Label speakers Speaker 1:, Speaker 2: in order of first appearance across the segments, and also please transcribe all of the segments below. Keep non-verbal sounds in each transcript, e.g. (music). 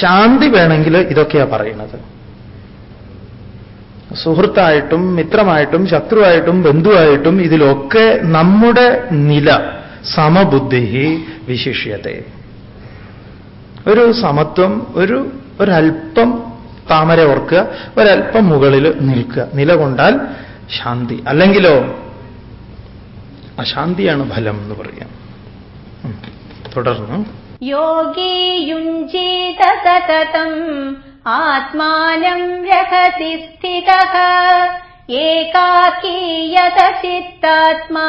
Speaker 1: ശാന്തി വേണമെങ്കിൽ ഇതൊക്കെയാ പറയുന്നത്. സുഹൃത്തായിട്ടും മിത്രമായിട്ടും ശത്രുവായിട്ടും ബന്ധുവായിട്ടും ഇതിലൊക്കെ നമ്മുടെ നില സമബുദ്ധി വിശിഷ്യത്തെ. ഒരു സമത്വം ഒരു ഒരല്പം താമര ഓർക്കുക ഒരല്പം മുകളിൽ നിൽക്കുക. നിലകൊണ്ടാൽ ശാന്തി. അല്ലെങ്കിലോ അശാന്തിയാണ് ഫലം എന്ന് പറയാം. തുടർന്ന്
Speaker 2: യോഗീ യുഞ്ജീത സതതം ആത്മാനം രഹസി സ്ഥിത ഏകാകീയത ചിത്താത്മാ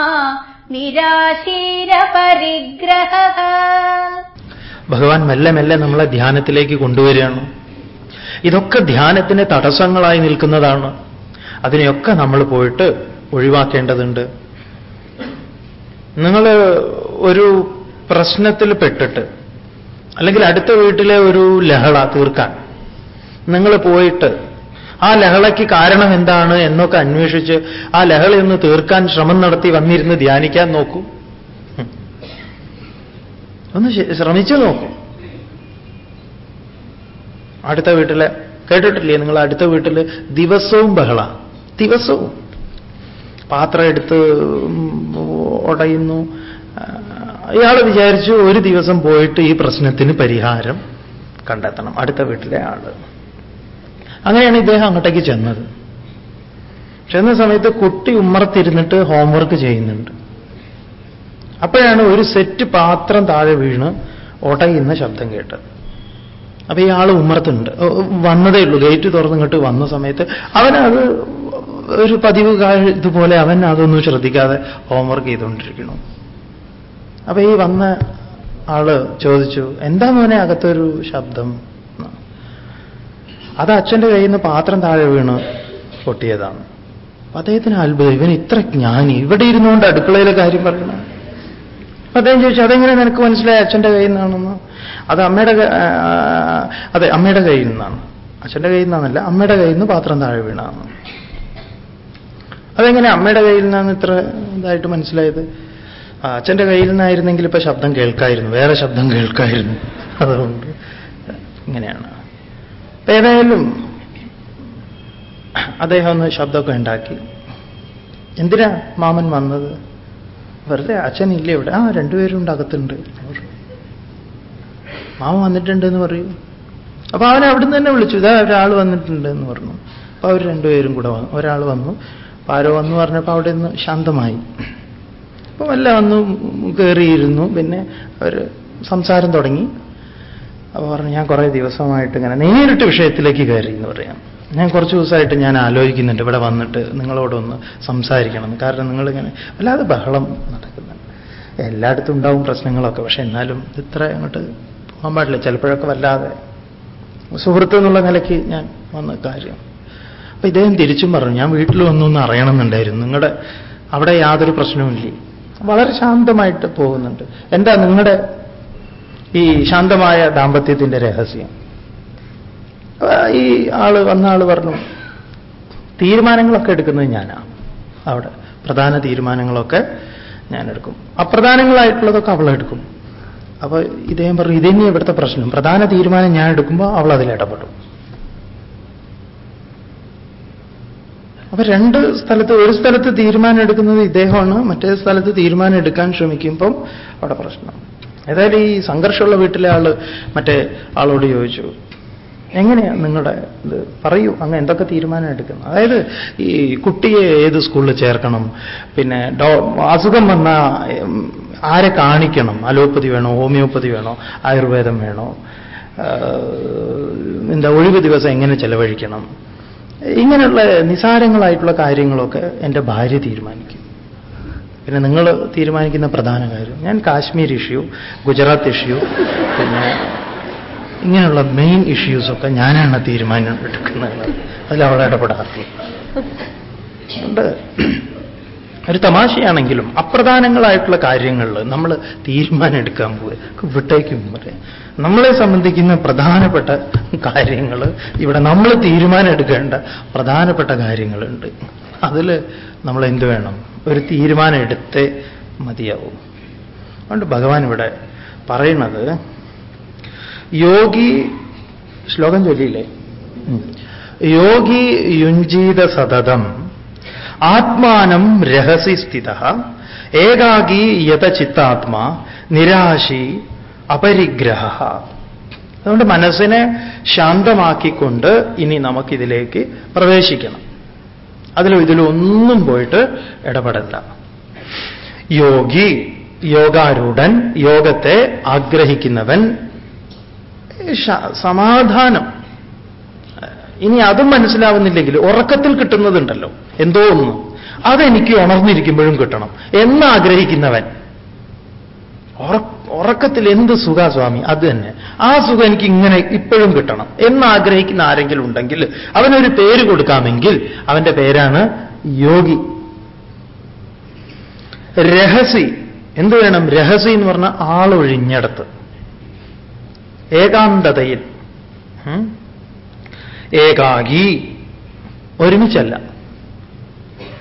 Speaker 2: നിരാശീര പരിഗ്രഹ
Speaker 1: ഭഗവാൻ മെല്ലെ മെല്ലെ നമ്മളെ ധ്യാനത്തിലേക്ക് കൊണ്ടുവരികയാണ്. ഇതൊക്കെ ധ്യാനത്തിന് തടസ്സങ്ങളായി നിൽക്കുന്നതാണ്. അതിനെയൊക്കെ നമ്മൾ പോയിട്ട് ഒഴിവാക്കേണ്ടതുണ്ട്. നിങ്ങൾ ഒരു പ്രശ്നത്തിൽ പെട്ടിട്ട് അല്ലെങ്കിൽ അടുത്ത വീട്ടിലെ ഒരു ലഹള തീർക്കാൻ. നിങ്ങൾ പോയിട്ട് ആ ലഹളയ്ക്ക് കാരണം എന്താണ് എന്നൊക്കെ അന്വേഷിച്ച് ആ ലഹളയൊന്ന് തീർക്കാൻ ശ്രമം നടത്തി വന്നിരുന്ന് ധ്യാനിക്കാൻ നോക്കൂ. ഒന്ന് ശ്രമിച്ചു നോക്കൂ. അടുത്ത വീട്ടിലെ കേട്ടിട്ടില്ലേ നിങ്ങൾ അടുത്ത വീട്ടിൽ ദിവസവും ബഹള ദിവസവും. പാത്രം എടുത്ത് ഉടയുന്നു ഇയാൾ വിചാരിച്ചു ഒരു ദിവസം പോയിട്ട് ഈ പ്രശ്നത്തിന് പരിഹാരം കണ്ടെത്തണം. അടുത്ത വീട്ടിലെ ആൾ. അങ്ങനെയാണ് ഇദ്ദേഹം അങ്ങോട്ടേക്ക് ചെന്നത്. ചെന്ന സമയത്ത് കുട്ടി ഉമ്മറത്തിരുന്നിട്ട് ഹോംവർക്ക് ചെയ്യുന്നുണ്ട്. അപ്പോഴാണ് ഒരു സെറ്റ് പാത്രം താഴെ വീണ് ഒടയുന്ന ശബ്ദം കേട്ടത്. അപ്പൊ ഈ ആൾ ഉമ്മറത്തുണ്ട് വന്നതേ ഉള്ളൂ. ഗേറ്റ് തുറന്നിങ്ങോട്ട് വന്ന സമയത്ത് അവനത് ഒരു പതിവ് ഇതുപോലെ അവൻ അതൊന്നും ശ്രദ്ധിക്കാതെ ഹോംവർക്ക് ചെയ്തുകൊണ്ടിരിക്കുന്നു. അപ്പൊ ഈ വന്ന ആൾ ചോദിച്ചു എന്താ മോനെ അകത്തൊരു ശബ്ദം? അത് അച്ഛന്റെ കയ്യിൽ നിന്ന് പാത്രം താഴെ വീണ് പൊട്ടിയതാണ്. അദ്ദേഹത്തിന് അത്ഭുതം ഇവൻ ഇത്ര ജ്ഞാനി ഇവിടെ ഇരുന്നുകൊണ്ട് അടുക്കളയിലെ കാര്യം പറയണം. അദ്ദേഹം ചോദിച്ചു അതെങ്ങനെ നിനക്ക് മനസ്സിലായി അച്ഛന്റെ കയ്യിൽ നിന്നാണെന്ന്? അത് അമ്മയുടെ അതെ അമ്മയുടെ കയ്യിൽ നിന്നാണ്. അച്ഛന്റെ കയ്യിൽ നിന്നാണല്ല അമ്മയുടെ കയ്യിൽ നിന്ന് പാത്രം താഴെ വീണാണ് അതെങ്ങനെ അമ്മയുടെ കയ്യിൽ നിന്നാണ് ഇത്ര ഇതായിട്ട് മനസ്സിലായത്? അച്ഛന്റെ കയ്യിൽ നിന്നായിരുന്നെങ്കിൽ ഇപ്പൊ ശബ്ദം കേൾക്കായിരുന്നു. വേറെ ശബ്ദം കേൾക്കായിരുന്നു. അതുകൊണ്ട് ഇങ്ങനെയാണ്. ഏതായാലും അദ്ദേഹം ഒന്ന് ശബ്ദമൊക്കെ ഉണ്ടാക്കി. എന്തിനാ മാമൻ വന്നത്? വെറുതെ അച്ഛനില്ല ഇവിടെ? ആ രണ്ടുപേരും ഉണ്ട് അകത്തുണ്ട്. മാമ വന്നിട്ടുണ്ട് എന്ന് പറയൂ. അപ്പൊ അവനെ അവിടുന്ന് തന്നെ വിളിച്ചു. ഇതാ ഒരാൾ വന്നിട്ടുണ്ട് എന്ന് പറഞ്ഞു. അപ്പൊ അവർ രണ്ടുപേരും കൂടെ വന്നു. ഒരാൾ വന്നു. ആരോ വന്നു പറഞ്ഞപ്പോ അവിടെ നിന്ന് ശാന്തമായി. അപ്പൊ എല്ലാം ഒന്ന് കയറിയിരുന്നു പിന്നെ അവർ സംസാരം തുടങ്ങി. അപ്പോൾ പറഞ്ഞു ഞാൻ കുറേ ദിവസമായിട്ട് ഇങ്ങനെ നേരിട്ട് വിഷയത്തിലേക്ക് കയറി എന്ന് പറയാം. ഞാൻ കുറച്ച് ദിവസമായിട്ട് ഞാൻ ആലോചിക്കുന്നുണ്ട്. ഇവിടെ വന്നിട്ട് നിങ്ങളോടൊന്ന് സംസാരിക്കണം. കാരണം നിങ്ങളിങ്ങനെ വല്ലാതെ ബഹളം നടക്കുന്നുണ്ട്. എല്ലായിടത്തും ഉണ്ടാവും പ്രശ്നങ്ങളൊക്കെ. പക്ഷെ എന്നാലും ഇത്ര അങ്ങോട്ട് പോകാൻ പാടില്ല. ചിലപ്പോഴൊക്കെ വല്ലാതെ സുഹൃത്ത് എന്നുള്ള നിലയ്ക്ക് ഞാൻ വന്ന കാര്യം. അപ്പം ഇദ്ദേഹം തിരിച്ചും പറഞ്ഞു ഞാൻ വീട്ടിൽ വന്നു എന്ന് അറിയണമെന്നുണ്ടായിരുന്നു. നിങ്ങളുടെ അവിടെ യാതൊരു പ്രശ്നവുമില്ലേ. വളരെ ശാന്തമായിട്ട് പോകുന്നുണ്ട്. എന്താ നിങ്ങളുടെ ഈ ശാന്തമായ ദാമ്പത്യത്തിന്റെ രഹസ്യം? ഈ ആൾ വന്ന ആൾ പറഞ്ഞു തീരുമാനങ്ങളൊക്കെ എടുക്കുന്നത് ഞാനാണ് അവിടെ പ്രധാന തീരുമാനങ്ങളൊക്കെ ഞാൻ എടുക്കും അപ്രധാനങ്ങളായിട്ടുള്ളതൊക്കെ അവളെടുക്കും. അപ്പൊ ഇദ്ദേഹം പറഞ്ഞു ഇതന്നെ ഇവിടുത്തെ പ്രശ്നം. പ്രധാന തീരുമാനം ഞാൻ എടുക്കുമ്പോൾ അവൾ അതിൽ ഇടപെടും. അപ്പൊ രണ്ട് സ്ഥലത്ത് ഒരു സ്ഥലത്ത് തീരുമാനം എടുക്കുന്നത് ഇദ്ദേഹമാണ് മറ്റേ സ്ഥലത്ത് തീരുമാനം എടുക്കാൻ ശ്രമിക്കുമ്പം അവിടെ പ്രശ്നം. ഏതായാലും ഈ സംഘർഷമുള്ള വീട്ടിലെ ആൾ മറ്റേ ആളോട് ചോദിച്ചു എങ്ങനെയാ നിങ്ങളുടെ ഇത് പറയൂ അങ്ങ് എന്തൊക്കെ തീരുമാനം എടുക്കുന്നു? അതായത് ഈ കുട്ടിയെ ഏത് സ്കൂളിൽ ചേർക്കണം പിന്നെ ഡോ അസുഖം വന്ന ആരെ കാണിക്കണം? അലോപ്പതി വേണോ ഹോമിയോപ്പതി വേണോ ആയുർവേദം വേണോ? എന്താ ഒഴിവ് ദിവസം എങ്ങനെ ചെലവഴിക്കണം? ഇങ്ങനെയുള്ള നിസാരങ്ങളായിട്ടുള്ള കാര്യങ്ങളൊക്കെ എന്റെ ഭാര്യ തീരുമാനിക്കും. പിന്നെ നിങ്ങൾ തീരുമാനിക്കുന്ന പ്രധാന കാര്യം ഞാൻ കാശ്മീർ ഇഷ്യൂ ഗുജറാത്ത് ഇഷ്യൂ പിന്നെ ഇങ്ങനെയുള്ള മെയിൻ ഇഷ്യൂസൊക്കെ ഞാനാണ് തീരുമാനം എടുക്കുന്നത്. അതിൽ അവളെ ഇടപെടാറുള്ളത് ഉണ്ട് ഒരു തമാശയാണെങ്കിലും അപ്രധാനങ്ങളായിട്ടുള്ള കാര്യങ്ങളിൽ നമ്മൾ തീരുമാനം എടുക്കാൻ പോവുക. വിട്ടേക്കും പറയാം നമ്മളെ സംബന്ധിക്കുന്ന പ്രധാനപ്പെട്ട കാര്യങ്ങൾ ഇവിടെ നമ്മൾ തീരുമാനം എടുക്കേണ്ട പ്രധാനപ്പെട്ട കാര്യങ്ങളുണ്ട്. അതിൽ നമ്മൾ എന്ത് വേണം? ഒരു തീരുമാനം എടുത്തേ മതിയാവും. അതുകൊണ്ട് ഭഗവാൻ ഇവിടെ പറയുന്നത് യോഗി ശ്ലോകം ചൊല്ലിയില്ലേ? യോഗി യുഞ്ജീത സതതം. ആത്മാനം രഹസി സ്ഥിത. ഏകാഗി യഥചിത്താത്മാ നിരാശി അപരിഗ്രഹ. അതുകൊണ്ട് മനസ്സിനെ ശാന്തമാക്കിക്കൊണ്ട് ഇനി നമുക്കിതിലേക്ക് പ്രവേശിക്കണം. അതിലും ഇതിലും ഒന്നും പോയിട്ട് ഇടപെടണ്ട. യോഗി യോഗാരൂഢൻ യോഗത്തെ ആഗ്രഹിക്കുന്നവൻ സമാധാനം. ഇനി അതും മനസ്സിലാവുന്നില്ലെങ്കിൽ ഉറക്കത്തിൽ കിട്ടുന്നതുണ്ടല്ലോ. എന്തോ ഒന്ന്. അതെനിക്ക് ഉണർന്നിരിക്കുമ്പോഴും കിട്ടണം. എന്നാഗ്രഹിക്കുന്നവൻ ഉറക്കത്തിൽ എന്ത് സുഖ സ്വാമി? അത് തന്നെ. ആ സുഖം എനിക്ക് ഇങ്ങനെ ഇപ്പോഴും കിട്ടണം. എന്നാഗ്രഹിക്കുന്ന ആരെങ്കിലും ഉണ്ടെങ്കിൽ അവനൊരു പേര് കൊടുക്കാമെങ്കിൽ അവന്റെ പേരാണ് യോഗി. രഹസി. എന്ത് വേണം? രഹസി എന്ന് പറഞ്ഞ ആളൊഴിഞ്ഞടത്ത്. ഏകാന്തതയിൽ? ഏകാഗി. ഒരുമിച്ചല്ല.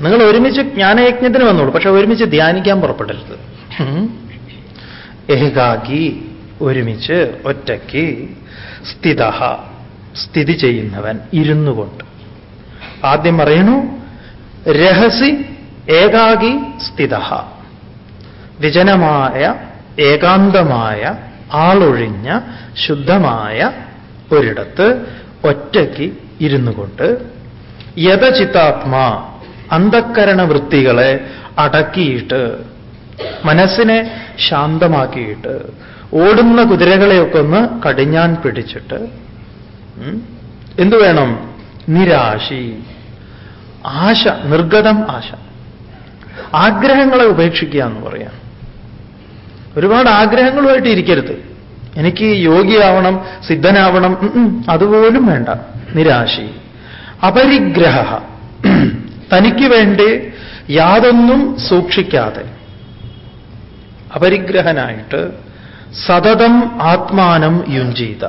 Speaker 1: നിങ്ങൾ ഒരുമിച്ച് ജ്ഞാനയജ്ഞത്തിന് വന്നോളൂ. പക്ഷെ ഒരുമിച്ച് ധ്യാനിക്കാൻ പുറപ്പെടരുത്? ഏകാഗി ഒരുമിച്ച് ഒറ്റയ്ക്ക് സ്ഥിത സ്ഥിതി ചെയ്യുന്നവൻ ഇരുന്നു കൊണ്ട്. ആദ്യം പറയണു രഹസി ഏകാഗി സ്ഥിത വിജനമായ ഏകാന്തമായ ആളൊഴിഞ്ഞ ശുദ്ധമായ ഒരിടത്ത് ഒറ്റയ്ക്ക് ഇരുന്നു കൊണ്ട് യഥചിത്താത്മാ അന്ധക്കരണ വൃത്തികളെ അടക്കിയിട്ട് മനസ്സിനെ ശാന്തമാക്കിയിട്ട് ഓടുന്ന കുതിരകളെയൊക്കെ ഒന്ന് കടിഞ്ഞാൻ പിടിച്ചിട്ട് എന്തു വേണം? നിരാശി. ആശ നിർഗതം ആശ. ആഗ്രഹങ്ങളെ ഉപേക്ഷിക്കുക എന്ന് പറയാം. ഒരുപാട് ആഗ്രഹങ്ങളുമായിട്ട് ഇരിക്കരുത്. എനിക്ക് യോഗിയാവണം സിദ്ധനാവണം അതുപോലും വേണ്ട. നിരാശി. അപരിഗ്രഹ. (clears throat) തനിക്ക് വേണ്ടി യാതൊന്നും സൂക്ഷിക്കാതെ. അപരിഗ്രഹനായിട്ട് സതതം ആത്മാനം യുഞ്ചീത.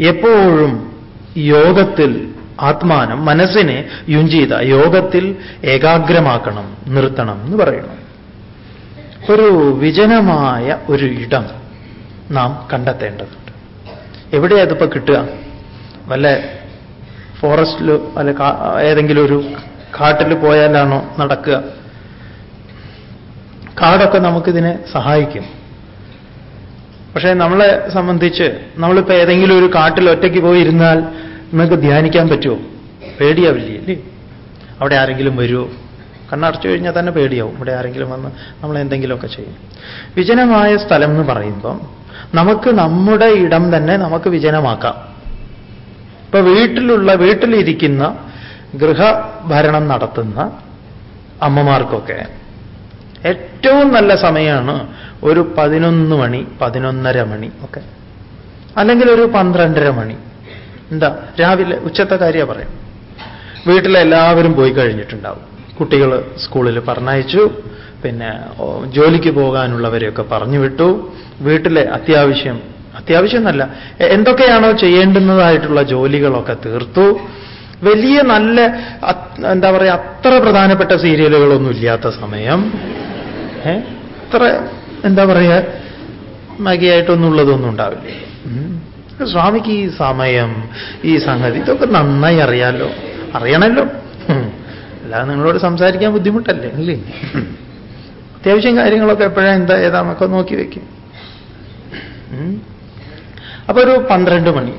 Speaker 1: എപ്പോഴും യോഗത്തിൽ ആത്മാനം മനസ്സിനെ യുഞ്ചീത യോഗത്തിൽ ഏകാഗ്രമാക്കണം നിർത്തണം എന്ന് പറയുന്നു. ഒരു വിജനമായ ഒരു ഇടം. നാം കണ്ടെത്തേണ്ടതുണ്ട്. എവിടെയാണ് ഇതിപ്പോ കിട്ടുക? വല്ല ഫോറസ്റ്റിൽ അല്ല ഏതെങ്കിലും ഒരു കാട്ടിൽ പോയാലാണോ നടക്കുക? കാടൊക്കെ നമുക്കിതിനെ സഹായിക്കും. പക്ഷേ നമ്മളെ സംബന്ധിച്ച് നമ്മളിപ്പോ ഏതെങ്കിലും ഒരു കാട്ടിൽ ഒറ്റയ്ക്ക് പോയി ഇരുന്നാൽ നമുക്ക് ധ്യാനിക്കാൻ പറ്റുമോ? പേടിയാവില്ലേ അല്ലേ? അവിടെ ആരെങ്കിലും വരുമോ കണ്ണടച്ചു കഴിഞ്ഞാൽ തന്നെ പേടിയാവും. ഇവിടെ ആരെങ്കിലും വന്ന് നമ്മൾ എന്തെങ്കിലുമൊക്കെ ചെയ്യും. വിജനമായ സ്ഥലം എന്ന് പറയുമ്പം നമുക്ക് നമ്മുടെ ഇടം തന്നെ നമുക്ക് വിജനമാക്കാം. ഇപ്പൊ വീട്ടിലുള്ള വീട്ടിലിരിക്കുന്ന ഗൃഹഭരണം നടത്തുന്ന അമ്മമാർക്കൊക്കെ ഏറ്റവും നല്ല സമയമാണ് ഒരു പതിനൊന്ന് മണി പതിനൊന്നര മണി ഒക്കെ. അല്ലെങ്കിൽ ഒരു പന്ത്രണ്ടര മണി. എന്താ? രാവിലെ ഉച്ചത്തെ കാര്യ പറയാം. വീട്ടിലെല്ലാവരും പോയി കഴിഞ്ഞിട്ടുണ്ടാവും. കുട്ടികൾ സ്കൂളിൽ പറഞ്ഞയച്ചു. പിന്നെ ജോലിക്ക് പോകാനുള്ളവരെയൊക്കെ പറഞ്ഞു വിട്ടു വീട്ടിലെ അത്യാവശ്യം അത്യാവശ്യം എന്നല്ല എന്തൊക്കെയാണോ ചെയ്യേണ്ടുന്നതായിട്ടുള്ള ജോലികളൊക്കെ തീർത്തു. വലിയ നല്ല എന്താ പറയുക അത്ര പ്രധാനപ്പെട്ട സീരിയലുകളൊന്നും ഇല്ലാത്ത സമയം? അത്ര എന്താ പറയുക മകിയായിട്ടൊന്നും ഉള്ളതൊന്നും ഉണ്ടാവില്ല. സ്വാമിക്ക് ഈ സമയം ഈ സംഗതി ഇതൊക്കെ നന്നായി അറിയാലോ. അറിയണമല്ലോ അല്ലാതെ നിങ്ങളോട് സംസാരിക്കാൻ ബുദ്ധിമുട്ടല്ലേ അല്ലേ. അത്യാവശ്യം കാര്യങ്ങളൊക്കെ എപ്പോഴാണ് എന്താ ഏതാന്നൊക്കെ നോക്കി വയ്ക്കും. അപ്പൊ ഒരു പന്ത്രണ്ട് മണി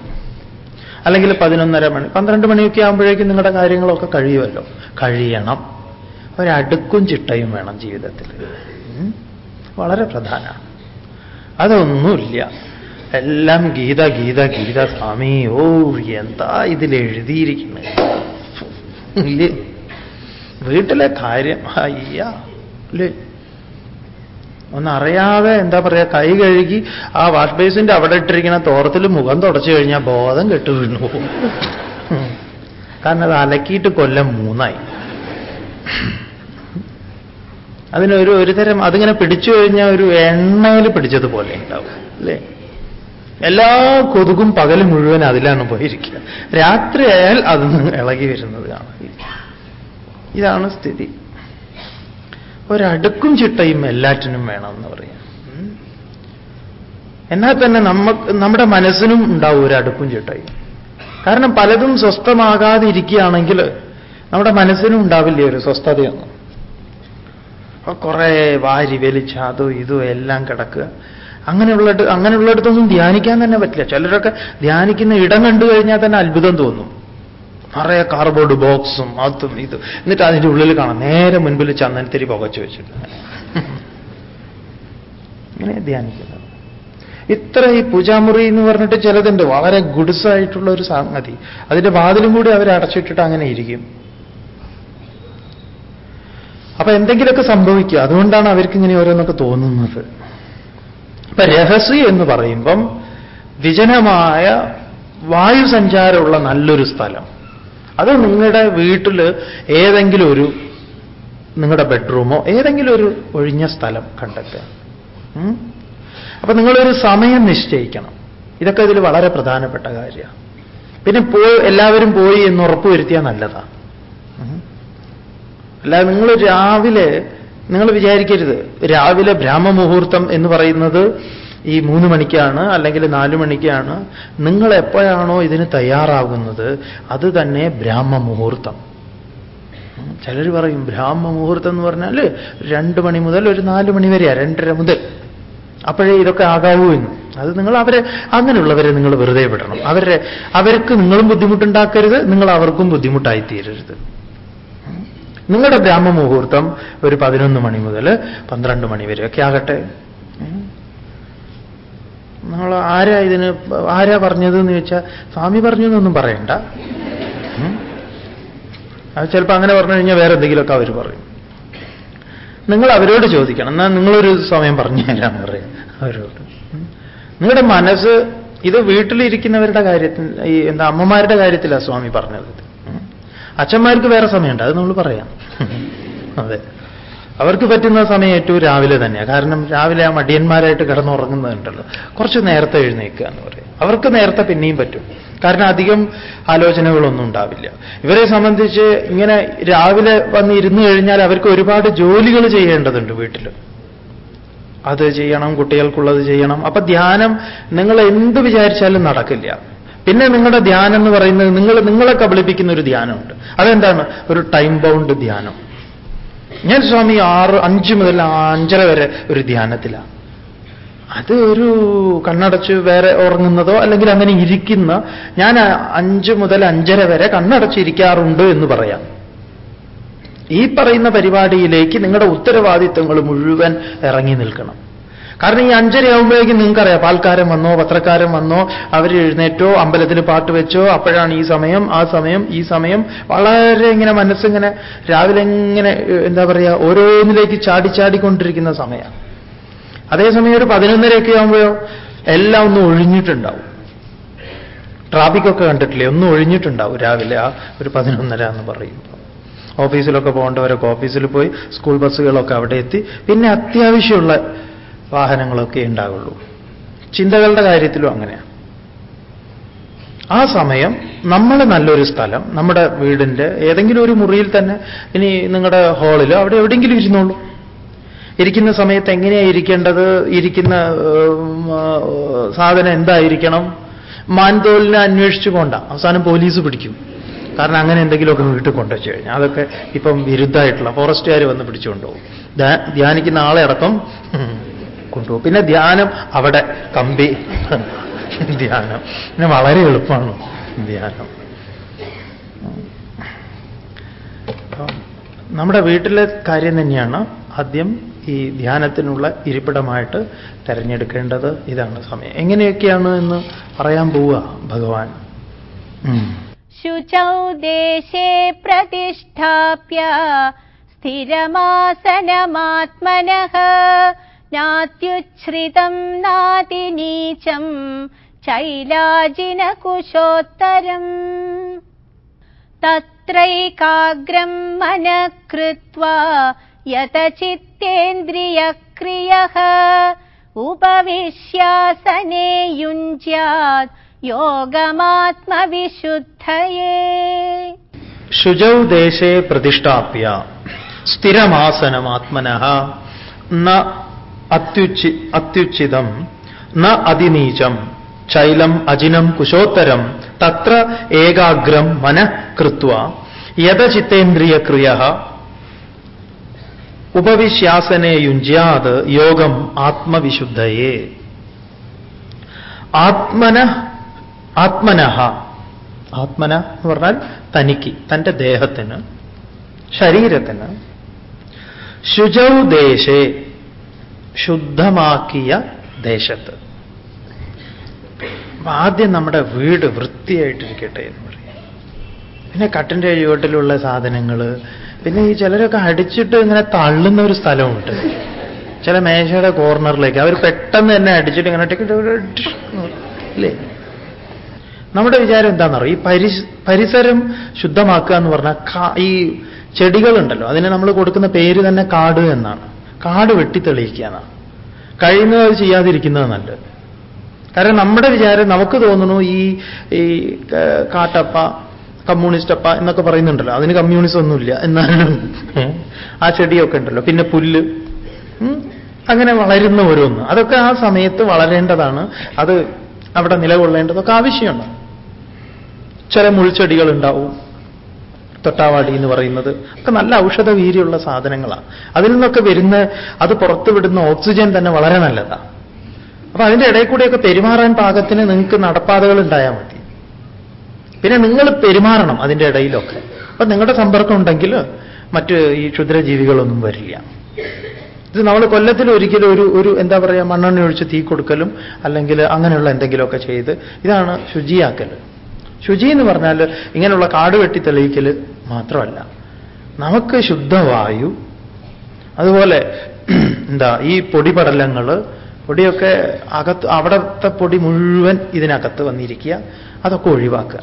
Speaker 1: അല്ലെങ്കിൽ പതിനൊന്നര മണി പന്ത്രണ്ട് മണിയൊക്കെ ആകുമ്പോഴേക്കും നിങ്ങളുടെ കാര്യങ്ങളൊക്കെ കഴിയുമല്ലോ. കഴിയണം. ഒരടുക്കും ചിട്ടയും വേണം ജീവിതത്തിൽ. വളരെ പ്രധാനമാണ് അതൊന്നുമില്ല. എല്ലാം ഗീത ഗീത ഗീത സ്വാമി ഓ എന്താ ഇതിൽ എഴുതിയിരിക്കുന്നത് ഇല്ലേ. വീട്ടിലെ കാര്യം അയ്യ. അല്ലേ ഒന്നറിയാതെ എന്താ പറയാ കൈ കഴുകി ആ വാഷ് ബേസിന്റെ അവിടെ ഇട്ടിരിക്കുന്ന തോറത്തിൽ മുഖം തുടച്ചു കഴിഞ്ഞാൽ ബോധം കെട്ടു വീണു. കാരണം അത് അലക്കിയിട്ട് കൊല്ലം മൂന്നായി. അതിനൊരു ഒരു തരം അതിങ്ങനെ പിടിച്ചു കഴിഞ്ഞാൽ ഒരു എണ്ണയിൽ പിടിച്ചതുപോലെ ഉണ്ടാവും അല്ലേ? എല്ലാ കൊതുകും പകൽ മുഴുവൻ അതിലാണ് പോയിരിക്കുക. രാത്രിയായാൽ അതൊന്ന് ഇളകി വരുന്നത് കാണാം. ഇതാണ് സ്ഥിതി. ഒരടുക്കും ചിട്ടയും എല്ലാറ്റിനും വേണമെന്ന് പറയാം. ഉം. എന്നാൽ തന്നെ നമുക്ക് നമ്മുടെ മനസ്സിനും ഉണ്ടാവും ഒരു അടുക്കും ചിട്ടയും. കാരണം പലതും സ്വസ്ഥമാകാതെ ഇരിക്കുകയാണെങ്കിൽ നമ്മുടെ മനസ്സിനും ഉണ്ടാവില്ലേ ഒരു സ്വസ്ഥതയൊന്നും? കുറെ വാരി വലിച്ച അതും ഇതും എല്ലാം കിടക്കുക. അങ്ങനെയുള്ള അങ്ങനെയുള്ളിടത്തൊന്നും ധ്യാനിക്കാൻ തന്നെ പറ്റില്ല. ചിലരൊക്കെ ധ്യാനിക്കുന്ന ഇടം കണ്ടു കഴിഞ്ഞാൽ തന്നെ അത്ഭുതം തോന്നും. നിറയെ കാർബോർഡ് ബോക്സും അതും ഇതും. എന്നിട്ട് അതിന്റെ ഉള്ളിൽ കാണാം നേരെ മുൻപിൽ ചന്ദനത്തിരി പുകച്ചു വെച്ചിട്ട് ഇങ്ങനെ ധ്യാനിക്കുന്നത്. ഇത്ര ഈ പൂജാമുറി എന്ന് പറഞ്ഞിട്ട് ചിലതുണ്ട്. വളരെ ഗുഡ്സായിട്ടുള്ള ഒരു സംഗതി. അതിന്റെ വാതിലും കൂടി അവർ അടച്ചിട്ടിട്ട് അങ്ങനെ ഇരിക്കും. അപ്പൊ എന്തെങ്കിലുമൊക്കെ സംഭവിക്കുക. അതുകൊണ്ടാണ് അവർക്ക് ഇങ്ങനെ ഓരോന്നൊക്കെ തോന്നുന്നത്. അപ്പൊ രഹസ്യം എന്ന് പറയുമ്പം വിജനമായ വായു സഞ്ചാരമുള്ള നല്ലൊരു സ്ഥലം. അത് നിങ്ങളുടെ വീട്ടിൽ ഏതെങ്കിലും ഒരു നിങ്ങളുടെ ബെഡ്റൂമോ ഏതെങ്കിലും ഒരു ഒഴിഞ്ഞ സ്ഥലം കണ്ടെത്തുക. അപ്പൊ നിങ്ങളൊരു സമയം നിശ്ചയിക്കണം. ഇതൊക്കെ ഇതിൽ വളരെ പ്രധാനപ്പെട്ട കാര്യമാണ് പിന്നെ പോ എല്ലാവരും പോയി എന്ന് ഉറപ്പുവരുത്തിയാൽ നല്ലതാണ് അല്ലാതെ നിങ്ങൾ രാവിലെ നിങ്ങൾ വിചാരിക്കരുത്. രാവിലെ ബ്രാഹ്മമുഹൂർത്തം എന്ന് പറയുന്നത് ഈ മൂന്ന് മണിക്കാണ് അല്ലെങ്കിൽ നാലു മണിക്കാണ് നിങ്ങൾ എപ്പോഴാണോ ഇതിന് തയ്യാറാകുന്നത് അത് തന്നെ ബ്രാഹ്മമുഹൂർത്തം. ചിലർ പറയും ബ്രാഹ്മ മുഹൂർത്തം എന്ന് പറഞ്ഞാൽ രണ്ട് മണി മുതൽ ഒരു നാല് മണി വരെയാ രണ്ടര മുതൽ. അപ്പോഴേ ഇതൊക്കെ ആകാവൂ എന്ന്. അത് നിങ്ങൾ അവരെ അങ്ങനെയുള്ളവരെ നിങ്ങൾ വെറുതെ വിടണം. അവരെ അവർക്ക് നിങ്ങളും ബുദ്ധിമുട്ടുണ്ടാക്കരുത് നിങ്ങൾ അവർക്കും ബുദ്ധിമുട്ടായി തീരരുത് നിങ്ങളുടെ ബ്രാഹ്മമുഹൂർത്തം ഒരു പതിനൊന്ന് മണി മുതൽ പന്ത്രണ്ട് മണി വരെയൊക്കെ ആകട്ടെ. നിങ്ങൾ ആരാ ഇതിന് ആരാ പറഞ്ഞത് എന്ന് ചോദിച്ചാൽ സ്വാമി പറഞ്ഞു എന്നൊന്നും പറയണ്ട അത് ചിലപ്പോൾ അങ്ങനെ പറഞ്ഞു കഴിഞ്ഞാൽ വേറെ എന്തെങ്കിലുമൊക്കെ അവർ പറയും. നിങ്ങൾ അവരോട് ചോദിക്കണം. എന്നാൽ നിങ്ങളൊരു സമയം പറഞ്ഞു തരാമെന്ന് പറയാം അവരോട്. നിങ്ങളുടെ മനസ്സ് ഇത് വീട്ടിലിരിക്കുന്നവരുടെ കാര്യത്തിൽ ഈ എന്താ അമ്മമാരുടെ കാര്യത്തിലാണ് സ്വാമി പറഞ്ഞത്. അച്ഛന്മാർക്ക് വേറെ സമയമുണ്ട് അത് നമ്മൾ പറയാം. അതെ. അവർക്ക് പറ്റുന്ന സമയം ഏറ്റവും രാവിലെ തന്നെയാണ് കാരണം രാവിലെ ആ മടിയന്മാരായിട്ട് കിടന്നുറങ്ങുന്നതുണ്ടല്ലോ കുറച്ച് നേരത്തെ എഴുന്നേക്കുക എന്ന് പറയും. അവർക്ക് നേരത്തെ പിന്നെയും പറ്റും. കാരണം അധികം ആലോചനകളൊന്നും ഉണ്ടാവില്ല. ഇവരെ സംബന്ധിച്ച് ഇങ്ങനെ രാവിലെ വന്ന് ഇരുന്നു കഴിഞ്ഞാൽ അവർക്ക് ഒരുപാട് ജോലികൾ ചെയ്യേണ്ടതുണ്ട് വീട്ടിൽ അത് ചെയ്യണം കുട്ടികൾക്കുള്ളത് ചെയ്യണം. അപ്പൊ ധ്യാനം നിങ്ങൾ എന്ത് വിചാരിച്ചാലും നടക്കില്ല. പിന്നെ നിങ്ങളുടെ ധ്യാനം എന്ന് പറയുന്നത് നിങ്ങൾ നിങ്ങളെ കബളിപ്പിക്കുന്ന ഒരു ധ്യാനമുണ്ട്. അതെന്താണ്? ഒരു ടൈം ബൗണ്ട് ധ്യാനം. ഞാൻ സ്വാമി ആറ് അഞ്ച് മുതൽ അഞ്ചര വരെ ഒരു ധ്യാനത്തിലാണ് അത് ഒരു കണ്ണടച്ച് വേറെ ഉറങ്ങുന്നതോ അല്ലെങ്കിൽ അങ്ങനെ ഇരിക്കുന്ന ഞാൻ അഞ്ച് മുതൽ അഞ്ചര വരെ കണ്ണടച്ചിരിക്കാറുണ്ട് എന്ന് പറയാം. ഈ പറയുന്ന പരിപാടിയിലേക്ക് നിങ്ങളുടെ ഉത്തരവാദിത്വങ്ങൾ മുഴുവൻ ഇറങ്ങി നിൽക്കണം. കാരണം ഈ അഞ്ചരയാകുമ്പോഴേക്കും നിങ്ങൾക്കറിയാം പാൽക്കാരൻ വന്നോ പത്രക്കാരൻ വന്നോ അവർ എഴുന്നേറ്റോ അമ്പലത്തിൽ പാട്ട് വെച്ചോ അപ്പോഴാണ് ഈ സമയം ആ സമയം ഈ സമയം. വളരെ ഇങ്ങനെ മനസ്സിങ്ങനെ രാവിലെ ഇങ്ങനെ എന്താ പറയുക ഓരോന്നിലേക്ക് ചാടി ചാടിക്കൊണ്ടിരിക്കുന്ന സമയം അതേസമയം ഒരു പതിനൊന്നരയൊക്കെ ആകുമ്പോഴോ എല്ലാം ഒന്നും ഒഴിഞ്ഞിട്ടുണ്ടാവും. ട്രാഫിക്കൊക്കെ കണ്ടിട്ടില്ലേ ഒന്നും ഒഴിഞ്ഞിട്ടുണ്ടാവും രാവിലെ ആ ഒരു പതിനൊന്നര എന്ന് പറയുമ്പോൾ ഓഫീസിലൊക്കെ പോകേണ്ടവരൊക്കെ ഓഫീസിൽ പോയി സ്കൂൾ ബസ്സുകളൊക്കെ അവിടെ എത്തി. പിന്നെ അത്യാവശ്യമുള്ള വാഹനങ്ങളൊക്കെ ഉണ്ടാവുള്ളൂ. ചിന്തകളുടെ കാര്യത്തിലും അങ്ങനെയാണ് ആ സമയം നമ്മൾ നല്ലൊരു സ്ഥലം നമ്മുടെ വീടിന്റെ ഏതെങ്കിലും ഒരു മുറിയിൽ തന്നെ ഇനി നിങ്ങളുടെ ഹാളിലോ അവിടെ എവിടെയെങ്കിലും ഇരുന്നോളൂ. ഇരിക്കുന്ന സമയത്ത് എങ്ങനെയാണ് ഇരിക്കേണ്ടത്? ഇരിക്കുന്ന സാധനം എന്തായിരിക്കണം? മാൻതോലിനെ അന്വേഷിച്ചു കൊണ്ട. അവസാനം പോലീസ് പിടിക്കും. കാരണം അങ്ങനെ എന്തെങ്കിലുമൊക്കെ വീട്ടിൽ കൊണ്ടുവച്ചു കഴിഞ്ഞാൽ അതൊക്കെ ഇപ്പം വിരുദ്ധമായിട്ടുള്ള ഫോറസ്റ്റുകാർ വന്ന് പിടിച്ചുകൊണ്ടുപോകും. ധ്യാനിക്കുന്ന ആളെ അടക്കം കൊണ്ടുപോകും. പിന്നെ ധ്യാനം അവിടെ കമ്പി. ധ്യാനം. പിന്നെ വളരെ എളുപ്പമാണ് ധ്യാനം. നമ്മുടെ വീട്ടിലെ കാര്യം തന്നെയാണ് ആദ്യം ഈ ധ്യാനത്തിനുള്ള ഇരിപ്പിടമായിട്ട് തിരഞ്ഞെടുക്കേണ്ടത് ഇതാണ് സമയം. എങ്ങനെയൊക്കെയാണ് എന്ന് പറയാൻ പോവുക ഭഗവാൻ.
Speaker 2: ശുചൗ ദേശേ പ്രതിഷ്ഠാപ്യ സ്ഥിരമാസനമാത്മനഃ നാത്യുച്ഛ്രിതം നാതിനീചം ചൈലാജിനകുശോത്തരം. തത്രൈകാഗ്രം മനഃകൃത്വാ യതചിത്തേന്ദ്രിയക്രിയഃ ഉപവിശ്യാസനേ യുഞ്ജ്യാത് യോഗമാത്മവിശുദ്ധയേ.
Speaker 1: ശുചൗ ദേശേ പ്രതിഷ്ഠാപ്യ. സ്ഥിരമാസനമാത്മന. ന അത്യുച്ചി അത്യുച്ചിതം. ന അതിനീചം. ചൈലം അജിനം കുശോത്തരം. തത്ര ഏകാഗ്രം മന കൃത്വ. യഥചിത്തേന്ദ്രിയക്രിയ ഉപവിശ്യാസനെ യുഞ്ജ്യാത് യോഗം ആത്മവിശുദ്ധയെ. ആത്മന ആത്മനഹ ആത്മന എന്ന് പറഞ്ഞാൽ തനിക്ക് തന്റെ ദേഹത്തിന് ശരീരത്തിന്. ശുചൗ ദേശേ. ശുദ്ധമാക്കിയ ദേശത്ത്. ആദ്യം നമ്മുടെ വീട് വൃത്തിയായിട്ടിരിക്കട്ടെ എന്ന് പറയും. പിന്നെ കട്ടിന്റെ ചുവട്ടിലുള്ള സാധനങ്ങൾ പിന്നെ ഈ ചിലരൊക്കെ അടിച്ചിട്ട് ഇങ്ങനെ തള്ളുന്ന ഒരു സ്ഥലമുണ്ട്. ചില മേശയുടെ കോർണറിലേക്ക് അവർ പെട്ടെന്ന് തന്നെ അടിച്ചിട്ട് ഇങ്ങനെ ഇല്ലേ? നമ്മുടെ വിചാരം എന്താണെന്നറിയോ? ഈ പരിസ് പരിസരം ശുദ്ധമാക്കുക എന്ന് പറഞ്ഞാൽ ഈ ചെടികളുണ്ടല്ലോ അതിന് നമ്മൾ കൊടുക്കുന്ന പേര് തന്നെ കാട് എന്നാണ്. കാട് വെട്ടിത്തെളിയിക്കുക എന്നാണ് കഴിയുന്നത് അത് ചെയ്യാതിരിക്കുന്നത് നല്ലത്. കാരണം നമ്മുടെ വിചാരം നമുക്ക് തോന്നുന്നു ഈ ഈ കാട്ടപ്പ കമ്മ്യൂണിസ്റ്റ് അപ്പ എന്നൊക്കെ പറയുന്നുണ്ടല്ലോ. അതിന് കമ്മ്യൂണിസം ഒന്നുമില്ല എന്നാലും ആ ചെടിയൊക്കെ ഉണ്ടല്ലോ. പിന്നെ പുല്ല്. അങ്ങനെ വളരുന്ന ഓരോന്ന്. അതൊക്കെ ആ സമയത്ത് വളരേണ്ടതാണ്. അത് അവിടെ നിലകൊള്ളേണ്ടതൊക്കെ ആവശ്യമാണ്. ചില മുൾച്ചെടികൾ ഉണ്ടാവും തൊട്ടാവാടി എന്ന് പറയുന്നത് ഒക്കെ നല്ല ഔഷധ വീര്യമുള്ള സാധനങ്ങളാണ്. അതിൽ നിന്നൊക്കെ വരുന്ന അത് പുറത്തുവിടുന്ന ഓക്സിജൻ തന്നെ വളരെ നല്ലതാണ് അപ്പൊ അതിന്റെ ഇടയിൽ കൂടെയൊക്കെ പെരുമാറാൻ പാകത്തിന് നിങ്ങൾക്ക് നടപ്പാതകൾ ഉണ്ടായാൽ മതി. പിന്നെ നിങ്ങൾ പെരുമാറണം അതിന്റെ ഇടയിലൊക്കെ. അപ്പൊ നിങ്ങളുടെ സമ്പർക്കം ഉണ്ടെങ്കിൽ മറ്റ് ഈ ക്ഷുദ്രജീവികളൊന്നും വരില്ല. ഇത് നമ്മൾ കൊല്ലത്തിൽ ഒരിക്കലും ഒരു ഒരു എന്താ പറയുക മണ്ണെണ്ണ ഒഴിച്ച് തീ കൊടുക്കലും അല്ലെങ്കിൽ അങ്ങനെയുള്ള എന്തെങ്കിലുമൊക്കെ ചെയ്ത് ഇതാണ് ശുചിയാക്കൽ. ശുചി എന്ന് പറഞ്ഞാൽ ഇങ്ങനെയുള്ള കാട് വെട്ടി തെളിയിക്കൽ മാത്രമല്ല. നമുക്ക് ശുദ്ധവായു അതുപോലെ (clears throat) എന്താ ഈ പൊടിപടലങ്ങൾ പൊടിയൊക്കെ അകത്ത് അവിടത്തെ പൊടി മുഴുവൻ ഇതിനകത്ത് വന്നിരിക്കുക. അതൊക്കെ ഒഴിവാക്കുക.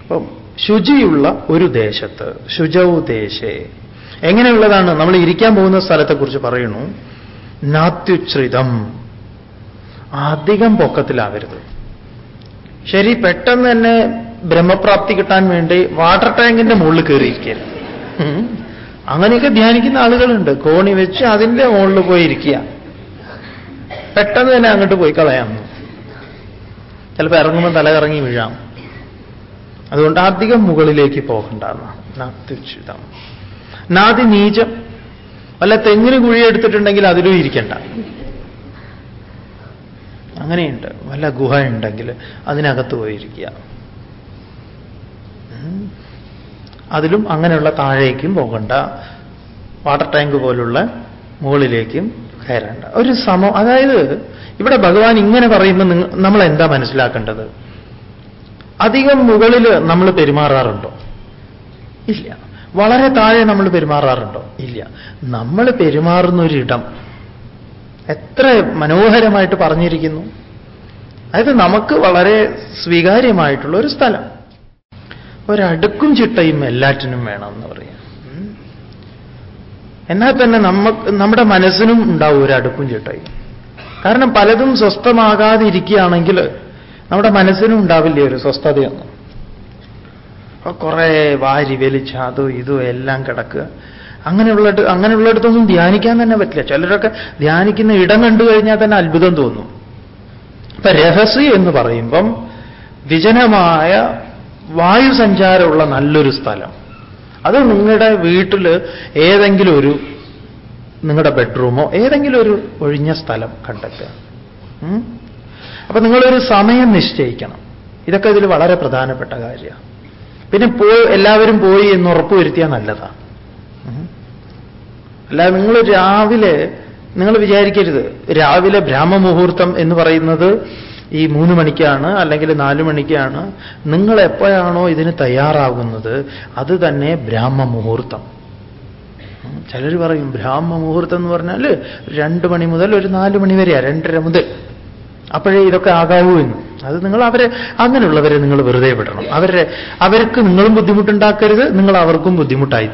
Speaker 1: അപ്പം ശുചിയുള്ള ഒരു ദേശത്ത് ശുചൗദേശേ എങ്ങനെയുള്ളതാണ്? നമ്മൾ ഇരിക്കാൻ പോകുന്ന സ്ഥലത്തെക്കുറിച്ച് പറയുന്നു. നാത്യുച്ഛ്രിതം. അധികം പൊക്കത്തിലാവരുത്. ശരി പെട്ടെന്ന് തന്നെ ബ്രഹ്മപ്രാപ്തി കിട്ടാൻ വേണ്ടി വാട്ടർ ടാങ്കിന്റെ മുകളിൽ കയറിയിരിക്കരുത് അങ്ങനെയൊക്കെ ധ്യാനിക്കുന്ന ആളുകളുണ്ട്. കോണി വെച്ച് അതിന്റെ മുകളിൽ പോയി ഇരിക്കുക പെട്ടെന്ന് തന്നെ അങ്ങോട്ട് പോയി കളയാം. ചിലപ്പോൾ ഇറങ്ങുമ്പോൾ തല കറങ്ങി വീഴാം. അതുകൊണ്ട് അധികം മുകളിലേക്ക് പോകണ്ടെന്ന് നാത്യുച്ഛിതം നാദി നീചം വല്ല തെങ്ങിന് കുഴിയെടുത്തിട്ടുണ്ടെങ്കിൽ അതിലും ഇരിക്കണ്ട. അങ്ങനെയുണ്ട്. വല്ല ഗുഹ ഉണ്ടെങ്കിൽ അതിനകത്ത് പോയിരിക്കുക. അതിലും അങ്ങനെയുള്ള താഴേക്കും പോകണ്ട. വാട്ടർ ടാങ്ക് പോലുള്ള മുകളിലേക്കും കയറേണ്ട. ഒരു സമം അതായത് ഇവിടെ ഭഗവാൻ ഇങ്ങനെ പറയുമ്പോൾ നമ്മൾ എന്താ മനസ്സിലാക്കേണ്ടത്? അധികം മുകളിൽ നമ്മൾ പെരുമാറാറുണ്ടോ? ഇല്ല. വളരെ താഴെ നമ്മൾ പെരുമാറാറുണ്ടോ? ഇല്ല. നമ്മൾ പെരുമാറുന്ന ഒരിടം എത്ര മനോഹരമായിട്ട് പറഞ്ഞിരിക്കുന്നു. അതായത് നമുക്ക് വളരെ സ്വീകാര്യമായിട്ടുള്ള ഒരു സ്ഥലം. ഒരടുക്കും ചിട്ടയും എല്ലാറ്റിനും എന്ന് പറയാം. എന്നാൽ തന്നെ നമുക്ക് നമ്മുടെ മനസ്സിനും ഉണ്ടാവും ഒരു അടുക്കും ചിട്ടയും. കാരണം പലതും സ്വസ്ഥമാകാതിരിക്കുകയാണെങ്കിൽ നമ്മുടെ മനസ്സിനും ഉണ്ടാവില്ലേ ഒരു സ്വസ്ഥതയൊന്നും? കുറെ വാരി വലിച്ച അതും ഇതും എല്ലാം കിടക്കുക. അങ്ങനെയുള്ള അങ്ങനെയുള്ളിടത്തൊന്നും ധ്യാനിക്കാൻ തന്നെ പറ്റില്ല. ചിലരൊക്കെ ധ്യാനിക്കുന്ന ഇടം കണ്ടു കഴിഞ്ഞാൽ തന്നെ അത്ഭുതം തോന്നും. അപ്പൊ രഹസ്യ എന്ന് പറയുമ്പം വിജനമായ വായു സഞ്ചാരമുള്ള നല്ലൊരു സ്ഥലം. അത് നിങ്ങളുടെ വീട്ടിൽ ഏതെങ്കിലും ഒരു നിങ്ങളുടെ ബെഡ്റൂമോ ഏതെങ്കിലും ഒരു ഒഴിഞ്ഞ സ്ഥലം കണ്ടെത്തുക. അപ്പൊ നിങ്ങളൊരു സമയം നിശ്ചയിക്കണം. ഇതൊക്കെ ഇതിൽ വളരെ പ്രധാനപ്പെട്ട കാര്യമാണ്. പിന്നെ പോ എല്ലാവരും പോയി എന്ന് ഉറപ്പുവരുത്തിയാൽ നല്ലതാണ് അല്ലാതെ നിങ്ങൾ രാവിലെ നിങ്ങൾ വിചാരിക്കരുത്. രാവിലെ ബ്രാഹ്മമുഹൂർത്തം എന്ന് പറയുന്നത് ഈ മൂന്ന് മണിക്കാണ് അല്ലെങ്കിൽ നാലു മണിക്കാണ്. നിങ്ങൾ എപ്പോഴാണോ ഇതിന് തയ്യാറാകുന്നത് അത് തന്നെ ബ്രാഹ്മമുഹൂർത്തം. ചിലർ പറയും ബ്രാഹ്മമുഹൂർത്തം എന്ന് പറഞ്ഞാൽ രണ്ട് മണി മുതൽ ഒരു നാല് മണി വരെയാ രണ്ടര മുതൽ. അപ്പോഴേ ഇതൊക്കെ ആകാവൂ എന്ന്. അത് നിങ്ങൾ അവരെ അങ്ങനെയുള്ളവരെ നിങ്ങൾ വെറുതെ വിടണം. അവരെ അവർക്ക് നിങ്ങളും ബുദ്ധിമുട്ടുണ്ടാക്കരുത് നിങ്ങൾ അവർക്കും ബുദ്ധിമുട്ടായി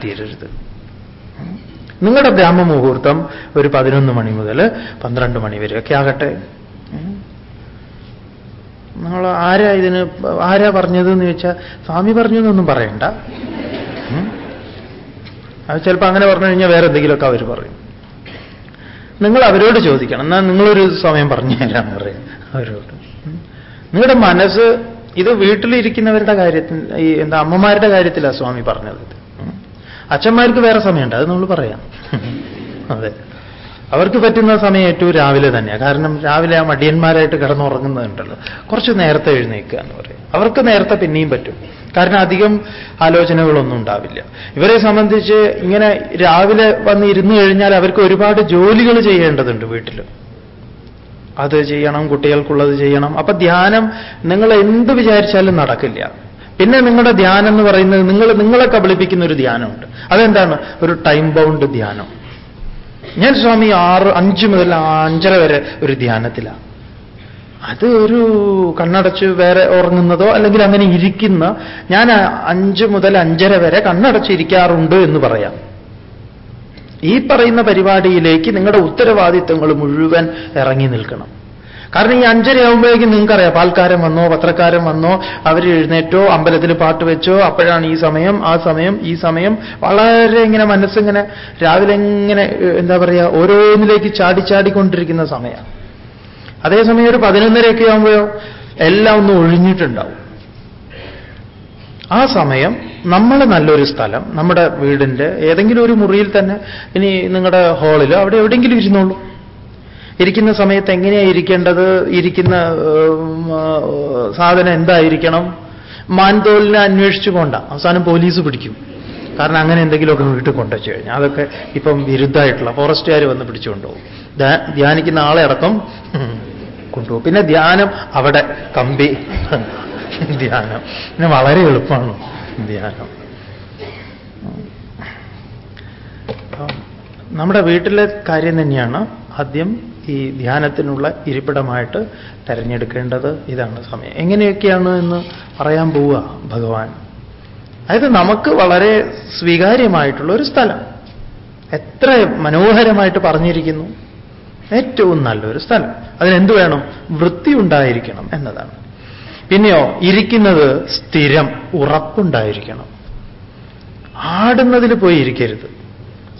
Speaker 1: തീരരുത് ബ്രാഹ്മ മുഹൂർത്തം ഒരു പതിനൊന്ന് മണി മുതൽ പന്ത്രണ്ട് മണി വരെയൊക്കെ ആകട്ടെ. നിങ്ങൾ ആരാ ഇതിന് ആരാ പറഞ്ഞത് എന്ന് ചോദിച്ചാൽ സ്വാമി പറഞ്ഞു എന്നൊന്നും പറയണ്ട അത് ചിലപ്പോൾ അങ്ങനെ പറഞ്ഞു കഴിഞ്ഞാൽ വേറെ എന്തെങ്കിലുമൊക്കെ അവർ പറയും. നിങ്ങൾ അവരോട് ചോദിക്കണം. എന്നാൽ നിങ്ങളൊരു സമയം പറഞ്ഞു തരാൻ പറയും അവരോട്. നിങ്ങളുടെ മനസ്സ് ഇത് വീട്ടിലിരിക്കുന്നവരുടെ കാര്യത്തിൽ ഈ എന്താ അമ്മമാരുടെ കാര്യത്തിലാണ് സ്വാമി പറഞ്ഞത്. അച്ഛന്മാർക്ക് വേറെ സമയമുണ്ട് അത് നമ്മൾ പറയാം. അതെ. അവർക്ക് പറ്റുന്ന സമയം ഏറ്റവും രാവിലെ തന്നെയാണ് കാരണം രാവിലെ ആ മടിയന്മാരായിട്ട് കിടന്നുറങ്ങുന്നുണ്ടല്ലോ. കുറച്ച് നേരത്തെ എഴുന്നേൽക്കുക എന്ന് പറയും. അവർക്ക് നേരത്തെ പിന്നെയും പറ്റും. കാരണം അധികം ആലോചനകളൊന്നും ഉണ്ടാവില്ല. ഇവരെ സംബന്ധിച്ച് ഇങ്ങനെ രാവിലെ വന്ന് ഇരുന്നു കഴിഞ്ഞാൽ അവർക്ക് ഒരുപാട് ജോലികൾ ചെയ്യേണ്ടതുണ്ട് വീട്ടിൽ അത് ചെയ്യണം കുട്ടികൾക്കുള്ളത് ചെയ്യണം. അപ്പൊ ധ്യാനം നിങ്ങൾ എന്ത് വിചാരിച്ചാലും നടക്കില്ല. പിന്നെ നിങ്ങളുടെ ധ്യാനം എന്ന് പറയുന്നത് നിങ്ങൾ നിങ്ങളെ കബളിപ്പിക്കുന്ന ഒരു ധ്യാനമുണ്ട്. അതെന്താണ്? ഒരു ടൈം ബൗണ്ട് ധ്യാനം. ഞാൻ സ്വാമി ആറ് അഞ്ച് മുതൽ അഞ്ചര വരെ ഒരു ധ്യാനത്തിലാണ്. അത് ഒരു കണ്ണടച്ച് വേറെ ഉറങ്ങുന്നതോ അല്ലെങ്കിൽ അങ്ങനെ ഇരിക്കുന്ന ഞാൻ അഞ്ച് മുതൽ അഞ്ചര വരെ കണ്ണടച്ചിരിക്കാറുണ്ട് എന്ന് പറയാം. ഈ പറയുന്ന പരിപാടിയിലേക്ക് നിങ്ങളുടെ ഉത്തരവാദിത്വങ്ങൾ മുഴുവൻ ഇറങ്ങി നിൽക്കണം. കാരണം ഈ അഞ്ചരയാകുമ്പോഴേക്കും നിങ്ങൾക്കറിയാം പാൽക്കാരൻ വന്നോ പത്രക്കാരൻ വന്നോ അവർ എഴുന്നേറ്റോ അമ്പലത്തിൽ പാട്ട് വെച്ചോ അപ്പോഴാണ് ഈ സമയം ആ സമയം ഈ സമയം. വളരെ ഇങ്ങനെ മനസ്സിങ്ങനെ രാവിലെ ഇങ്ങനെ എന്താ പറയുക ഓരോന്നിലേക്ക് ചാടി ചാടിക്കൊണ്ടിരിക്കുന്ന സമയമാണ്. അതേസമയം ഒരു പതിനൊന്നരയൊക്കെ ആകുമ്പോഴോ എല്ലാം ഒന്ന് ഒഴിഞ്ഞിട്ടുണ്ടാവും. ആ സമയം നമ്മൾ നല്ലൊരു സ്ഥലം നമ്മുടെ വീടിന്റെ ഏതെങ്കിലും ഒരു മുറിയിൽ തന്നെ ഇനി നിങ്ങളുടെ ഹാളിലോ അവിടെ എവിടെയെങ്കിലും ഇരുന്നോളൂ. ഇരിക്കുന്ന സമയത്ത് എങ്ങനെയാണ് ഇരിക്കേണ്ടത്? ഇരിക്കുന്ന സാധനം എന്തായിരിക്കണം? മാൻതോലിനെ അന്വേഷിച്ചു പോണ്ട അവസാനം പോലീസ് പിടിക്കും. കാരണം അങ്ങനെ എന്തെങ്കിലുമൊക്കെ വീട്ടിൽ കൊണ്ടുവച്ചു കഴിഞ്ഞാൽ അതൊക്കെ ഇപ്പം വിരുദ്ധമായിട്ടുള്ള ഫോറസ്റ്റുകാർ വന്ന് പിടിച്ചുകൊണ്ടുപോകും ധ്യാനിക്കുന്ന ആളെ അടക്കം കൊണ്ടുപോകും. പിന്നെ ധ്യാനം അവിടെ കമ്പി. ധ്യാനം. പിന്നെ വളരെ എളുപ്പമാണ് ധ്യാനം. നമ്മുടെ വീട്ടിലെ കാര്യം തന്നെയാണ് ആദ്യം ഈ ധ്യാനത്തിനുള്ള ഇരിപ്പിടമായിട്ട് തിരഞ്ഞെടുക്കേണ്ടത് ഇതാണ് സമയം. എങ്ങനെയൊക്കെയാണ് എന്ന് പറയാൻ പോവുക ഭഗവാൻ. അതായത് നമുക്ക് വളരെ സ്വീകാര്യമായിട്ടുള്ള ഒരു സ്ഥലം. എത്ര മനോഹരമായിട്ട് പറഞ്ഞിരിക്കുന്നു. ഏറ്റവും നല്ലൊരു സ്ഥലം. അതിനെന്ത് വേണം? വൃത്തി ഉണ്ടായിരിക്കണം എന്നതാണ്. പിന്നെയോ ഇരിക്കുന്നത് സ്ഥിരം ഉറപ്പുണ്ടായിരിക്കണം. ആടുന്നതിൽ പോയി ഇരിക്കരുത്.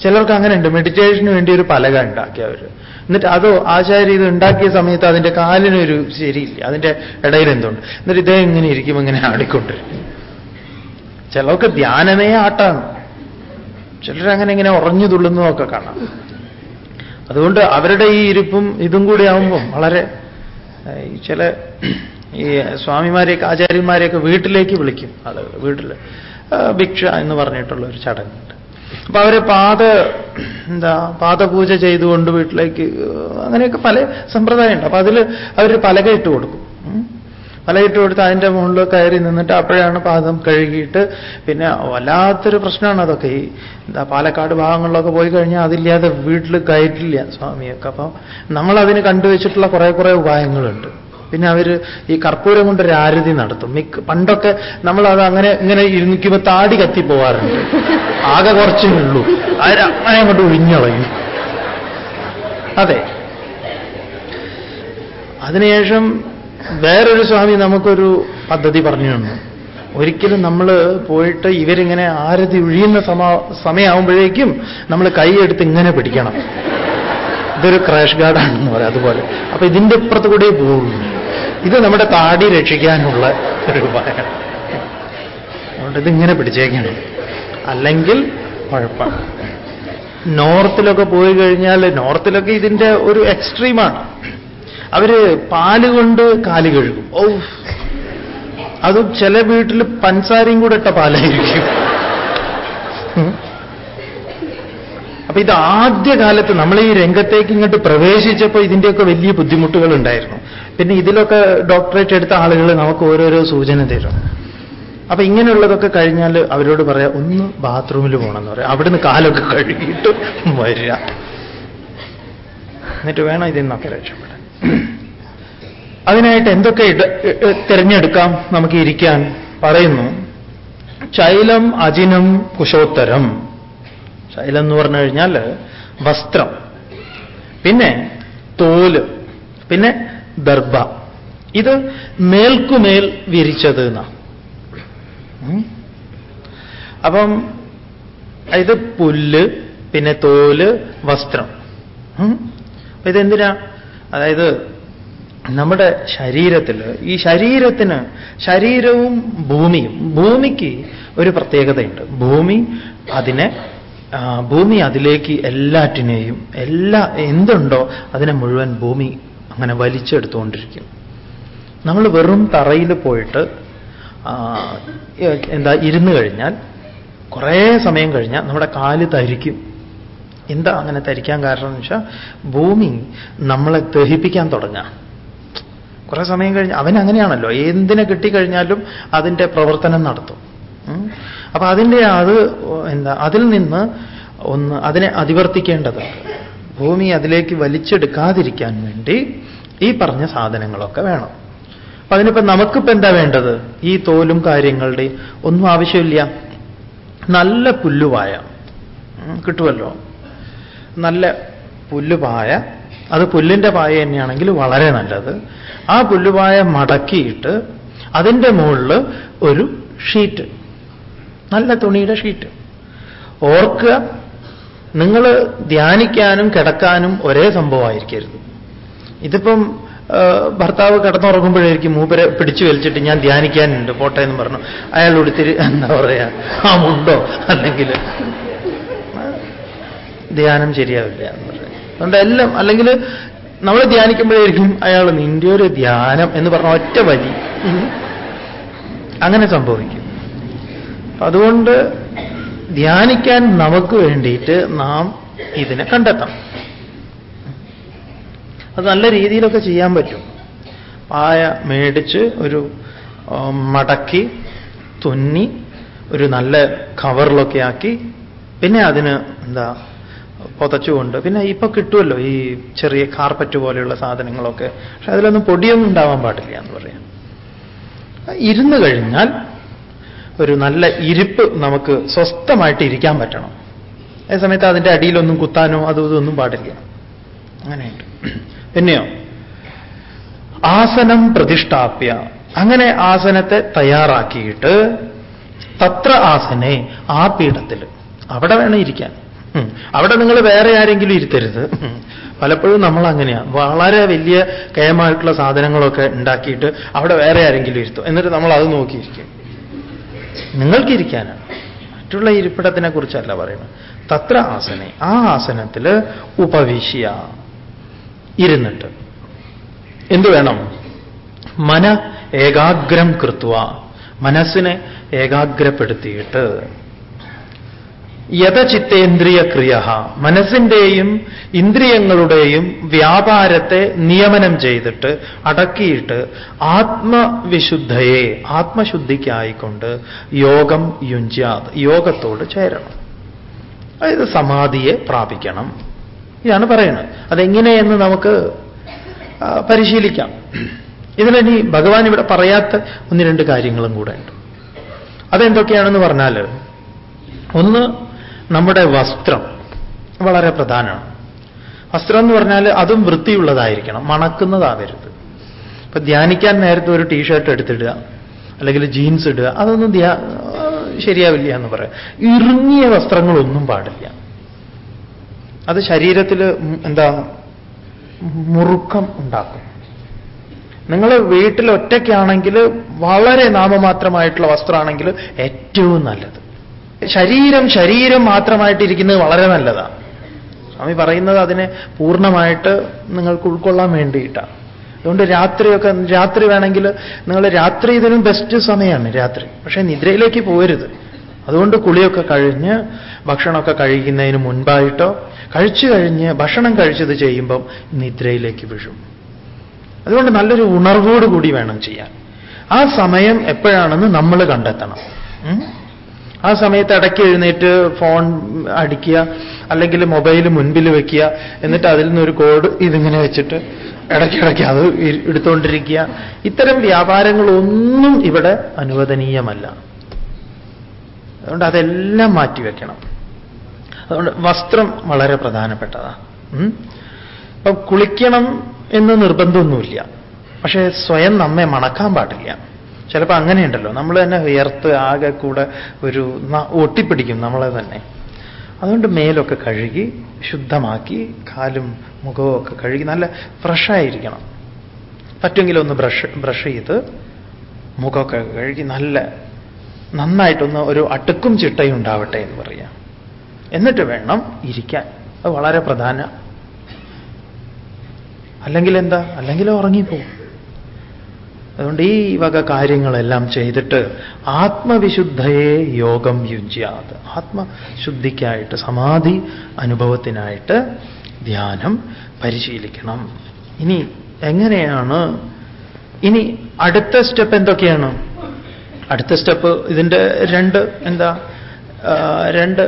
Speaker 1: ചിലർക്ക് അങ്ങനെ ഉണ്ട് മെഡിറ്റേഷന് വേണ്ടി ഒരു പലക ഉണ്ടാക്കി അവർ എന്നിട്ട് അതോ ആചാര്യ ഇത് ഉണ്ടാക്കിയ സമയത്ത് അതിന്റെ കാലിനൊരു ശരിയില്ല. അതിന്റെ ഇടയിൽ എന്തുണ്ട്? എന്നിട്ട് ഇതേ ഇങ്ങനെ ഇരിക്കും ഇങ്ങനെ ആടിക്കൊണ്ടിരിക്കും. ചിലർക്ക് ധ്യാനമേ ആട്ടാണ്. ചിലരങ്ങനെ ഇങ്ങനെ ഉറഞ്ഞു തുള്ളുന്നതൊക്കെ കാണാം. അതുകൊണ്ട് അവരുടെ ഈ ഇരിപ്പും ഇതും കൂടി ആവുമ്പം വളരെ ചില ഈ സ്വാമിമാരെയൊക്കെ ആചാര്യന്മാരെയൊക്കെ വീട്ടിലേക്ക് വിളിക്കും ആളുകൾ വീട്ടിൽ ഭിക്ഷ എന്ന് പറഞ്ഞിട്ടുള്ള ഒരു ചടങ്ങുണ്ട്. അപ്പൊ അവർ പാദ എന്താ പാദപൂജ ചെയ്തുകൊണ്ട് വീട്ടിലേക്ക് അങ്ങനെയൊക്കെ പല സമ്പ്രദായമുണ്ട്. അപ്പൊ അതിൽ അവർ പലക ഇട്ട് കൊടുക്കും. ഇട്ട് കൊടുത്ത് അതിന്റെ മുകളിൽ കയറി നിന്നിട്ട് അപ്പോഴാണ് പാദം കഴുകിയിട്ട് പിന്നെ വല്ലാത്തൊരു പ്രശ്നമാണ് അതൊക്കെ. ഈ എന്താ പാലക്കാട് ഭാഗങ്ങളിലൊക്കെ പോയി കഴിഞ്ഞാൽ അതില്ലാതെ വീട്ടിൽ കയറ്റില്ല സ്വാമിയൊക്കെ. അപ്പം നമ്മളതിന് കണ്ടുവച്ചിട്ടുള്ള കുറേ കുറേ ഉപായങ്ങളുണ്ട്. പിന്നെ അവർ ഈ കർപ്പൂരം കൊണ്ട് ആരതി നടത്തും. മിക്ക പണ്ടൊക്കെ നമ്മൾ അത് അങ്ങനെ ഇങ്ങനെ ഇരുന്നിക്കുമ്പോൾ താടി കത്തി പോവാറുണ്ട്. ആകെ കുറച്ചേ ഉള്ളൂ. അവരങ്ങനെ അങ്ങോട്ട് ഒഴിഞ്ഞളയും. അതെ. അതിനുശേഷം വേറൊരു സ്വാമി നമുക്കൊരു പദ്ധതി പറഞ്ഞു തന്നു. ഒരിക്കലും നമ്മൾ പോയിട്ട് ഇവരിങ്ങനെ ആരതി ഒഴിയുന്ന സമ സമയമാകുമ്പോഴേക്കും നമ്മൾ കൈയെടുത്ത് ഇങ്ങനെ പിടിക്കണം. ഇതൊരു ക്രാഷ് ഗാർഡാണെന്ന് പറയാം അതുപോലെ. അപ്പൊ ഇതിന്റെ ഇപ്പുറത്ത് കൂടെ പോകുള്ളൂ ഇത് നമ്മുടെ താടി രക്ഷിക്കാനുള്ള ഒരു ഉപായമാണ് അതുകൊണ്ട് ഇതിങ്ങനെ പിടിച്ചേക്കണം. അല്ലെങ്കിൽ കുഴപ്പമാണ് നോർത്തിലൊക്കെ പോയി കഴിഞ്ഞാൽ നോർത്തിലൊക്കെ ഇതിന്റെ ഒരു എക്സ്ട്രീമാണ് അവർ പാൽ കൊണ്ട് കാൽ കഴുകും. ഓ അതും ചില വീട്ടിൽ പഞ്ചസാരയും കൂടെ ഇട്ട പാലായിരിക്കും. അപ്പൊ ഇത് ആദ്യകാലത്ത് നമ്മൾ ഈ രംഗത്തേക്ക് ഇങ്ങോട്ട് പ്രവേശിച്ചപ്പോൾ ഇതിന്റെയൊക്കെ വലിയ ബുദ്ധിമുട്ടുകൾ ഉണ്ടായിരുന്നു പിന്നെ ഇതിലൊക്കെ ഡോക്ടറേറ്റ് എടുത്ത ആളുകൾ നമുക്ക് ഓരോരോ സൂചന തരും. അപ്പൊ ഇങ്ങനെയുള്ളതൊക്കെ കഴിഞ്ഞാൽ അവരോട് പറയാം ഒന്ന് ബാത്റൂമിൽ പോകണമെന്ന് പറയാം. അവിടുന്ന് കാലൊക്കെ കഴുകിയിട്ട് വരിക എന്നിട്ട് വേണം ഇതിൽ നിന്നൊക്കെ രക്ഷപ്പെടാൻ. അതിനായിട്ട് എന്തൊക്കെ തിരഞ്ഞെടുക്കാം നമുക്ക് ഇരിക്കാൻ പറയുന്നു. ചൈലം അജിനം കുശോത്തരം. ശൈലം പറഞ്ഞു കഴിഞ്ഞാൽ വസ്ത്രം. പിന്നെ തോൽ. പിന്നെ ദർഭ ഇത് മേൽക്കുമേൽ വിരിച്ചത് അപ്പം ഇത് പുല്ല് പിന്നെ തോൽ വസ്ത്രം. അപ്പൊ ഇതെന്തിനാ? അതായത് നമ്മുടെ ശരീരത്തിൽ ഈ ശരീരത്തിന് ശരീരവും ഭൂമിയും ഭൂമിക്ക് ഒരു പ്രത്യേകതയുണ്ട്. ഭൂമി അതിനെ ഭൂമി അതിലേക്ക് എല്ലാറ്റിനെയും എല്ലാ എന്തുണ്ടോ അതിനെ മുഴുവൻ ഭൂമി അങ്ങനെ വലിച്ചെടുത്തുകൊണ്ടിരിക്കും. നമ്മൾ വെറും തറയിൽ പോയിട്ട് എന്താ ഇരുന്ന് കഴിഞ്ഞാൽ കുറേ സമയം കഴിഞ്ഞാൽ നമ്മുടെ കാൽ തരിക്കും. എന്താ അങ്ങനെ തരിക്കാൻ കാരണം എന്ന് വെച്ചാൽ ഭൂമി നമ്മളെ ദഹിപ്പിക്കാൻ തുടങ്ങാം. കുറേ സമയം കഴിഞ്ഞ് അവൻ അങ്ങനെയാണല്ലോ. എന്തിനെ കിട്ടിക്കഴിഞ്ഞാലും അതിന്റെ പ്രവർത്തനം നടത്തും. അപ്പൊ അതിന്റെ അത് എന്താ അതിൽ നിന്ന് ഒന്ന് അതിനെ അതിവർത്തിക്കേണ്ടത്. ഭൂമി അതിലേക്ക് വലിച്ചെടുക്കാതിരിക്കാൻ വേണ്ടി ഈ പറഞ്ഞ സാധനങ്ങളൊക്കെ വേണം. അപ്പൊ അതിനിപ്പോ നമുക്കിപ്പോ എന്താ വേണ്ടത്? ഈ തോലും കാര്യങ്ങളുടെയും ഒന്നും ആവശ്യമില്ല. നല്ല പുല്ലുപായ. കിട്ടുമല്ലോ നല്ല പുല്ലുപായ. അത് പുല്ലിന്റെ പായ തന്നെയാണെങ്കിൽ വളരെ നല്ലത്. ആ പുല്ലുപായ മടക്കിയിട്ട് അതിന്റെ മുകളിൽ ഒരു ഷീറ്റ്. നല്ല തുണിയുടെ ഷീറ്റ്. ഓർക്കുക നിങ്ങൾ ധ്യാനിക്കാനും കിടക്കാനും ഒരേ സംഭവമായിരിക്കരുത്. ഇതിപ്പം ഭർത്താവ് കിടന്നുറങ്ങുമ്പോഴായിരിക്കും മൂപ്പരെ പിടിച്ചു വലിച്ചിട്ട് ഞാൻ ധ്യാനിക്കാനുണ്ട് പോട്ടെ എന്ന് പറഞ്ഞു. അയാൾ ഉടുത്തിരി എന്താ പറയാ ആ മുണ്ടോ അല്ലെങ്കിൽ ധ്യാനം ശരിയാവില്ല എന്ന് പറഞ്ഞു. അതുകൊണ്ട് എല്ലാം അല്ലെങ്കിൽ നമ്മൾ ധ്യാനിക്കുമ്പോഴായിരിക്കും അയാൾ നിന്റെ ഒരു ധ്യാനം എന്ന് പറഞ്ഞ ഒറ്റ വലി അങ്ങനെ സംഭവിക്കും. അതുകൊണ്ട് ധ്യാനിക്കാൻ നമുക്ക് വേണ്ടിയിട്ട് നാം ഇതിനെ കണ്ടെത്തണം. അത് നല്ല രീതിയിലൊക്കെ ചെയ്യാൻ പറ്റും. പായ മേടിച്ച് ഒരു മടക്കി തുന്നി ഒരു നല്ല കവറിലൊക്കെ ആക്കി പിന്നെ അതിന് എന്താ പുതച്ചുകൊണ്ട് പിന്നെ ഇപ്പൊ കിട്ടുമല്ലോ ഈ ചെറിയ കാർപ്പറ്റ് പോലെയുള്ള സാധനങ്ങളൊക്കെ. പക്ഷെ അതിലൊന്നും പൊടിയൊന്നും ഉണ്ടാവാൻ പാടില്ല എന്ന് പറയാം. ഇരുന്ന് കഴിഞ്ഞാൽ ഒരു നല്ല ഇരിപ്പ് നമുക്ക് സ്വസ്ഥമായിട്ട് ഇരിക്കാൻ പറ്റണം. അതേ സമയത്ത് അതിന്റെ അടിയിലൊന്നും കുത്താനോ അതും ഇതൊന്നും പാടില്ല. അങ്ങനെയുണ്ട്. പിന്നെയോ? ആസനം പ്രതിഷ്ഠാപ്യ. അങ്ങനെ ആസനത്തെ തയ്യാറാക്കിയിട്ട് തത്ര ആസനെ ആ പീഠത്തിൽ. അവിടെ വേണം ഇരിക്കാൻ. അവിടെ നിങ്ങൾ വേറെ ആരെങ്കിലും ഇരുത്തരുത്. പലപ്പോഴും നമ്മൾ അങ്ങനെയാണ് വളരെ വലിയ കയമായിട്ടുള്ള സാധനങ്ങളൊക്കെ ഉണ്ടാക്കിയിട്ട് അവിടെ വേറെ ആരെങ്കിലും ഇരുത്തും. എന്നിട്ട് നമ്മൾ അത് നോക്കിയിരിക്കും. നിങ്ങൾക്കിരിക്കാനാണ്. മറ്റുള്ള ഇരിപ്പിടത്തിനെ കുറിച്ചല്ല പറയുന്നത്. തത്ര ആസനെ ആ ആസനത്തിൽ ഉപവിശ്യ. ഇരുന്നിട്ട്. എന്തു വേണം? മന ഏകാഗ്രം കൃത്വ. മനസ്സിനെ ഏകാഗ്രപ്പെടുത്തിയിട്ട് യഥചിത്തേന്ദ്രിയ ക്രിയ മനസ്സിന്റെയും ഇന്ദ്രിയങ്ങളുടെയും വ്യാപാരത്തെ നിയമനം ചെയ്തിട്ട് അടക്കിയിട്ട് ആത്മവിശുദ്ധയെ ആത്മശുദ്ധിക്കായിക്കൊണ്ട് യോഗം യുഞ്ചാത് യോഗത്തോട് ചേരണം. അതായത് സമാധിയെ പ്രാപിക്കണം. ഇതാണ് പറയുന്നത്. അതെങ്ങനെയെന്ന് നമുക്ക് പരിശീലിക്കാം. ഇതിലിനി ഭഗവാൻ ഇവിടെ പറയാത്ത ഒന്ന് രണ്ട് കാര്യങ്ങളും കൂടെ ഉണ്ട്. അതെന്തൊക്കെയാണെന്ന് പറഞ്ഞാൽ ഒന്ന് നമ്മുടെ വസ്ത്രം വളരെ പ്രധാനമാണ്. വസ്ത്രം എന്ന് പറഞ്ഞാൽ അതും വൃത്തിയുള്ളതായിരിക്കണം മണക്കുന്നതാവരുത്. ഇപ്പൊ ധ്യാനിക്കാൻ നേരത്തെ ഒരു ടീഷർട്ട് എടുത്തിടുക അല്ലെങ്കിൽ ജീൻസ് ഇടുക അതൊന്നും ധ്യാ ശരിയാവില്ല എന്ന് പറയാം. ഇറുങ്ങിയ വസ്ത്രങ്ങളൊന്നും പാടില്ല. അത് ശരീരത്തിൽ എന്താ മുറുക്കം ഉണ്ടാക്കും. നിങ്ങൾ വീട്ടിൽ ഒറ്റയ്ക്കാണെങ്കിൽ വളരെ നാമമാത്രമായിട്ടുള്ള വസ്ത്രമാണെങ്കിൽ ഏറ്റവും നല്ലത്. ശരീരം ശരീരം മാത്രമായിട്ടിരിക്കുന്നത് വളരെ നല്ലതാണ് സ്വാമി പറയുന്നത് അതിനെ പൂർണമായിട്ട് നിങ്ങൾക്ക് ഉൾക്കൊള്ളാൻ വേണ്ടിയിട്ടാണ്. അതുകൊണ്ട് രാത്രിയൊക്കെ രാത്രി വേണമെങ്കിൽ നിങ്ങൾ രാത്രി ഇതിനും ബെസ്റ്റ് സമയമാണ് രാത്രി. പക്ഷേ നിദ്രയിലേക്ക് പോരുത്. അതുകൊണ്ട് കുളിയൊക്കെ കഴിഞ്ഞ് ഭക്ഷണമൊക്കെ കഴിക്കുന്നതിന് മുൻപായിട്ടോ കഴിച്ചു കഴിഞ്ഞ് ഭക്ഷണം കഴിച്ചത് ചെയ്യുമ്പം നിദ്രയിലേക്ക് വീഴും. അതുകൊണ്ട് നല്ലൊരു ഉണർവോടുകൂടി വേണം ചെയ്യാൻ. ആ സമയം എപ്പോഴാണെന്ന് നമ്മൾ കണ്ടെത്തണം? ആ സമയത്ത് ഇടയ്ക്ക് എഴുന്നേറ്റ് ഫോൺ അടിക്കുക അല്ലെങ്കിൽ മൊബൈൽ മുൻപിൽ വെക്കുക എന്നിട്ട് അതിൽ നിന്നൊരു കോഡ് ഇതിങ്ങനെ വെച്ചിട്ട് ഇടയ്ക്കിടയ്ക്ക് അത് എടുത്തുകൊണ്ടിരിക്കുക. ഇത്തരം വ്യാപാരങ്ങളൊന്നും ഇവിടെ അനുവദനീയമല്ല. അതുകൊണ്ട് അതെല്ലാം മാറ്റിവെക്കണം അതുകൊണ്ട് വസ്ത്രം വളരെ പ്രധാനപ്പെട്ടതാണ് അപ്പൊ കുളിക്കണം എന്ന് നിർബന്ധമൊന്നുമില്ല. പക്ഷേ സ്വയം നമ്മെ മണക്കാൻ പാടില്ല. ചിലപ്പോൾ അങ്ങനെയുണ്ടല്ലോ. നമ്മൾ തന്നെ വിയർത്ത് ആകെ കൂടെ ഒരു ഒട്ടിപ്പിടിക്കും നമ്മളെ തന്നെ. അതുകൊണ്ട് മേലൊക്കെ കഴുകി ശുദ്ധമാക്കി കാലും മുഖവും ഒക്കെ കഴുകി നല്ല ഫ്രഷായിരിക്കണം പറ്റുമെങ്കിൽ ഒന്ന് ബ്രഷ് ബ്രഷ് ചെയ്ത് മുഖമൊക്കെ കഴുകി നല്ല നന്നായിട്ടൊന്ന് ഒരു അടുക്കും ചിട്ടയും ഉണ്ടാവട്ടെ എന്ന് പറയാം. എന്നിട്ട് വേണം ഇരിക്കാൻ. അത് വളരെ പ്രധാന. അല്ലെങ്കിൽ എന്താ? അല്ലെങ്കിൽ ഉറങ്ങിപ്പോവും. അതുകൊണ്ട് ഈ വക കാര്യങ്ങളെല്ലാം ചെയ്തിട്ട് ആത്മവിശുദ്ധയെ യോഗം യുജ്യാത്. ആത്മശുദ്ധിക്കായിട്ട് സമാധി അനുഭവത്തിനായിട്ട് ധ്യാനം പരിശീലിക്കണം. ഇനി എങ്ങനെയാണ്? ഇനി അടുത്ത സ്റ്റെപ്പ് എന്തൊക്കെയാണ്? അടുത്ത സ്റ്റെപ്പ് ഇതിന്റെ രണ്ട് എന്താ രണ്ട്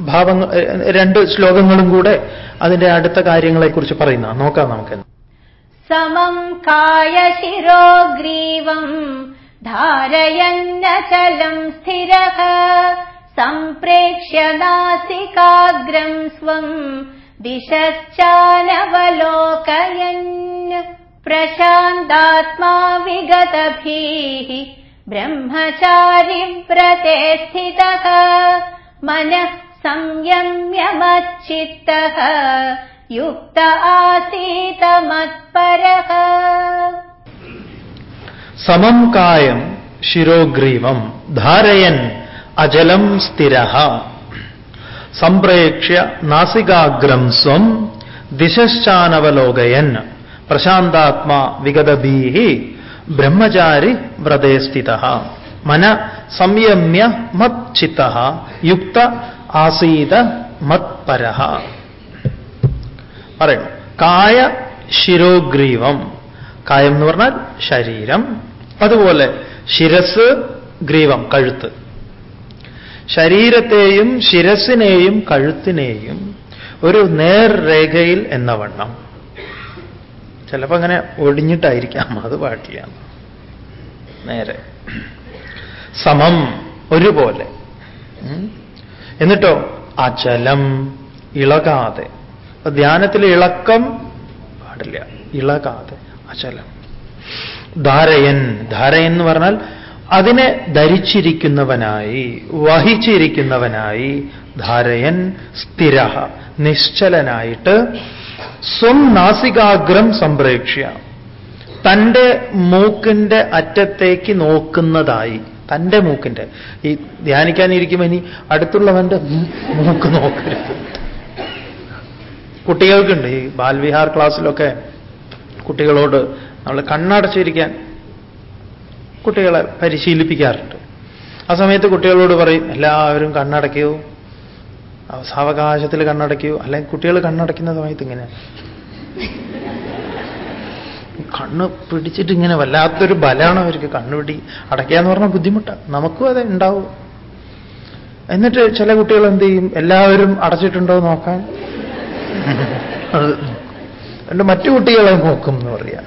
Speaker 1: ഭാവങ്ങൾ രണ്ട് ശ്ലോകങ്ങളും കൂടെ അതിന്റെ അടുത്ത കാര്യങ്ങളെക്കുറിച്ച് പറയുന്ന നോക്കാം നമുക്ക്.
Speaker 2: समं कायशिरो ग्रीवम् धारयन्नचलम् स्थिरः सम्प्रेक्ष्य नासिकाग्रम् स्वम् दिशश्चानवलोकयन् प्रशान्तात्मा विगतभीः ब्रह्मचारिव्रते स्थितः मनः संयम्यमच्चित्तः युक्त आसीत मत्परः
Speaker 1: സമം കായം ശിരോഗ്രീവം ധാരയൻ അജലം സ്ഥിര സംപ്രേക്ഷ്യ നാസികാഗ്രം സ്വം ദിശശ്ചാനവലോകയൻ പ്രശാന്താത്മാ വിഗതഭീ ബ്രഹ്മചാരി വ്രതേ സ്ഥിത മന സംയമ്യ മച്ചിത്ത യുക്ത ആസീത മത്പര പറയുന്നു. കായ ശിരോഗ്രീവം. കായം എന്ന് പറഞ്ഞാൽ ശരീരം. അതുപോലെ ശിരസ് ഗ്രീവം കഴുത്ത്. ശരീരത്തെയും ശിരസിനെയും കഴുത്തിനെയും ഒരു നേർരേഖയിൽ എന്ന വണ്ണം. ചിലപ്പോൾ അങ്ങനെ ഒടിഞ്ഞിട്ടായിരിക്കാം അത് പാടില്ല നേരെ. സമം ഒരുപോലെ. എന്നിട്ടോ അചലം ഇളകാതെ. അപ്പൊ ധ്യാനത്തിൽ ഇളക്കം പാടില്ല. ഇളകാതെ അചലം. ധാരയൻ ധാരയൻ എന്ന് പറഞ്ഞാൽ അതിനെ ധരിച്ചിരിക്കുന്നവനായി വഹിച്ചിരിക്കുന്നവനായി ധാരയൻ സ്ഥിര നിശ്ചലനായിട്ട് സ്വം നാസികാഗ്രം സംപ്രേക്ഷ്യ. തന്റെ മൂക്കിന്റെ അറ്റത്തേക്ക് നോക്കുന്നതായി തന്റെ മൂക്കിന്റെ. ഈ ധ്യാനിക്കാനിരിക്കുമ്പോൾ ഇനി അടുത്തുള്ളവന്റെ മൂക്ക് നോക്കരുത്. കുട്ടികൾക്കുണ്ട്. ഈ ബാൽവിഹാർ ക്ലാസ്സിലൊക്കെ കുട്ടികളോട് നമ്മൾ കണ്ണടച്ചിരിക്കാൻ കുട്ടികളെ പരിശീലിപ്പിക്കാറുണ്ട്. ആ സമയത്ത് കുട്ടികളോട് പറയും എല്ലാവരും കണ്ണടയ്ക്കൂ. സാവകാശത്തിൽ കണ്ണടയ്ക്കൂ. അല്ലെങ്കിൽ കുട്ടികൾ കണ്ണടയ്ക്കുന്ന സമയത്ത് ഇങ്ങനെ കണ്ണ് പിടിച്ചിട്ട് ഇങ്ങനെ വല്ലാത്തൊരു ബലമാണ് അവർക്ക് കണ്ണുപിടി അടയ്ക്കാന്ന് പറഞ്ഞാൽ ബുദ്ധിമുട്ടാണ് നമുക്കും അത് ഉണ്ടാവും. എന്നിട്ട് ചില കുട്ടികൾ എന്ത് ചെയ്യും? എല്ലാവരും അടച്ചിട്ടുണ്ടോ നോക്കാൻ? അതുകൊണ്ട് മറ്റു കുട്ടികളെ നോക്കും എന്ന് പറയാം.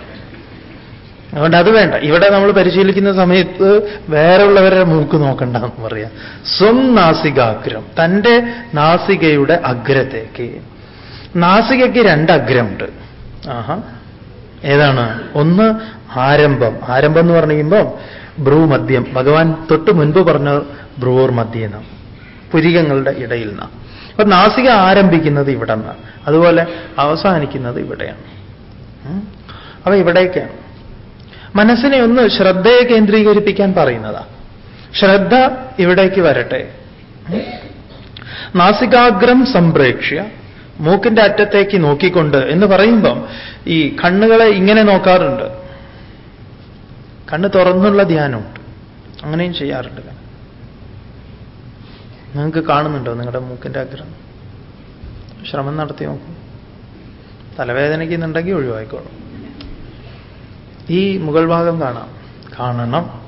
Speaker 1: അതുകൊണ്ട് അത് വേണ്ട. ഇവിടെ നമ്മൾ പരിശീലിക്കുന്ന സമയത്ത് വേറെയുള്ളവരുടെ മൂക്ക് നോക്കണ്ട എന്ന് പറയാം. സ്വം നാസികാഗ്രം. തന്റെ നാസികയുടെ അഗ്രത്തേക്ക് നാസികയ്ക്ക് രണ്ട് അഗ്രമുണ്ട്. ആഹാ. ഏതാണ്? ഒന്ന് ആരംഭം. ആരംഭം എന്ന് പറയുമ്പോൾ ഭ്രൂ മദ്യം ഭഗവാൻ തൊട്ട് മുൻപ് പറഞ്ഞ ഭ്രൂർ മദ്യം പുരികങ്ങളുടെ ഇടയിൽ നിന്നാണ് അപ്പൊ നാസിക ആരംഭിക്കുന്നത് ഇവിടെ നിന്നാണ് അതുപോലെ അവസാനിക്കുന്നത് ഇവിടെയാണ്. അപ്പൊ ഇവിടേക്കാണ്. മനസ്സിനെ ഒന്ന് ശ്രദ്ധയെ കേന്ദ്രീകരിപ്പിക്കാൻ പറയുന്നതാ. ശ്രദ്ധ ഇവിടേക്ക് വരട്ടെ. നാസികാഗ്രം സംപ്രേക്ഷ്യ മൂക്കിന്റെ അറ്റത്തേക്ക് നോക്കിക്കൊണ്ട് എന്ന് പറയുമ്പം ഈ കണ്ണുകളെ ഇങ്ങനെ നോക്കാറുണ്ട്. കണ്ണ് തുറന്നുള്ള ധ്യാനമുണ്ട്. അങ്ങനെയും ചെയ്യാറുണ്ട് നിങ്ങൾക്ക് കാണുന്നുണ്ടോ നിങ്ങളുടെ മൂക്കിന്റെ ആഗ്രഹം? ശ്രമം നടത്തി നോക്കും. തലവേദനയ്ക്കുന്നുണ്ടെങ്കിൽ ഒഴിവായിക്കോളും. ഈ മുകൾ ഭാഗം കാണാം. കാണണം.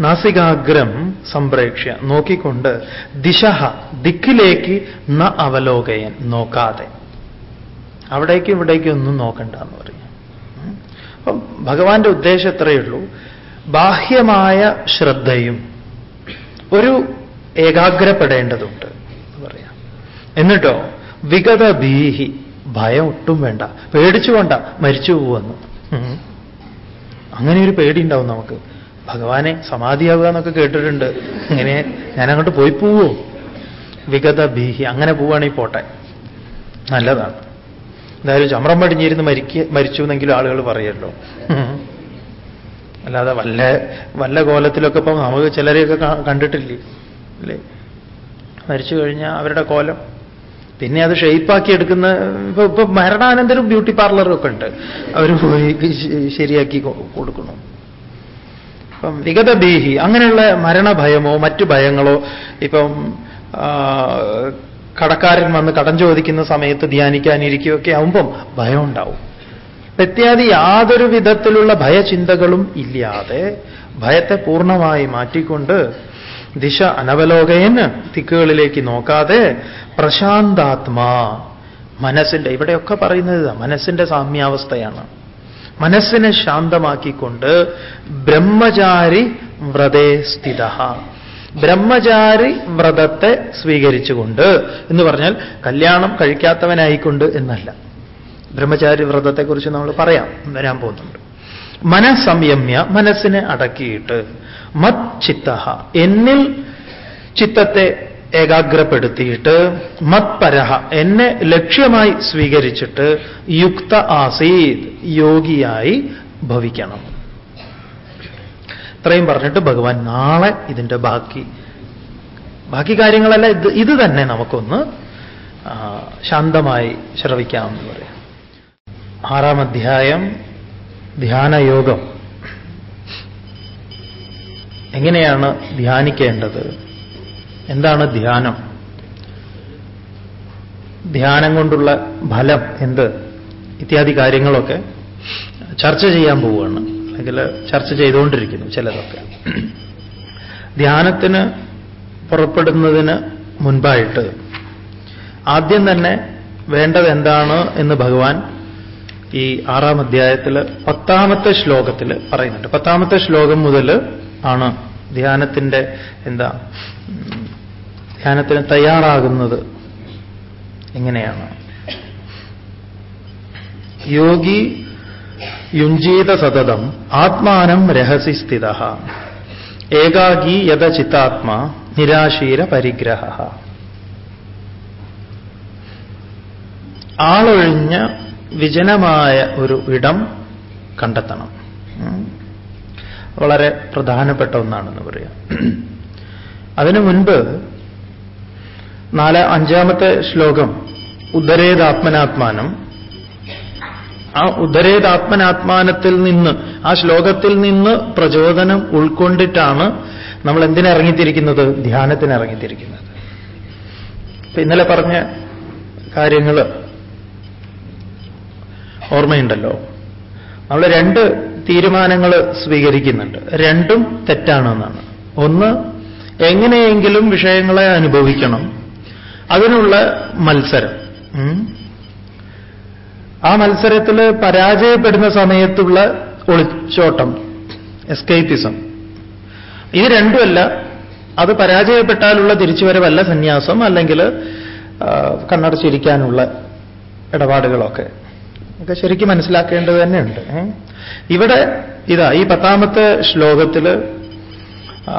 Speaker 1: നാസികാഗ്രം സംപ്രേക്ഷ്യ. നോക്കിക്കൊണ്ട് ദിശ ദിക്കിലേക്ക് ന അവലോകയൻ നോക്കാതെ. അവിടേക്കും ഇവിടേക്കും ഒന്നും നോക്കണ്ട എന്ന് പറയും. അപ്പം ഭഗവാന്റെ ഉദ്ദേശം എത്രയേ ഉള്ളൂ? ബാഹ്യമായ ശ്രദ്ധയും ഒരു ഏകാഗ്രപ്പെടേണ്ടതുണ്ട് എന്ന് പറയാം. എന്നിട്ടോ വിഗത ഭീഹി ഭയം ഒട്ടും വേണ്ട. പേടിച്ചു വേണ്ട മരിച്ചു പോവെന്ന്. അങ്ങനെ ഒരു പേടി ഉണ്ടാവും നമുക്ക്. ഭഗവാനെ സമാധിയാവുക എന്നൊക്കെ കേട്ടിട്ടുണ്ട്. ഇങ്ങനെ ഞാൻ അങ്ങോട്ട് പോയി പോവോ? വിഗത ഭീഹി അങ്ങനെ പോവുകയാണെങ്കിൽ പോട്ടെ. നല്ലതാണ്. എന്തായാലും ചമ്രം പടിഞ്ഞിരുന്ന് മരിക്ക മരിച്ചു എന്നെങ്കിലും ആളുകൾ പറയല്ലോ. അല്ലാതെ വല്ല വല്ല കോലത്തിലൊക്കെ ഇപ്പം നമുക്ക് ചിലരെയൊക്കെ കണ്ടിട്ടില്ലേ? അല്ലേ? മരിച്ചു കഴിഞ്ഞാൽ അവരുടെ കോലം. പിന്നെ അത് ഷെയ്പ്പാക്കി എടുക്കുന്ന ഇപ്പൊ ഇപ്പൊ മരണാനന്തരം ബ്യൂട്ടി പാർലറും ഒക്കെ ഉണ്ട്. അവർ പോയി ശരിയാക്കി കൊടുക്കണം ഇപ്പം വിഗത ബീഹി അങ്ങനെയുള്ള മരണഭയമോ മറ്റു ഭയങ്ങളോ ഇപ്പം കടക്കാരൻ വന്ന് കടം ചോദിക്കുന്ന സമയത്ത് ധ്യാനിക്കാനിരിക്കുകയൊക്കെ ആവുമ്പം ഭയം ഉണ്ടാവും. ഇത്യാദി യാതൊരു വിധത്തിലുള്ള ഭയചിന്തകളും ഇല്ലാതെ ഭയത്തെ പൂർണമായി മാറ്റിക്കൊണ്ട് ദിശ അനവലോകയന് തിക്കുകളിലേക്ക് നോക്കാതെ പ്രശാന്താത്മാ മനസ്സിന്റെ ഇവിടെയൊക്കെ പറയുന്നത് മനസ്സിന്റെ സാമ്യാവസ്ഥയാണ്. മനസ്സിനെ ശാന്തമാക്കിക്കൊണ്ട് ബ്രഹ്മചാരി വ്രതേ സ്ഥിത. ബ്രഹ്മചാരി വ്രതത്തെ സ്വീകരിച്ചുകൊണ്ട് എന്ന് പറഞ്ഞാൽ കല്യാണം കഴിക്കാത്തവനായിക്കൊണ്ട് എന്നല്ല. ബ്രഹ്മചാരി വ്രതത്തെക്കുറിച്ച് നമ്മൾ പറയാം. വരാൻ പോകുന്നുണ്ട്. മനസ്സംയമ്യ മനസ്സിനെ അടക്കിയിട്ട് മത് ചിത്ത എന്നിൽ ചിത്തത്തെ ഏകാഗ്രപ്പെടുത്തിയിട്ട് മത്പരഹ എന്നെ ലക്ഷ്യമായി സ്വീകരിച്ചിട്ട് യുക്ത ആസീത് യോഗിയായി ഭവിക്കണം. ഇത്രയും പറഞ്ഞിട്ട് ഭഗവാൻ നാളെ ഇതിന്റെ ബാക്കി ബാക്കി കാര്യങ്ങളല്ല ഇത് ഇത് തന്നെ നമുക്കൊന്ന് ശാന്തമായി ശ്രവിക്കാം എന്ന് പറയാം. ആറാം അധ്യായം ധ്യാനയോഗം. എങ്ങനെയാണ് ധ്യാനിക്കേണ്ടത്? എന്താണ് ധ്യാനം? ധ്യാനം കൊണ്ടുള്ള ഫലം എന്ത്? ഇത്യാദി കാര്യങ്ങളൊക്കെ ചർച്ച ചെയ്യാൻ പോവുകയാണ്. അല്ലെങ്കിൽ ചർച്ച ചെയ്തുകൊണ്ടിരിക്കുന്നു ചിലതൊക്കെ. ധ്യാനത്തിന് പുറപ്പെടുന്നതിന് മുൻപായിട്ട് ആദ്യം തന്നെ വേണ്ടതെന്താണ് എന്ന് ഭഗവാൻ ഈ ആറാം അധ്യായത്തിൽ പത്താമത്തെ ശ്ലോകത്തിൽ പറയുന്നുണ്ട്. പത്താമത്തെ ശ്ലോകം മുതൽ ആണ് ധ്യാനത്തിന്റെ എന്താ ധ്യാനത്തിന് തയ്യാറാകുന്നത് എങ്ങനെയാണ്? യോഗി യുഞ്ജീത സതതം ആത്മാനം രഹസി സ്ഥിത. ഏകാഗി യഥ ചിത്താത്മാ നിരാശീര പരിഗ്രഹ. ആളൊഴിഞ്ഞ വിജനമായ ഒരു ഇടം കണ്ടെത്തണം. വളരെ പ്രധാനപ്പെട്ട ഒന്നാണെന്ന് പറയാം. അതിനു മുൻപ് നാല് അഞ്ചാമത്തെ ശ്ലോകം ഉദരേതാത്മനാത്മാനം. ആ ഉദരേതാത്മനാത്മാനത്തിൽ നിന്ന് ആ ശ്ലോകത്തിൽ നിന്ന് പ്രചോദനം ഉൾക്കൊണ്ടിട്ടാണ് നമ്മൾ എന്തിനിറങ്ങിത്തിരിക്കുന്നത് ധ്യാനത്തിന് ഇറങ്ങിത്തിരിക്കുന്നത്. ഇന്നലെ പറഞ്ഞ കാര്യങ്ങൾ ഓർമ്മയുണ്ടല്ലോ. നമ്മൾ രണ്ട് തീരുമാനങ്ങൾ സ്വീകരിക്കുന്നുണ്ട്. രണ്ടും തെറ്റാണെന്നാണ്. ഒന്ന് എങ്ങനെയെങ്കിലും വിഷയങ്ങളെ അനുഭവിക്കണം. അതിനുള്ള മത്സരം. ആ മത്സരത്തിൽ പരാജയപ്പെടുന്ന സമയത്തുള്ള ഒളിച്ചോട്ടം എസ്കേപ്പിസം. ഇത് രണ്ടുമല്ല. അത് പരാജയപ്പെട്ടാലുള്ള തിരിച്ചുവരവല്ല സന്യാസം അല്ലെങ്കിൽ കണ്ണടച്ചിരിക്കാനുള്ള ഇടപാടുകളൊക്കെ. ഒക്കെ ശരിക്കും മനസ്സിലാക്കേണ്ടത് തന്നെയുണ്ട്. ഇവിടെ ഇതാ ഈ പത്താമത്തെ ശ്ലോകത്തിൽ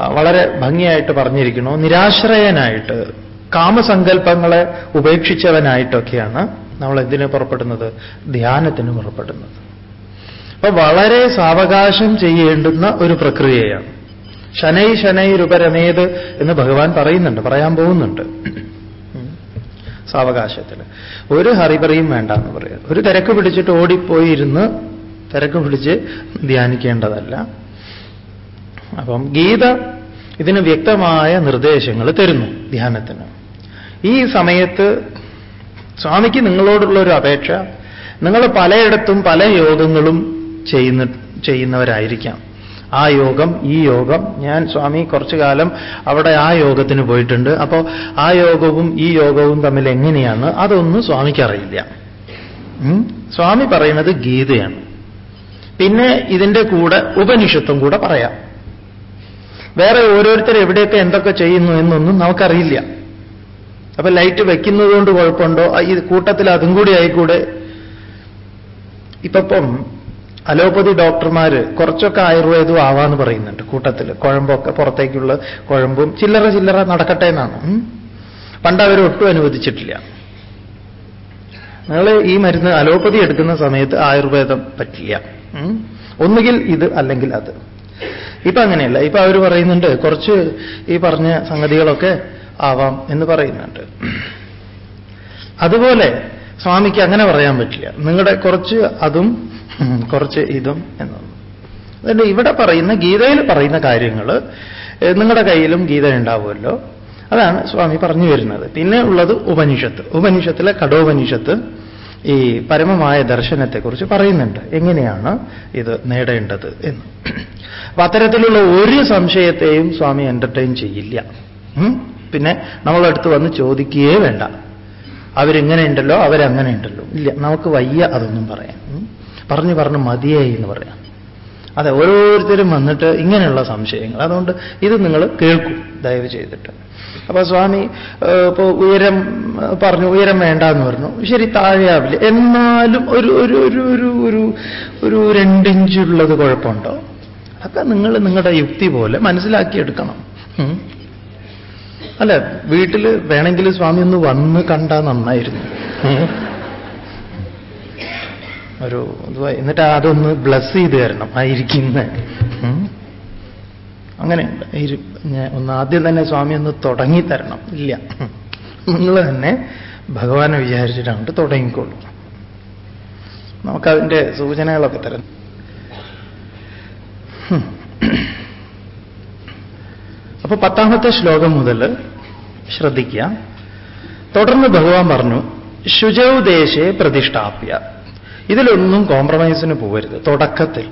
Speaker 1: വളരെ ഭംഗിയായിട്ട് പറഞ്ഞിരിക്കണോ നിരാശ്രയനായിട്ട് കാമസങ്കല്പങ്ങളെ ഉപേക്ഷിച്ചവനായിട്ടൊക്കെയാണ് നമ്മൾ എന്തിനു പുറപ്പെടുന്നത്? ധ്യാനത്തിന് പുറപ്പെടുന്നത്. അപ്പൊ വളരെ സാവകാശം ചെയ്യേണ്ടുന്ന ഒരു പ്രക്രിയയാണ്. ശനൈ ശനൈ രൂപരമേത് എന്ന് ഭഗവാൻ പറയുന്നുണ്ട് പറയാൻ പോകുന്നുണ്ട്. സാവകാശത്തിൽ ഒരു ഹറിപറിയും വേണ്ട എന്ന് പറയുക ഒരു തിരക്ക് പിടിച്ചിട്ട് ഓടിപ്പോയിരുന്ന് തിരക്ക് പിടിച്ച് ധ്യാനിക്കേണ്ടതല്ല. അപ്പം ഗീത ഇതിന് വ്യക്തമായ നിർദ്ദേശങ്ങൾ തരുന്നു ധ്യാനത്തിന്. ഈ സമയത്ത് സ്വാമിക്ക് നിങ്ങളോടുള്ള ഒരു അപേക്ഷ നിങ്ങൾ പലയിടത്തും പല യോഗങ്ങളും ചെയ്യുന്ന ചെയ്യുന്നവരായിരിക്കാം. ആ യോഗം ഈ യോഗം ഞാൻ സ്വാമി കുറച്ചു കാലം അവിടെ ആ യോഗത്തിന് പോയിട്ടുണ്ട്. അപ്പോൾ ആ യോഗവും ഈ യോഗവും തമ്മിൽ എങ്ങനെയാണ്? അതൊന്നും സ്വാമിക്കറിയില്ല സ്വാമി പറയുന്നത് ഗീതയാണ്. പിന്നെ ഇതിന്റെ കൂടെ ഉപനിഷത്തും കൂടെ പറയാം. വേറെ ഓരോരുത്തർ എവിടെയൊക്കെ എന്തൊക്കെ ചെയ്യുന്നു എന്നൊന്നും നമുക്കറിയില്ല. അപ്പൊ ലൈറ്റ് വെക്കുന്നത് കൊണ്ട് കുഴപ്പമുണ്ടോ ഈ കൂട്ടത്തിൽ അതും കൂടി ആയിക്കൂടെ? ഇപ്പം അലോപ്പതി ഡോക്ടർമാര് കുറച്ചൊക്കെ ആയുർവേദവും ആവാന്ന് പറയുന്നുണ്ട് കൂട്ടത്തിൽ കുഴമ്പൊക്കെ പുറത്തേക്കുള്ള കുഴമ്പും ചില്ലറ ചില്ലറ നടക്കട്ടെ എന്നാണ്. പണ്ട് അവരൊട്ടും അനുവദിച്ചിട്ടില്ല. നിങ്ങൾ ഈ മരുന്ന് അലോപ്പതി എടുക്കുന്ന സമയത്ത് ആയുർവേദം പറ്റില്ല. ഒന്നുകിൽ ഇത് അല്ലെങ്കിൽ അത്. ഇപ്പൊ അങ്ങനെയല്ല. ഇപ്പൊ അവർ പറയുന്നുണ്ട് കുറച്ച് ഈ പറഞ്ഞ സംഗതികളൊക്കെ ആവാം എന്ന് പറയുന്നുണ്ട്. അതുപോലെ സ്വാമിക്ക് അങ്ങനെ പറയാൻ പറ്റില്ല. നിങ്ങളുടെ കുറച്ച് അതും കുറച്ച് ഇതും എന്നത് അതുകൊണ്ട് ഇവിടെ പറയുന്ന ഗീതയിൽ പറയുന്ന കാര്യങ്ങൾ നിങ്ങളുടെ കയ്യിലും ഗീത ഉണ്ടാവുമല്ലോ. അതാണ് സ്വാമി പറഞ്ഞു വരുന്നത്. പിന്നെ ഉള്ളത് ഉപനിഷത്ത്. ഉപനിഷത്തിലെ കടോപനിഷത്ത് ഈ പരമമായ ദർശനത്തെക്കുറിച്ച് പറയുന്നുണ്ട്. എങ്ങനെയാണ് ഇത് നേടേണ്ടത് എന്ന്. അപ്പൊ അത്തരത്തിലുള്ള ഒരു സംശയത്തെയും സ്വാമി എന്റർടൈൻ ചെയ്യില്ല. പിന്നെ നമ്മളടുത്ത് വന്ന് ചോദിക്കുകയേ വേണ്ട. അവരിങ്ങനെ ഉണ്ടല്ലോ? അവരങ്ങനെ ഉണ്ടല്ലോ. ഇല്ല നമുക്ക് വയ്യ അതൊന്നും പറയാൻ? പറഞ്ഞു പറഞ്ഞു മതിയായി എന്ന് പറയാം. അതെ ഓരോരുത്തരും വന്നിട്ട് ഇങ്ങനെയുള്ള സംശയങ്ങൾ. അതുകൊണ്ട് ഇത് നിങ്ങൾ കേൾക്കും ദയവ് ചെയ്തിട്ട്. അപ്പൊ സ്വാമി ഇപ്പൊ ഉയരം പറഞ്ഞു ഉയരം വേണ്ട എന്ന് പറഞ്ഞു. ശരി താഴെയാവില്ല എന്നാലും ഒരു ഒരു ഒരു ഒരു ഒരു ഒരു രണ്ടിഞ്ചുള്ളത് കുഴപ്പമുണ്ടോ? അതൊക്കെ നിങ്ങൾ നിങ്ങളുടെ യുക്തി പോലെ മനസ്സിലാക്കിയെടുക്കണം. അല്ല വീട്ടിൽ വേണമെങ്കിൽ സ്വാമി ഒന്ന് വന്ന് കണ്ടാൽ നന്നായിരുന്നു. ഒരു എന്നിട്ട് അതൊന്ന് ബ്ലസ് ചെയ്ത് തരണം. ആയിരിക്കുന്ന. അങ്ങനെ ഒന്ന് ആദ്യം തന്നെ സ്വാമി ഒന്ന് തുടങ്ങി തരണം. ഇല്ല. നിങ്ങൾ തന്നെ ഭഗവാനെ വിചാരിച്ചിട്ട് അങ്ങോട്ട് തുടങ്ങിക്കോളൂ. നമുക്കതിന്റെ സൂചനകളൊക്കെ തരാം. അപ്പൊ പത്താമത്തെ ശ്ലോകം മുതൽ ശ്രദ്ധിക്കുക തുടർന്ന് ഭഗവാൻ പറഞ്ഞു ശുചൗദേശേ പ്രതിഷ്ഠാപ്യ. ഇതിലൊന്നും കോംപ്രമൈസിന് പോകരുത് തുടക്കത്തിൽ.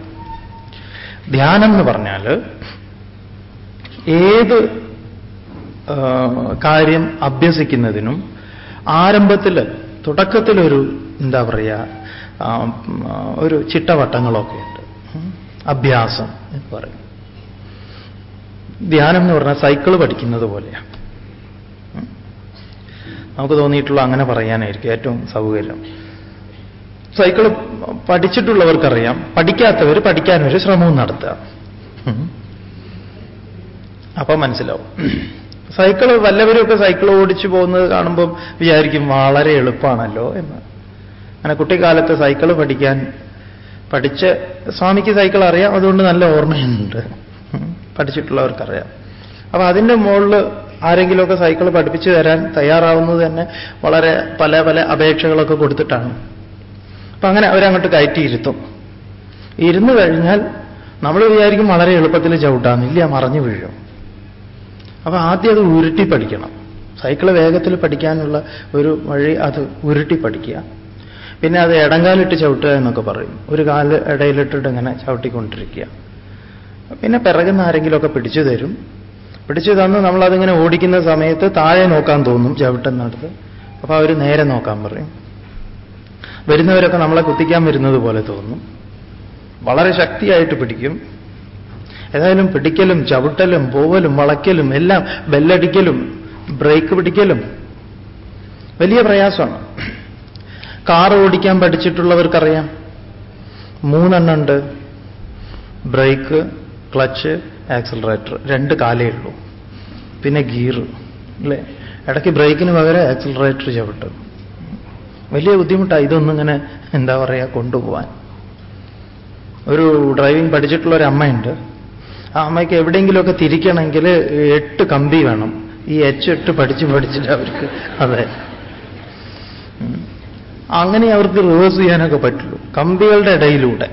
Speaker 1: ധ്യാനം എന്ന് പറഞ്ഞാൽ ഏത് കാര്യം അഭ്യസിക്കുന്നതിനും ആരംഭത്തിൽ തുടക്കത്തിലൊരു എന്താ പറയുക ഒരു ചിട്ടവട്ടങ്ങളൊക്കെ ഉണ്ട്. അഭ്യാസം എന്ന് പറയും. ധ്യാനം എന്ന് പറഞ്ഞാൽ സൈക്കിൾ പഠിക്കുന്നത് പോലെയാണ് നമുക്ക് തോന്നിയിട്ടുള്ള അങ്ങനെ പറയാനായിരിക്കും ഏറ്റവും സൗകര്യം. സൈക്കിൾ പഠിച്ചിട്ടുള്ളവർക്കറിയാം. പഠിക്കാത്തവർ പഠിക്കാൻ ഒരു ശ്രമവും നടത്തുക. അപ്പൊ മനസ്സിലാവും. സൈക്കിൾ വല്ലവരുമൊക്കെ സൈക്കിൾ ഓടിച്ചു പോകുന്നത് കാണുമ്പം വിചാരിക്കും വളരെ എളുപ്പമാണല്ലോ എന്ന്. അങ്ങനെ കുട്ടിക്കാലത്ത് സൈക്കിൾ പഠിക്കാൻ പഠിച്ച് സ്വാമിക്ക് സൈക്കിൾ അറിയാം. അതുകൊണ്ട് നല്ല ഓർമ്മയുണ്ട്. പഠിച്ചിട്ടുള്ളവർക്കറിയാം. അപ്പൊ അതിന്റെ മുകളിൽ ആരെങ്കിലുമൊക്കെ സൈക്കിൾ പഠിപ്പിച്ചു തരാൻ തയ്യാറാവുന്നത് തന്നെ വളരെ പല പല അപേക്ഷകളൊക്കെ കൊടുത്തിട്ടാണ്. അപ്പൊ അങ്ങനെ അവരങ്ങോട്ട് കയറ്റിയിരുത്തും. ഇരുന്നു കഴിഞ്ഞാൽ നമ്മൾ വിചാരിക്കും വളരെ എളുപ്പത്തിൽ ചവിട്ടാന്ന് ഇല്ല മറിഞ്ഞു വീഴും. അപ്പൊ ആദ്യം അത് ഉരുട്ടി പഠിക്കണം. സൈക്കിൾ വേഗത്തിൽ പഠിക്കാനുള്ള ഒരു വഴി അത് ഉരുട്ടി പഠിക്കുക. പിന്നെ അത് ഇടങ്കാലിട്ട് ചവിട്ടുക എന്നൊക്കെ പറയും. ഒരു കാൽ ഇടയിലിട്ടിട്ട് ഇങ്ങനെ ചവിട്ടിക്കൊണ്ടിരിക്കുക. പിന്നെ പിറകുന്ന ആരെങ്കിലുമൊക്കെ പിടിച്ചു തരും. പിടിച്ചു തന്ന് നമ്മളതിങ്ങനെ ഓടിക്കുന്ന സമയത്ത് താഴെ നോക്കാൻ തോന്നും ചവിട്ടുന്നിടത്ത്. അപ്പൊ അവർ നേരെ നോക്കാൻ പറയും. വരുന്നവരൊക്കെ നമ്മളെ കുത്തിക്കാൻ വരുന്നത് പോലെ തോന്നും. വളരെ ശക്തിയായിട്ട് പിടിക്കും. ഏതായാലും പിടിക്കലും ചവിട്ടലും പോവലും വളയ്ക്കലും എല്ലാം ബെല്ലടിക്കലും ബ്രേക്ക് പിടിക്കലും വലിയ പ്രയാസമാണ്. കാർ ഓടിക്കാൻ പഠിച്ചിട്ടുള്ളവർക്കറിയാം. മൂന്നെണ്ണുണ്ട് ബ്രേക്ക് ക്ലച്ച് ആക്സിലറേറ്റർ രണ്ട് കാലേ ഉള്ളൂ. പിന്നെ ഗിയർ അല്ലേ? ഇടയ്ക്ക് ബ്രേക്കിന് പകരം ആക്സിലറേറ്റർ ചവിട്ടും. വലിയ ബുദ്ധിമുട്ടാണ് ഇതൊന്നും ഇങ്ങനെ എന്താ പറയുക കൊണ്ടുപോകാൻ ഒരു ഡ്രൈവിംഗ് പഠിച്ചിട്ടുള്ള ഒരു അമ്മയുണ്ട്. ആ അമ്മയ്ക്ക് എവിടെയെങ്കിലുമൊക്കെ തിരിക്കണമെങ്കിൽ എട്ട് കമ്പി വേണം. ഈ എച്ച് എട്ട് പഠിച്ച് പഠിച്ചിട്ട് അവർക്ക് അതെ. അങ്ങനെ അവർക്ക് റിവേഴ്സ് ചെയ്യാനൊക്കെ പറ്റുള്ളൂ. കമ്പികളുടെ ഇടയിലൂടെ.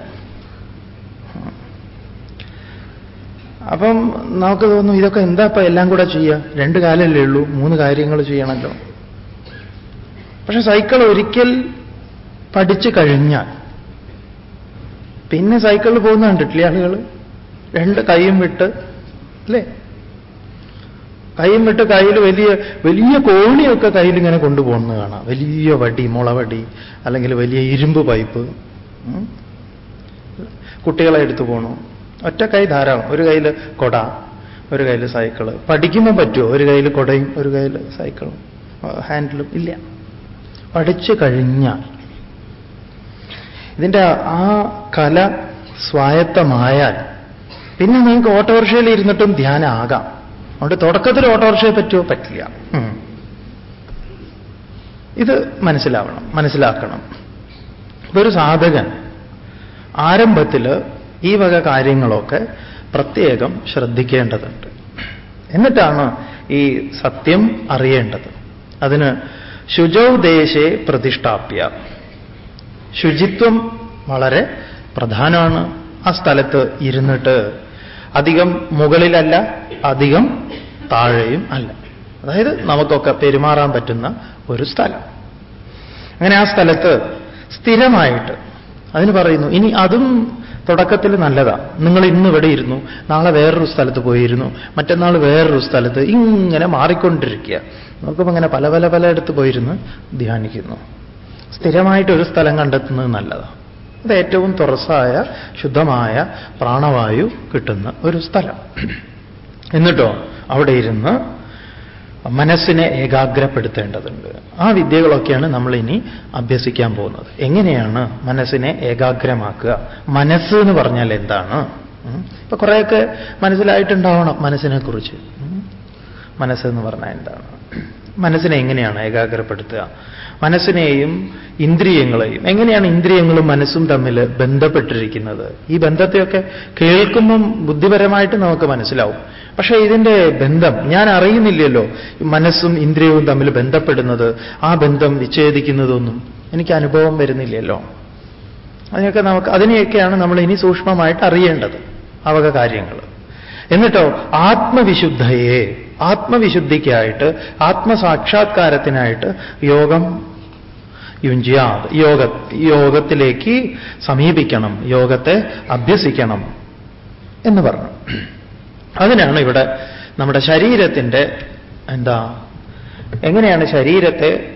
Speaker 1: അപ്പം നമുക്ക് തോന്നും ഇതൊക്കെ എന്താ ഇപ്പൊ എല്ലാം കൂടെ ചെയ്യുക? രണ്ട് കാലല്ലേ ഉള്ളൂ. മൂന്ന് കാര്യങ്ങൾ ചെയ്യണമല്ലോ പക്ഷെ സൈക്കിൾ ഒരിക്കൽ പഠിച്ചു കഴിഞ്ഞാൽ പിന്നെ സൈക്കിളിൽ പോകുന്ന കണ്ടിട്ടില്ലേ ആളുകൾ? രണ്ട് കൈയും വിട്ട് അല്ലേ? കൈയും വിട്ട് കയ്യിൽ വലിയ വലിയ കോണിയൊക്കെ കയ്യിൽ ഇങ്ങനെ കൊണ്ടുപോകുന്നത് കാണാം. വലിയ വടി മുളവടി അല്ലെങ്കിൽ വലിയ ഇരുമ്പ് പൈപ്പ്. കുട്ടികളെ എടുത്തു പോകണു ഒറ്റ കൈ ധാരാളം. ഒരു കയ്യിൽ കൊട ഒരു കയ്യിൽ സൈക്കിൾ. പഠിക്കുമ്പോൾ പറ്റുമോ? ഒരു കയ്യിൽ കൊടയും ഒരു കയ്യിൽ സൈക്കിളും. ഹാൻഡിലും ഇല്ല. പഠിച്ചു കഴിഞ്ഞാൽ ഇതിന്റെ ആ കല സ്വായത്തമായാൽ പിന്നെ നിങ്ങൾക്ക് ഓട്ടോറിക്ഷയിൽ ഇരുന്നിട്ടും ധ്യാനം ആകാം അതുകൊണ്ട് തുടക്കത്തിൽ ഓട്ടോറിക്ഷയെ പറ്റുമോ പറ്റില്ല. ഇത് മനസ്സിലാവണം മനസ്സിലാക്കണം. ഒരു സാധകൻ. ആരംഭത്തിൽ ഈ വക കാര്യങ്ങളൊക്കെ പ്രത്യേകം ശ്രദ്ധിക്കേണ്ടതുണ്ട്. എന്നിട്ടാണ് ഈ സത്യം അറിയേണ്ടത്. അതിന് ശുചൗ ദേശേ പ്രതിഷ്ഠാപ്യ. ശുചിത്വം വളരെ പ്രധാനമാണ്. ആ സ്ഥലത്ത് ഇരുന്നിട്ട് അധികം മുകളിലല്ല അധികം താഴെയും അല്ല. അതായത് നമുക്കൊക്കെ പെരുമാറാൻ പറ്റുന്ന ഒരു സ്ഥലം. അങ്ങനെ ആ സ്ഥലത്ത് സ്ഥിരമായിട്ട് അതിന് പറയുന്നു ഇനി അതും തുടക്കത്തിൽ നല്ലതാണ് നിങ്ങൾ ഇന്ന് ഇവിടെ ഇരുന്നു നാളെ വേറൊരു സ്ഥലത്ത് പോയിരുന്നു മറ്റന്നാൾ വേറൊരു സ്ഥലത്ത് ഇങ്ങനെ മാറിക്കൊണ്ടിരിക്കുക. നമുക്കിപ്പോൾ ഇങ്ങനെ പല പല പലയിടത്ത് പോയിരുന്ന് ധ്യാനിക്കുന്നു. സ്ഥിരമായിട്ട് ഒരു സ്ഥലം കണ്ടെത്തുന്നത് നല്ലതാണ് അത് ഏറ്റവും തുറസായ ശുദ്ധമായ പ്രാണവായു കിട്ടുന്ന ഒരു സ്ഥലം. എന്നിട്ടോ അവിടെ ഇരുന്ന് മനസ്സിനെ ഏകാഗ്രപ്പെടുത്തേണ്ടതുണ്ട്. ആ വിദ്യകളൊക്കെയാണ് നമ്മളിനി അഭ്യസിക്കാൻ പോകുന്നത്. എങ്ങനെയാണ് മനസ്സിനെ ഏകാഗ്രമാക്കുക? മനസ്സ് എന്ന് പറഞ്ഞാൽ എന്താണ്. ഇപ്പൊ കുറേയൊക്കെ മനസ്സിലായിട്ടുണ്ടാവണം മനസ്സിനെ കുറിച്ച് മനസ്സെന്ന് പറഞ്ഞാൽ എന്താണ്? മനസ്സിനെ എങ്ങനെയാണ് ഏകാഗ്രപ്പെടുത്തുക? മനസ്സിനെയും ഇന്ദ്രിയങ്ങളെയും എങ്ങനെയാണ് ഇന്ദ്രിയങ്ങളും മനസ്സും തമ്മിൽ ബന്ധപ്പെട്ടിരിക്കുന്നത്? ഈ ബന്ധത്തെയൊക്കെ കേൾക്കുമ്പം ബുദ്ധിപരമായിട്ട് നമുക്ക് മനസ്സിലാവും. പക്ഷേ ഇതിന്റെ ബന്ധം ഞാൻ അറിയുന്നില്ലല്ലോ മനസ്സും ഇന്ദ്രിയവും തമ്മിൽ ബന്ധപ്പെടുന്നത് ആ ബന്ധം വിച്ഛേദിക്കുന്നതൊന്നും. എനിക്ക് അനുഭവം വരുന്നില്ലല്ലോ. അതിനൊക്കെ നമുക്ക് അതിനെയൊക്കെയാണ് നമ്മൾ ഇനി സൂക്ഷ്മമായിട്ട് അറിയേണ്ടത് അവക കാര്യങ്ങൾ. എന്നിട്ടോ ആത്മവിശുദ്ധയെ ആത്മവിശുദ്ധിക്കായിട്ട് ആത്മസാക്ഷാത്കാരത്തിനായിട്ട് യോഗം യുഞ്ചിയാത് യോഗ യോഗത്തിലേക്ക് സമീപിക്കണം യോഗത്തെ അഭ്യസിക്കണം എന്ന് പറഞ്ഞു. അതിനാണ് ഇവിടെ നമ്മുടെ ശരീരത്തിന്റെ എന്താ എങ്ങനെയാണ് ശരീരത്തെ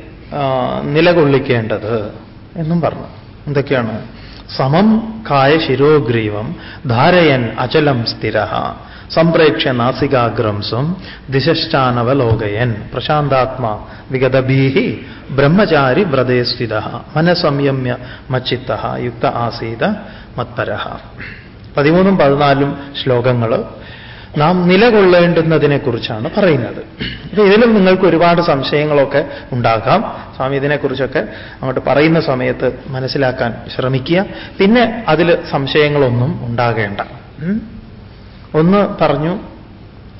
Speaker 1: നിലകൊള്ളിക്കേണ്ടത് എന്നും പറഞ്ഞു. എന്തൊക്കെയാണ്? സമം കായ ശിരോഗ്രീവം ധാരയൻ അചലം സ്ഥിര സംപ്രേക്ഷ്യ നാസികാഗ്രംസം സ്വം പ്രശാന്താത്മാ വിഗതഭീഹി ബ്രഹ്മചാരി വ്രതേ സ്ഥിത. മനസംയമ്യ മച്ചിത്ത. യുക്ത ആസീത മത്പര. പതിമൂന്നും പതിനാലും ശ്ലോകങ്ങൾ നാം നിലകൊള്ളേണ്ടുന്നതിനെക്കുറിച്ചാണ് പറയുന്നത്. അപ്പൊ ഇതിലും നിങ്ങൾക്ക് ഒരുപാട് സംശയങ്ങളൊക്കെ ഉണ്ടാകാം. സ്വാമി ഇതിനെക്കുറിച്ചൊക്കെ അങ്ങോട്ട് പറയുന്ന സമയത്ത് മനസ്സിലാക്കാൻ ശ്രമിക്കുക. പിന്നെ അതിൽ സംശയങ്ങളൊന്നും ഉണ്ടാകേണ്ട. ഒന്ന് പറഞ്ഞു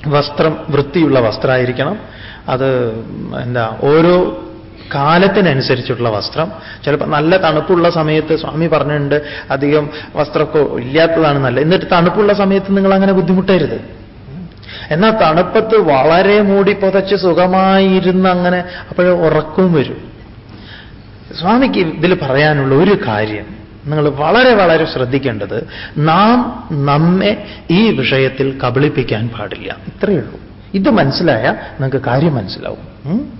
Speaker 1: വസ്ത്രം വൃത്തിയുള്ള വസ്ത്രമായിരിക്കണം അത് എന്താ ഓരോ കാലത്തിനനുസരിച്ചുള്ള വസ്ത്രം. ചിലപ്പോൾ നല്ല തണുപ്പുള്ള സമയത്ത് സ്വാമി പറഞ്ഞിട്ടുണ്ട് അധികം വസ്ത്രമൊക്കെ ഇല്ലാത്തതാണ് നല്ലത്. എന്നിട്ട് തണുപ്പുള്ള സമയത്ത് നിങ്ങൾ അങ്ങനെ ബുദ്ധിമുട്ടരുത്. എന്നാൽ തണുപ്പത്ത് വളരെ മൂടി പുതച്ച് സുഖമായിരുന്ന് അങ്ങനെ അപ്പോഴേ ഉറക്കവും വരും. സ്വാമിക്ക് ഇതിൽ പറയാനുള്ള ഒരു കാര്യം. നിങ്ങൾ വളരെ വളരെ ശ്രദ്ധിക്കേണ്ടത് നാം നമ്മെ ഈ വിഷയത്തിൽ കബളിപ്പിക്കാൻ പാടില്ല. ഇത്രയേ ഉള്ളൂ. ഇത് മനസ്സിലായ നിങ്ങൾക്ക് കാര്യം മനസ്സിലാവും?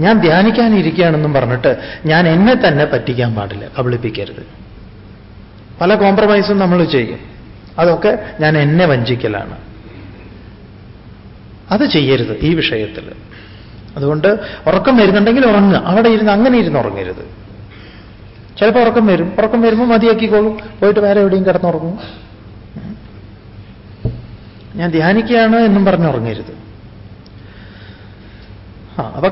Speaker 1: ഞാൻ ധ്യാനിക്കാനിരിക്കുകയാണെന്നും പറഞ്ഞിട്ട് ഞാൻ എന്നെ തന്നെ പറ്റിക്കാൻ പാടില്ല. കബളിപ്പിക്കരുത്. പല കോംപ്രമൈസും നമ്മൾ ചെയ്യും. അതൊക്കെ ഞാൻ എന്നെ വഞ്ചിക്കലാണ്. അത് ചെയ്യരുത് ഈ വിഷയത്തിൽ. അതുകൊണ്ട് ഉറക്കം വരുന്നുണ്ടെങ്കിൽ ഉറങ്ങുക. അവിടെ ഇരുന്ന് അങ്ങനെ ഇരുന്ന് ഉറങ്ങരുത്. ചിലപ്പോൾ ഉറക്കം വരും. ഉറക്കം വരുമ്പോൾ മതിയാക്കിക്കോളും. പോയിട്ട് വേറെ എവിടെയും കിടന്നുറങ്ങും. ഞാൻ ധ്യാനിക്കുകയാണ് എന്നും പറഞ്ഞ് ഉറങ്ങരുത്. ആ അപ്പൊ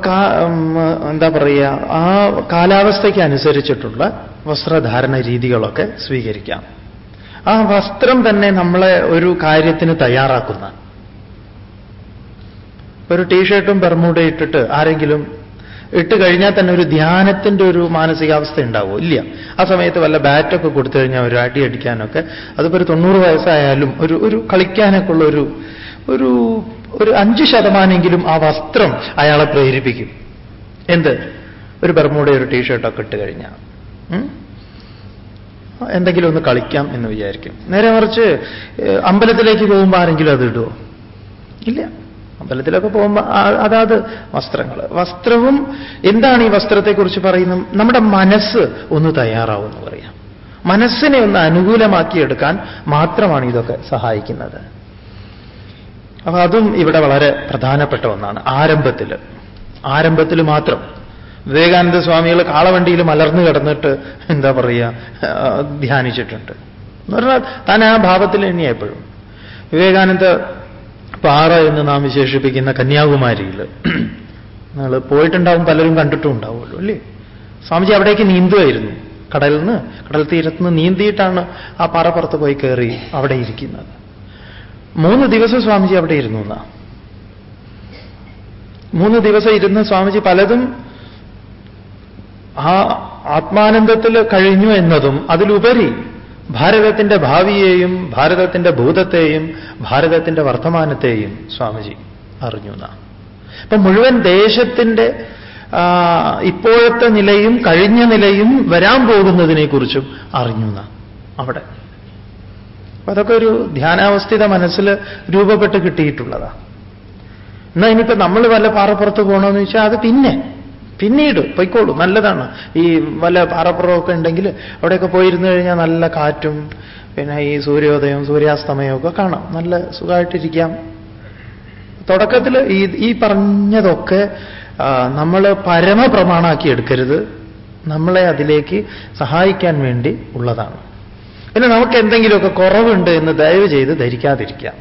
Speaker 1: എന്താ പറയുക ആ കാലാവസ്ഥയ്ക്ക് അനുസരിച്ചിട്ടുള്ള വസ്ത്രധാരണ രീതികളൊക്കെ സ്വീകരിക്കാം. ആ വസ്ത്രം തന്നെ നമ്മളെ ഒരു കാര്യത്തിന് തയ്യാറാക്കുന്ന. ഒരു ടീഷർട്ടും ബർമൂഡയും ഇട്ടിട്ട് ആരെങ്കിലും ഇട്ട് കഴിഞ്ഞാൽ തന്നെ ഒരു ധ്യാനത്തിന്റെ ഒരു മാനസികാവസ്ഥ ഉണ്ടാവുമോ? ഇല്ല. ആ സമയത്ത് വല്ല ബാറ്റൊക്കെ കൊടുത്തു കഴിഞ്ഞാൽ ഒരു അടി അടിക്കാനൊക്കെ അതിപ്പോൾ ഒരു തൊണ്ണൂറ് വയസ്സായാലും ഒരു ഒരു കളിക്കാനൊക്കെ ഉള്ള ഒരു ഒരു ഒരു അഞ്ച് ശതമാനെങ്കിലും ആ വസ്ത്രം അയാളെ പ്രേരിപ്പിക്കും. എന്ത്? ഒരു ബർമൂട ഒരു ടീഷർട്ടൊക്കെ ഇട്ട് കഴിഞ്ഞാൽ. എന്തെങ്കിലും ഒന്ന് കളിക്കാം എന്ന് വിചാരിക്കും. നേരെ മറിച്ച് അമ്പലത്തിലേക്ക് പോകുമ്പോൾ ആരെങ്കിലും അത് ഇടുമോ ഇല്ല. അമ്പലത്തിലൊക്കെ പോകുമ്പോൾ ആ- അതാത് വസ്ത്രങ്ങൾ വസ്ത്രവും എന്താണ് ഈ വസ്ത്രത്തെക്കുറിച്ച് പറയുന്നത്? നമ്മുടെ മനസ്സ് ഒന്ന് തയ്യാറാവുമെന്ന് പറയാം. മനസ്സിനെ ഒന്ന് അനുകൂലമാക്കിയെടുക്കാൻ മാത്രമാണ് ഇതൊക്കെ സഹായിക്കുന്നത്. അപ്പൊ അതും ഇവിടെ വളരെ പ്രധാനപ്പെട്ട ഒന്നാണ്. ആരംഭത്തിൽ ആരംഭത്തിൽ മാത്രം. വിവേകാനന്ദ സ്വാമികൾ കാളവണ്ടിയിൽ മലർന്നു കിടന്നിട്ട് എന്താ പറയുക ധ്യാനിച്ചിട്ടുണ്ട്. എന്ന് പറഞ്ഞാൽ താൻ ആ ഭാവത്തിൽ തന്നെയാണ് വിവേകാനന്ദ പാറ എന്ന് നാം വിശേഷിപ്പിക്കുന്ന കന്യാകുമാരിയിൽ നിങ്ങൾ പോയിട്ടുണ്ടാവും പലരും കണ്ടിട്ടും ഉണ്ടാവുമല്ലോ അല്ലേ? സ്വാമിജി അവിടേക്ക് നീന്തുമായിരുന്നു കടലിൽ നിന്ന് കടൽ തീരത്ത് നിന്ന് നീന്തിയിട്ടാണ് ആ പാറപ്പുറത്ത് പോയി കയറി അവിടെ ഇരിക്കുന്നത്. മൂന്ന് ദിവസം സ്വാമിജി അവിടെ ഇരുന്നു എന്നാ. മൂന്ന് ദിവസം ഇരുന്ന് സ്വാമിജി പലതും ആ ആത്മാനന്ദത്തിൽ കഴിഞ്ഞു എന്നതും അതിലുപരി ഭാരതത്തിന്റെ ഭാവിയെയും ഭാരതത്തിന്റെ ഭൂതത്തെയും ഭാരതത്തിന്റെ വർത്തമാനത്തെയും സ്വാമിജി അറിഞ്ഞു എന്നാണ് മുഴുവൻ ദേശത്തിന്റെ ഇപ്പോഴത്തെ നിലയും കഴിഞ്ഞ നിലയും വരാൻ പോകുന്നതിനെക്കുറിച്ചും അറിഞ്ഞു അവിടെ. അപ്പൊ അതൊക്കെ ഒരു ധ്യാനാവസ്ഥിത മനസ്സിൽ രൂപപ്പെട്ട് കിട്ടിയിട്ടുള്ളതാ. എന്നാ ഇനിയിപ്പോ നമ്മൾ വല്ല പാറപ്പുറത്ത് പോകണമെന്ന് വെച്ചാൽ അത് പിന്നെ പിന്നീട് പൊയ്ക്കോളൂ നല്ലതാണ്. ഈ വല്ല പാറപ്പുറമൊക്കെ ഉണ്ടെങ്കിൽ അവിടെയൊക്കെ പോയിരുന്നു കഴിഞ്ഞാൽ നല്ല കാറ്റും പിന്നെ ഈ സൂര്യോദയം സൂര്യാസ്തമയവും ഒക്കെ കാണാം. നല്ല സുഖമായിട്ടിരിക്കാം. തുടക്കത്തിൽ ഈ ഈ പറഞ്ഞതൊക്കെ നമ്മൾ പരമപ്രമാണാക്കി എടുക്കരുത്. നമ്മളെ അതിലേക്ക് സഹായിക്കാൻ വേണ്ടി ഉള്ളതാണ്. പിന്നെ നമുക്ക് എന്തെങ്കിലുമൊക്കെ കുറവുണ്ട് എന്ന് ദയവ് ചെയ്ത് ധരിക്കാതിരിക്കാം.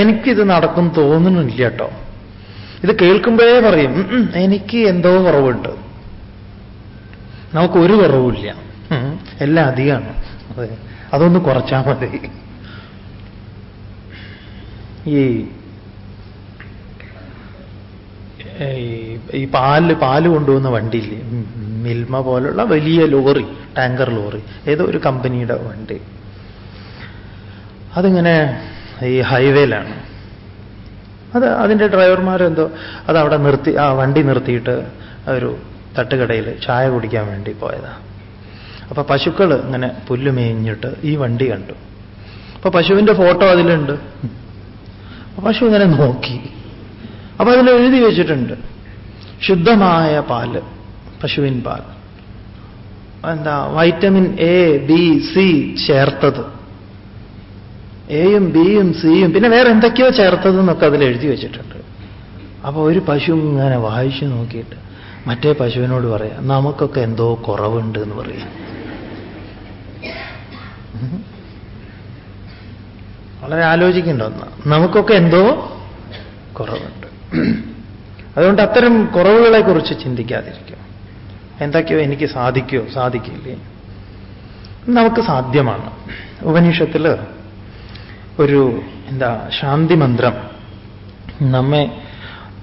Speaker 1: എനിക്കിത് നടക്കും തോന്നുന്നില്ല കേട്ടോ. ഇത് കേൾക്കുമ്പോഴേ പറയും എനിക്ക് എന്തോ കുറവുണ്ട്. നമുക്ക് ഒരു കുറവുമില്ല. എല്ലാം അധികമാണ്. അതെ അതൊന്ന് കുറച്ചാൽ മതി. ഈ ഈ പാൽ പാൽ കൊണ്ടുപോകുന്ന വണ്ടിയില്ലേ മിൽമ പോലുള്ള വലിയ ലോറി ടാങ്കർ ലോറി ഏതോ ഒരു കമ്പനിയുടെ വണ്ടി. അതിങ്ങനെ ഈ ഹൈവേയിലാണ്. അത് അതിന്റെ ഡ്രൈവർമാരെന്തോ അത് അവിടെ നിർത്തി ആ വണ്ടി നിർത്തിയിട്ട് ഒരു തട്ടുകടയിൽ ചായ കുടിക്കാൻ വേണ്ടി പോയതാ. അപ്പൊ പശുക്കൾ ഇങ്ങനെ പുല്ല് മേഞ്ഞിട്ട് ഈ വണ്ടി കണ്ടു. അപ്പൊ പശുവിന്റെ ഫോട്ടോ അതിലുണ്ട്. പശു ഇങ്ങനെ നോക്കി. അപ്പൊ അതിൽ എഴുതി വെച്ചിട്ടുണ്ട്. ശുദ്ധമായ പാൽ പശുവിൻ പാൽ എന്താ വൈറ്റമിൻ എ ബി സി ചേർത്തത്. എയും ബിയും സിയും പിന്നെ വേറെ എന്തൊക്കെയോ ചേർത്തതെന്നൊക്കെ അതിൽ എഴുതി വെച്ചിട്ടുണ്ട്. അപ്പോൾ ഒരു പശു ഇങ്ങനെ വായിച്ചു നോക്കിയിട്ട് മറ്റേ പശുവിനോട് പറയാം നമുക്കൊക്കെ എന്തോ കുറവുണ്ട് എന്ന് പറയും. വളരെ ആലോചിക്കേണ്ട ഒന്ന്. നമുക്കൊക്കെ എന്തോ കുറവുണ്ട്. അതുകൊണ്ട് അത്തരം കുറവുകളെ കുറിച്ച് ചിന്തിക്കാതിരിക്കും. എന്തൊക്കെയോ എനിക്ക് സാധിക്കുമോ സാധിക്കില്ലേ? നമുക്ക് സാധ്യമാണ്. ഉപനിഷത്തിൽ ഒരു എന്താ ശാന്തി മന്ത്രം നമ്മെ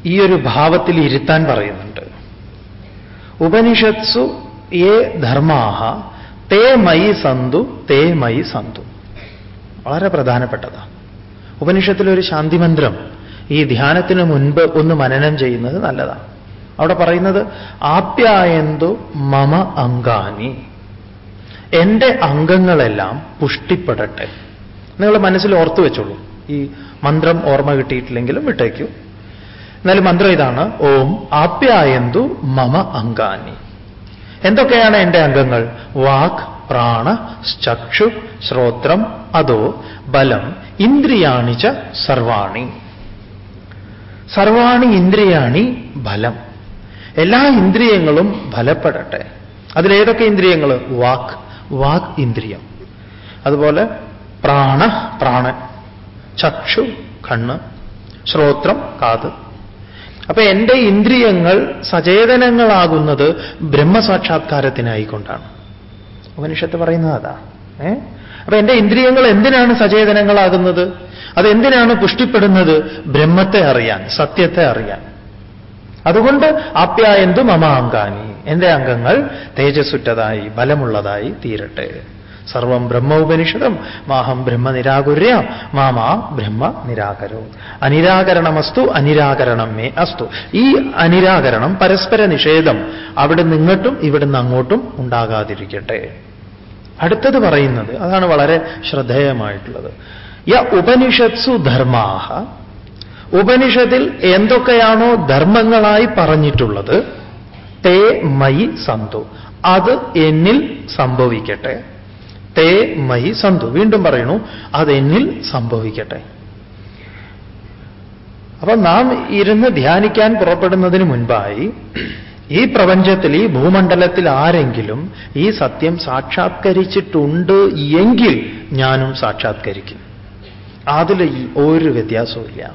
Speaker 1: ഈ ഒരു ഭാവത്തിൽ ഇരുത്താൻ പറയുന്നുണ്ട്. ഉപനിഷത്സു ഏ ധർമാഹ തേ മയി സന്തു തേ മയി സന്തു. വളരെ പ്രധാനപ്പെട്ടതാ. ഉപനിഷത്തിലൊരു ശാന്തി മന്ത്രം ഈ ധ്യാനത്തിന് മുൻപ് ഒന്ന് മനനം ചെയ്യുന്നത് നല്ലതാണ് അവിടെ പറയുന്നത് ആപ്യായന്തു മമ അങ്കാനി എന്റെ അംഗങ്ങളെല്ലാം പുഷ്ടിപ്പെടട്ടെ. നിങ്ങൾ മനസ്സിൽ ഓർത്തു വെച്ചോളൂ. ഈ മന്ത്രം ഓർമ്മ കിട്ടിയിട്ടില്ലെങ്കിലും വിട്ടേക്കൂ. എന്നാലും മന്ത്രം ഇതാണ് ഓം ആപ്യായന്തു മമ അംഗാനി. എന്തൊക്കെയാണ് എന്റെ അംഗങ്ങൾ? വാക് പ്രാണ ചക്ഷു ശ്രോത്രം അതോ ബലം ഇന്ദ്രിയാണിച്ച സർവാണി. സർവാണി ഇന്ദ്രിയാണി ബലം. എല്ലാ ഇന്ദ്രിയങ്ങളും ഫലപ്പെടട്ടെ. അതിലേതൊക്കെ ഇന്ദ്രിയങ്ങൾ വാക് വാക് ഇന്ദ്രിയം. അതുപോലെ പ്രാണ പ്രാണൻ ചക്ഷു കണ്ണ് ശ്രോത്രം കാത്. അപ്പൊ എന്റെ ഇന്ദ്രിയങ്ങൾ സചേതനങ്ങളാകുന്നത് ബ്രഹ്മസാക്ഷാത്കാരത്തിനായിക്കൊണ്ടാണ്. ഉപനിഷത്ത് പറയുന്നത് അതാ. ഏ? അപ്പൊ എന്റെ ഇന്ദ്രിയങ്ങൾ എന്തിനാണ് സചേതനങ്ങളാകുന്നത്? അതെന്തിനാണ് പുഷ്ടിപ്പെടുന്നത്? ബ്രഹ്മത്തെ അറിയാൻ സത്യത്തെ അറിയാൻ. അതുകൊണ്ട് ആപ്യായന്തു മമ അംഗാനി എന്റെ അംഗങ്ങൾ തേജസ്സുറ്റതായി ബലമുള്ളതായി തീരട്ടെ. സർവം ബ്രഹ്മ ഉപനിഷതം മാഹം ബ്രഹ്മ നിരാകുര്യ മാമാ ബ്രഹ്മ നിരാകരോ അനിരാകരണമസ്തു അനിരാകരണം മേ അസ്തു. ഈ അനിരാകരണം പരസ്പര നിഷേധം അവിടെ നിങ്ങോട്ടും ഇവിടുന്ന് അങ്ങോട്ടും ഉണ്ടാകാതിരിക്കട്ടെ. അടുത്തത് പറയുന്നത് അതാണ് വളരെ ശ്രദ്ധേയമായിട്ടുള്ളത്. യ ഉപനിഷത്സു ധർമാഹ. ഉപനിഷത്തിൽ എന്തൊക്കെയാണോ ധർമ്മങ്ങളായി പറഞ്ഞിട്ടുള്ളത് തേ മൈ സന്തു. അത് എന്നിൽ സംഭവിക്കട്ടെ. തേ മയി സന്തു. വീണ്ടും പറയണു അതെന്നിൽ സംഭവിക്കട്ടെ. അപ്പൊ നാം ഇരുന്ന് ധ്യാനിക്കാൻ പുറപ്പെടുന്നതിന് മുൻപായി ഈ പ്രപഞ്ചത്തിൽ ഈ ഭൂമണ്ഡലത്തിൽ ആരെങ്കിലും ഈ സത്യം സാക്ഷാത്കരിച്ചിട്ടുണ്ട് എങ്കിൽ ഞാനും സാക്ഷാത്കരിക്കും. അതിൽ ഒരു വ്യത്യാസവുമില്ല.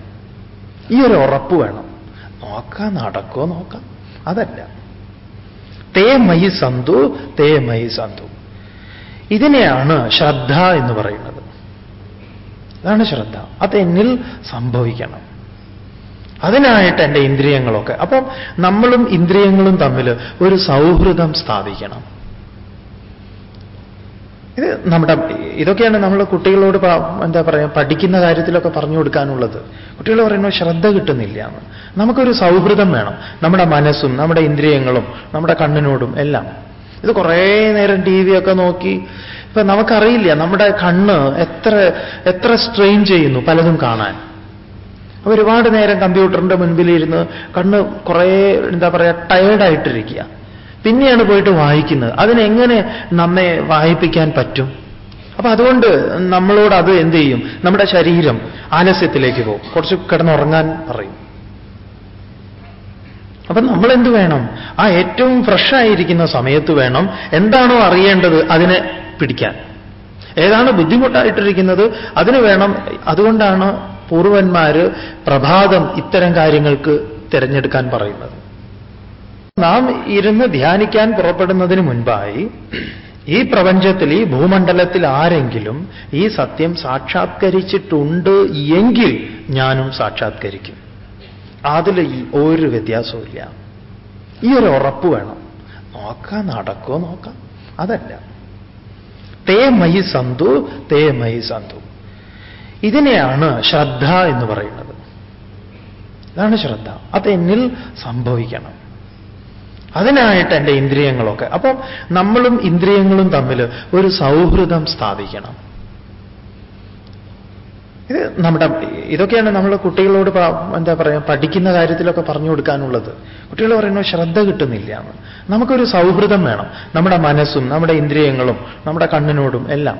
Speaker 1: ഈ ഒരു ഉറപ്പ് വേണം. നോക്കാം നടക്കോ നോക്കാം. അതല്ല. തേ മയി സന്തു തേ മയി സന്തു. ഇതിനെയാണ് ശ്രദ്ധ എന്ന് പറയുന്നത്. അതാണ് ശ്രദ്ധ. അത് എന്നിൽ സംഭവിക്കണം. അതിനായിട്ട് എന്റെ ഇന്ദ്രിയങ്ങളൊക്കെ. അപ്പം നമ്മളും ഇന്ദ്രിയങ്ങളും തമ്മിൽ ഒരു സൗഹൃദം സ്ഥാപിക്കണം. ഇത് നമ്മുടെ ഇതൊക്കെയാണ് നമ്മൾ കുട്ടികളോട് എന്താ പറയുക പഠിക്കുന്ന കാര്യത്തിലൊക്കെ പറഞ്ഞു കൊടുക്കാനുള്ളത്. കുട്ടികൾ പറയുന്നത് ശ്രദ്ധ കിട്ടുന്നില്ല എന്ന്. നമുക്കൊരു സൗഹൃദം വേണം. നമ്മുടെ മനസ്സും നമ്മുടെ ഇന്ദ്രിയങ്ങളും നമ്മുടെ കണ്ണിനോടും എല്ലാം. ഇത് കുറേ നേരം ടി വി ഒക്കെ നോക്കി. ഇപ്പൊ നമുക്കറിയില്ല നമ്മുടെ കണ്ണ് എത്ര എത്ര സ്ട്രെയിൻ ചെയ്യുന്നു പലതും കാണാൻ. അപ്പൊ ഒരുപാട് നേരം കമ്പ്യൂട്ടറിന്റെ മുൻപിലിരുന്ന് കണ്ണ് കുറേ എന്താ പറയുക ടയേർഡായിട്ടിരിക്കുക പിന്നെയാണ് പോയിട്ട് വായിക്കുന്നത്. അതിനെങ്ങനെ നമ്മെ വായിപ്പിക്കാൻ പറ്റും? അപ്പൊ അതുകൊണ്ട് നമ്മളോട് അത് എന്ത് ചെയ്യും? നമ്മുടെ ശരീരം ആലസ്യത്തിലേക്ക് പോകും. കുറച്ച് കിടന്നുറങ്ങാൻ പറയും. അപ്പൊ നമ്മൾ എന്ത് വേണം? ആ ഏറ്റവും ഫ്രഷായിരിക്കുന്ന സമയത്ത് വേണം എന്താണോ അറിയേണ്ടത് അതിനെ പിടിക്കാൻ. ഏതാണ് ബുദ്ധിമുട്ടായിട്ടിരിക്കുന്നത്? അതിന് വേണം അതുകൊണ്ടാണ് പൂർവന്മാര് പ്രഭാതം ഇത്തരം കാര്യങ്ങൾക്ക് തിരഞ്ഞെടുക്കാൻ പറയുന്നത്. നാം ഇരുന്ന് ധ്യാനിക്കാൻ പുറപ്പെടുന്നതിന് മുൻപായി ഈ പ്രപഞ്ചത്തിൽ ഈ ഭൂമണ്ഡലത്തിൽ ആരെങ്കിലും ഈ സത്യം സാക്ഷാത്കരിച്ചിട്ടുണ്ട് എങ്കിൽ ഞാനും സാക്ഷാത്കരിക്കും. അതിൽ ഒരു വ്യത്യാസവും ഈ ഒരു ഉറപ്പ് വേണം. നോക്കാം നടക്കോ നോക്കാം. അതല്ല. തേ മൈ സന്തു തേ മൈ സന്തു ഇതിനെയാണ് ശ്രദ്ധ എന്ന് പറയുന്നത്. അതാണ് ശ്രദ്ധ. അത് എന്നിൽ സംഭവിക്കണം. അതിനായിട്ട് എന്റെ ഇന്ദ്രിയങ്ങളൊക്കെ. അപ്പം നമ്മളും ഇന്ദ്രിയങ്ങളും തമ്മിൽ ഒരു സൗഹൃദം സ്ഥാപിക്കണം. ഇത് നമ്മുടെ ഇതൊക്കെയാണ് നമ്മൾ കുട്ടികളോട് എന്താ പറയുക പഠിക്കുന്ന കാര്യത്തിലൊക്കെ പറഞ്ഞു കൊടുക്കാനുള്ളത്. കുട്ടികൾ പറയുന്നത് ശ്രദ്ധ കിട്ടുന്നില്ല എന്ന്. നമുക്കൊരു സൗഹൃദം വേണം. നമ്മുടെ മനസ്സും നമ്മുടെ ഇന്ദ്രിയങ്ങളും നമ്മുടെ കണ്ണിനോടും എല്ലാം.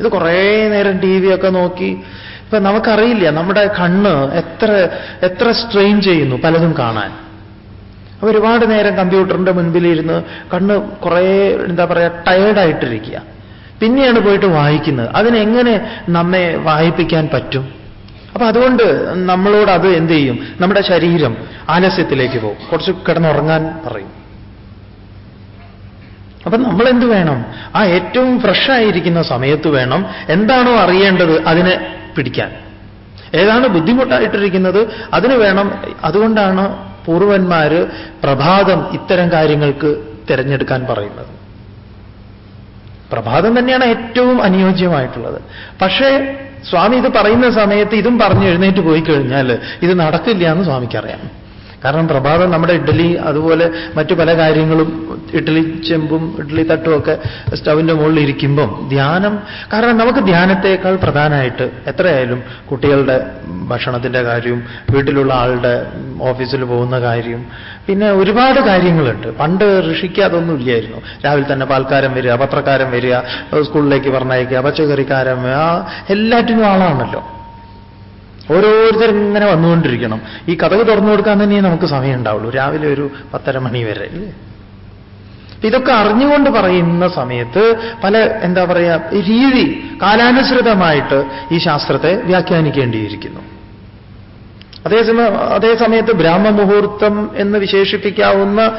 Speaker 1: ഇത് കുറേ നേരം ടി വി ഒക്കെ നോക്കി. ഇപ്പൊ നമുക്കറിയില്ല നമ്മുടെ കണ്ണ് എത്ര എത്ര സ്ട്രെയിൻ ചെയ്യുന്നു പലതും കാണാൻ. അപ്പൊ ഒരുപാട് നേരം കമ്പ്യൂട്ടറിന്റെ മുൻപിലിരുന്ന് കണ്ണ് കുറേ എന്താ പറയുക ടയേർഡായിട്ടിരിക്കുക പിന്നെയാണ് പോയിട്ട് വായിക്കുന്നത്. അതിനെങ്ങനെ നമ്മെ വായിപ്പിക്കാൻ പറ്റും? അപ്പൊ അതുകൊണ്ട് നമ്മളോട് അത് എന്ത് ചെയ്യും? നമ്മുടെ ശരീരം ആലസ്യത്തിലേക്ക് പോകും. കുറച്ച് കിടന്നുറങ്ങാൻ പറയും. അപ്പൊ നമ്മൾ എന്ത് വേണം? ആ ഏറ്റവും ഫ്രഷായിരിക്കുന്ന സമയത്ത് വേണം എന്താണോ അറിയേണ്ടത് അതിനെ പിടിക്കാൻ. ഏതാണ് ബുദ്ധിമുട്ടായിട്ടിരിക്കുന്നത്? അതിന് വേണം. അതുകൊണ്ടാണ് പൂർവന്മാര് പ്രഭാതം ഇത്തരം കാര്യങ്ങൾക്ക് തിരഞ്ഞെടുക്കാൻ പറയുന്നത്. പ്രഭാതം തന്നെയാണ് ഏറ്റവും അനുയോജ്യമായിട്ടുള്ളത്. പക്ഷേ സ്വാമി ഇത് പറയുന്ന സമയത്ത് ഇതും പറഞ്ഞ് എഴുന്നേറ്റ് പോയി കഴിഞ്ഞാൽ ഇത് നടക്കില്ല എന്ന് സ്വാമിക്കറിയാം കാരണം പ്രഭാതം നമ്മുടെ ഇഡ്ഡലി അതുപോലെ മറ്റു പല കാര്യങ്ങളും ഇഡ്ഡലി ചെമ്പും ഇഡ്ഡലി തട്ടും ഒക്കെ മുകളിൽ ഇരിക്കുമ്പം ധ്യാനം കാരണം നമുക്ക് ധ്യാനത്തേക്കാൾ പ്രധാനമായിട്ട് എത്രയായാലും കുട്ടികളുടെ ഭക്ഷണത്തിന്റെ കാര്യവും വീട്ടിലുള്ള ആളുടെ ഓഫീസിൽ പോകുന്ന കാര്യം പിന്നെ ഒരുപാട് കാര്യങ്ങളുണ്ട്. പണ്ട് ഋഷിക്ക് അതൊന്നും ഇല്ലായിരുന്നു. രാവിലെ തന്നെ പാൽക്കാരൻ വരിക പത്രക്കാരൻ വരിക സ്കൂളിലേക്ക് പറഞ്ഞയക്കുക പച്ചക്കറിക്കാരൻ എല്ലാറ്റിനും ആളാണല്ലോ. ഓരോരുത്തരും ഇങ്ങനെ വന്നുകൊണ്ടിരിക്കണം. ഈ കഥകൾ തുറന്നു കൊടുക്കാൻ തന്നെ നമുക്ക് സമയം ഉണ്ടാവുള്ളൂ രാവിലെ ഒരു പത്തര മണി വരെ അല്ലേ ഇതൊക്കെ അറിഞ്ഞുകൊണ്ട് പറയുന്ന സമയത്ത് പല എന്താ പറയുക രീതി കാലാനുസൃതമായിട്ട് ഈ ശാസ്ത്രത്തെ വ്യാഖ്യാനിക്കേണ്ടിയിരിക്കുന്നു. അതേസമയം അതേ സമയത്ത് ബ്രാഹ്മമുഹൂർത്തം എന്ന് വിശേഷിപ്പിക്കാവുന്ന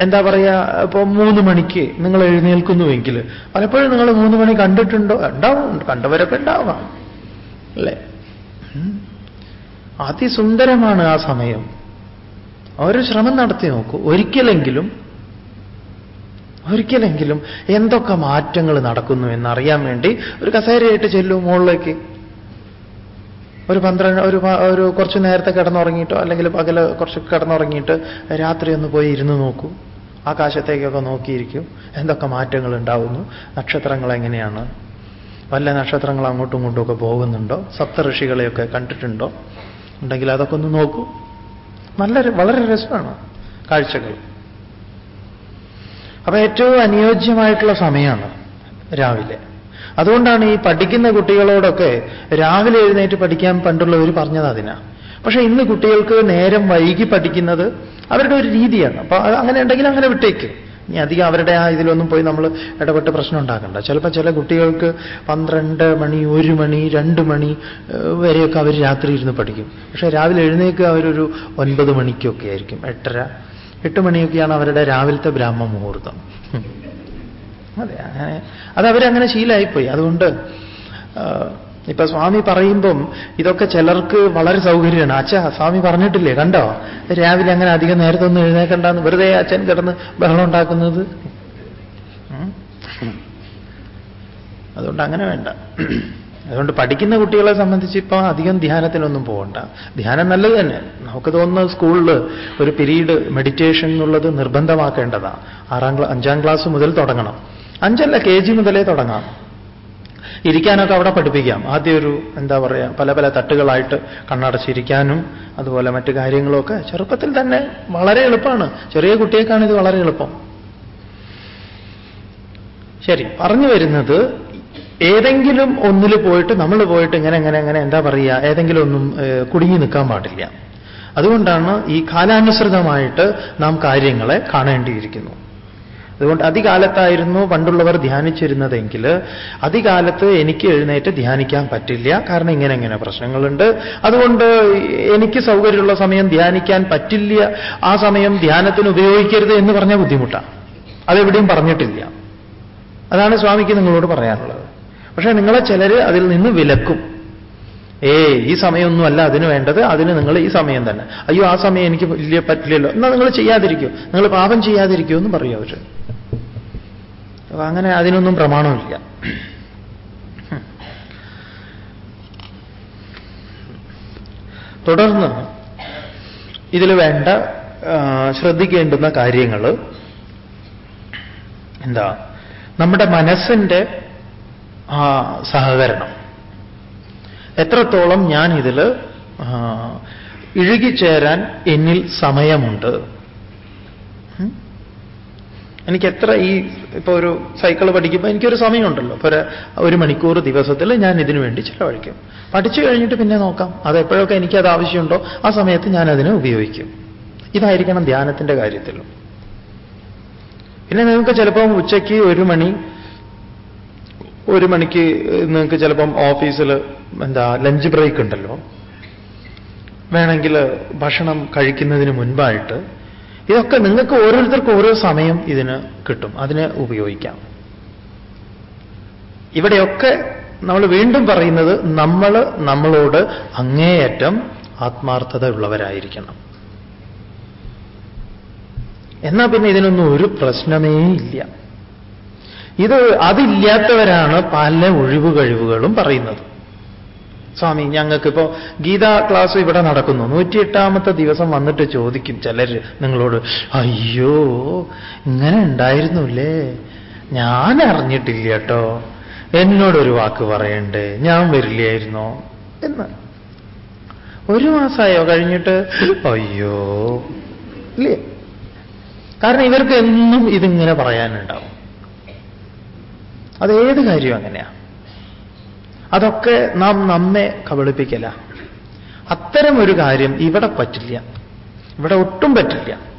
Speaker 1: എന്താ പറയുക ഇപ്പൊ മൂന്ന് മണിക്ക് നിങ്ങൾ എഴുന്നേൽക്കുന്നുവെങ്കിൽ പലപ്പോഴും നിങ്ങൾ മൂന്ന് മണി കണ്ടിട്ടുണ്ടോ? ഉണ്ടാവും കണ്ടവരൊക്കെ ഉണ്ടാവാം. അല്ലേ? അതിസുന്ദരമാണ് ആ സമയം. ഒരു ശ്രമം നടത്തി നോക്കൂ. ഒരിക്കലെങ്കിലും ഒരിക്കലെങ്കിലും എന്തൊക്കെ മാറ്റങ്ങൾ നടക്കുന്നു എന്നറിയാൻ വേണ്ടി ഒരു കസേരയായിട്ട് ചെല്ലൂ മുകളിലേക്ക് ഒരു പന്ത്രണ്ട് ഒരു ഒരു കുറച്ച് നേരത്തെ കിടന്നുറങ്ങിയിട്ടോ അല്ലെങ്കിൽ പകൽ കുറച്ച് കിടന്നുറങ്ങിയിട്ട് രാത്രി ഒന്ന് പോയി ഇരുന്ന് നോക്കൂ. ആകാശത്തേക്കൊക്കെ നോക്കിയിരിക്കും. എന്തൊക്കെ മാറ്റങ്ങൾ ഉണ്ടാവുന്നു? നക്ഷത്രങ്ങൾ എങ്ങനെയാണ്? വല്ല നക്ഷത്രങ്ങൾ അങ്ങോട്ടും ഇങ്ങോട്ടും ഒക്കെ പോകുന്നുണ്ടോ? സപ്തഋഷികളെയൊക്കെ കണ്ടിട്ടുണ്ടോ? ഉണ്ടെങ്കിൽ അതൊക്കെ ഒന്ന് നോക്കൂ. നല്ല വളരെ രസമാണ് കാഴ്ചകൾ. അപ്പൊ ഏറ്റവും അനുയോജ്യമായിട്ടുള്ള സമയമാണ് രാവിലെ. അതുകൊണ്ടാണ് ഈ പഠിക്കുന്ന കുട്ടികളോടൊക്കെ രാവിലെ എഴുന്നേറ്റ് പഠിക്കാൻ പണ്ടുള്ളവർ പറഞ്ഞത് അതിനാ. പക്ഷെ ഇന്ന് കുട്ടികൾക്ക് നേരം വൈകി പഠിക്കുന്നത് അവരുടെ ഒരു രീതിയാണ്. അപ്പൊ അത് അങ്ങനെ ഉണ്ടെങ്കിൽ അങ്ങനെ വിട്ടേക്ക്. ഇനി അധികം അവരുടെ ആ ഇതിലൊന്നും പോയി നമ്മൾ ഇടപെട്ട് പ്രശ്നം ഉണ്ടാക്കണ്ട. ചിലപ്പോൾ ചില കുട്ടികൾക്ക് പന്ത്രണ്ട് മണി ഒരു മണി രണ്ട് മണി വരെയൊക്കെ അവർ രാത്രി ഇരുന്ന് പഠിക്കും. പക്ഷെ രാവിലെ എഴുന്നേൽക്കുക അവരൊരു ഒൻപത് മണിക്കൊക്കെ ആയിരിക്കും. എട്ടര എട്ട് മണിയൊക്കെയാണ് അവരുടെ രാവിലത്തെ ബ്രാഹ്മ മുഹൂർത്തം. അതെ അങ്ങനെ. അത് അവരങ്ങനെ ശീലമായിപ്പോയി അതുകൊണ്ട് ഇപ്പൊ സ്വാമി പറയുമ്പം ഇതൊക്കെ ചിലർക്ക് വളരെ സൗകര്യമാണ്. അച്ഛ സ്വാമി പറഞ്ഞിട്ടില്ലേ? കണ്ടോ? രാവിലെ അങ്ങനെ അധികം നേരത്തെ ഒന്നും എഴുന്നേക്കണ്ടെന്ന് വെറുതെ അച്ഛൻ കിടന്ന് ബഹളം ഉണ്ടാക്കുന്നത്. അതുകൊണ്ട് അങ്ങനെ വേണ്ട. അതുകൊണ്ട് പഠിക്കുന്ന കുട്ടികളെ സംബന്ധിച്ച് ഇപ്പൊ അധികം ധ്യാനത്തിനൊന്നും പോകണ്ട. ധ്യാനം നല്ലത് തന്നെ. നമുക്ക് തോന്നുന്നത് സ്കൂളിൽ ഒരു പിരീഡ് മെഡിറ്റേഷൻ എന്നുള്ളത് നിർബന്ധമാക്കേണ്ടതാണ് ആറാം ക്ലാ അഞ്ചാം ക്ലാസ് മുതൽ തുടങ്ങണം. അഞ്ചല്ല കെ ജി മുതലേ തുടങ്ങാം. ഇരിക്കാനൊക്കെ അവിടെ പഠിപ്പിക്കാം. ആദ്യം ഒരു എന്താ പറയുക പല പല തട്ടുകളായിട്ട് കണ്ണടച്ചിരിക്കാനും അതുപോലെ മറ്റു കാര്യങ്ങളൊക്കെ ചെറുപ്പത്തിൽ തന്നെ വളരെ എളുപ്പമാണ്. ചെറിയ കുട്ടിയേക്കാണ് ഇത് വളരെ എളുപ്പം. ശരി പറഞ്ഞു വരുന്നത് ഏതെങ്കിലും ഒന്നിൽ പോയിട്ട് നമ്മൾ പോയിട്ട് ഇങ്ങനെ ഇങ്ങനെ ഇങ്ങനെ എന്താ പറയുക ഏതെങ്കിലും ഒന്നും കുടുങ്ങി നിൽക്കാൻ പാടില്ല. അതുകൊണ്ടാണ് ഈ കാലാനുസൃതമായിട്ട് നാം കാര്യങ്ങളെ കാണേണ്ടിയിരിക്കുന്നു. അതുകൊണ്ട് അധികാലത്തായിരുന്നു പണ്ടുള്ളവർ ധ്യാനിച്ചിരുന്നതെങ്കിൽ അധികാലത്ത് എനിക്ക് എഴുന്നേറ്റ് ധ്യാനിക്കാൻ പറ്റില്ല. കാരണം ഇങ്ങനെ ഇങ്ങനെ പ്രശ്നങ്ങളുണ്ട്. അതുകൊണ്ട് എനിക്ക് സൗകര്യമുള്ള സമയം ധ്യാനിക്കാൻ പറ്റില്ല. ആ സമയം ധ്യാനത്തിന് ഉപയോഗിക്കരുത് എന്ന് പറഞ്ഞ ബുദ്ധിമുട്ടാണ്. അതെവിടെയും പറഞ്ഞിട്ടില്ല. അതാണ് സ്വാമിക്ക് നിങ്ങളോട് പറയാനുള്ളത്. പക്ഷേ നിങ്ങളെ ചിലർ അതിൽ നിന്ന് വിലക്കും. ഏ ഈ സമയമൊന്നുമല്ല അതിന് വേണ്ടത്. അതിന് നിങ്ങൾ ഈ സമയം തന്നെ. അയ്യോ ആ സമയം എനിക്ക് പറ്റില്ലല്ലോ. എന്നാൽ നിങ്ങൾ ചെയ്യാതിരിക്കൂ. നിങ്ങൾ പാപം ചെയ്യാതിരിക്കൂ എന്ന് പറയും അവർ അപ്പൊ അങ്ങനെ അതിനൊന്നും പ്രമാണമില്ല. തുടർന്ന് ഇതിൽ വേണ്ട ശ്രദ്ധിക്കേണ്ടുന്ന കാര്യങ്ങൾ എന്താ? നമ്മുടെ മനസ്സിന്റെ സഹകരണം. എത്രത്തോളം ഞാൻ ഇതിൽ ഇഴുകിച്ചേരാൻ എന്നിൽ സമയമുണ്ട്? എനിക്ക് എത്ര ഈ ഇപ്പൊ ഒരു സൈക്കിൾ പഠിക്കുമ്പോൾ എനിക്കൊരു സമയമുണ്ടല്ലോ. ഒരു ഒരു മണിക്കൂർ ദിവസത്തിൽ ഞാൻ ഇതിനു വേണ്ടി ചിലവഴിക്കും. പഠിച്ചു കഴിഞ്ഞിട്ട് പിന്നെ നോക്കാം. അത് എപ്പോഴൊക്കെ എനിക്ക് അത് ആവശ്യമുണ്ടോ ആ സമയത്ത് ഞാൻ അതിനെ ഉപയോഗിക്കും. ഇതായിരിക്കണം ധ്യാനത്തിന്റെ കാര്യത്തിലും പിന്നെ നിങ്ങൾക്ക് ചിലപ്പോൾ ഉച്ചയ്ക്ക് ഒരു മണി ഒരു മണിക്ക് നിങ്ങൾക്ക് ചിലപ്പം ഓഫീസിൽ എന്താ ലഞ്ച് ബ്രേക്ക് ഉണ്ടല്ലോ. വേണമെങ്കിൽ ഭക്ഷണം കഴിക്കുന്നതിന് മുൻപായിട്ട് ഇതൊക്കെ നിങ്ങൾക്ക് ഓരോരുത്തർക്കും ഓരോ സമയം ഇതിന് കിട്ടും അതിന് ഉപയോഗിക്കാം. ഇവിടെയൊക്കെ നമ്മൾ വീണ്ടും പറയുന്നത് നമ്മൾ നമ്മളോട് അങ്ങേയറ്റം ആത്മാർത്ഥത ഉള്ളവരായിരിക്കണം എന്നാ പിന്നെ ഇതിനൊന്നും ഒരു പ്രശ്നമേ ഇല്ല. ഇത് അതില്ലാത്തവരാണ് പല ഒഴിവ് കഴിവുകളും പറയുന്നത്. സ്വാമി ഞങ്ങൾക്കിപ്പോ ഗീതാ ക്ലാസ് ഇവിടെ നടക്കുന്നു. നൂറ്റിയെട്ടാമത്തെ ദിവസം വന്നിട്ട് ചോദിക്കും ചിലർ നിങ്ങളോട് അയ്യോ ഇങ്ങനെ ഉണ്ടായിരുന്നുല്ലേ? ഞാൻ അറിഞ്ഞിട്ടില്ല കേട്ടോ. എന്നോടൊരു വാക്ക് പറയണ്ടേ? ഞാൻ വരില്ലായിരുന്നോ? എന്ന്. ഒരു മാസമായോ കഴിഞ്ഞിട്ട് അയ്യോ ഇല്ലേ? കാരണം ഇവർക്ക് എന്നും ഇതിങ്ങനെ പറയാനുണ്ടാവും. അതേത് കാര്യവും അങ്ങനെയാ. അതൊക്കെ നാം നമ്മെ കബളിപ്പിക്കല അത്തരം ഒരു കാര്യം ഇവിടെ പറ്റില്ല. ഇവിടെ ഒട്ടും പറ്റില്ല.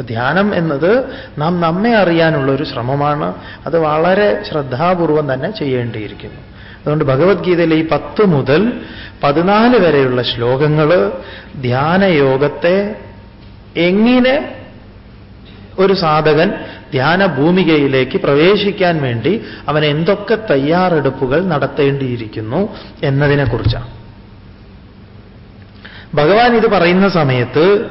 Speaker 1: ധ്യാനം എന്നത് നാം നമ്മെ അറിയാനുള്ള ഒരു ശ്രമമാണ്. അത് വളരെ ശ്രദ്ധാപൂർവം തന്നെ ചെയ്യേണ്ടിയിരിക്കുന്നു. അതുകൊണ്ട് ഭഗവത്ഗീതയിലെ ഈ പത്ത് മുതൽ പതിനാല് വരെയുള്ള ശ്ലോകങ്ങൾ ധ്യാനയോഗത്തെ എങ്ങനെ ഒരു സാധകൻ ധ്യാന ഭൂമികയിലേക്ക് പ്രവേശിക്കാൻ വേണ്ടി അവൻ എന്തൊക്കെ തയ്യാറെടുപ്പുകൾ നടത്തേണ്ടിയിരിക്കുന്നു എന്നതിനെക്കുറിച്ചാണ്. ഭഗവാൻ ഇത് പറയുന്ന സമയത്ത്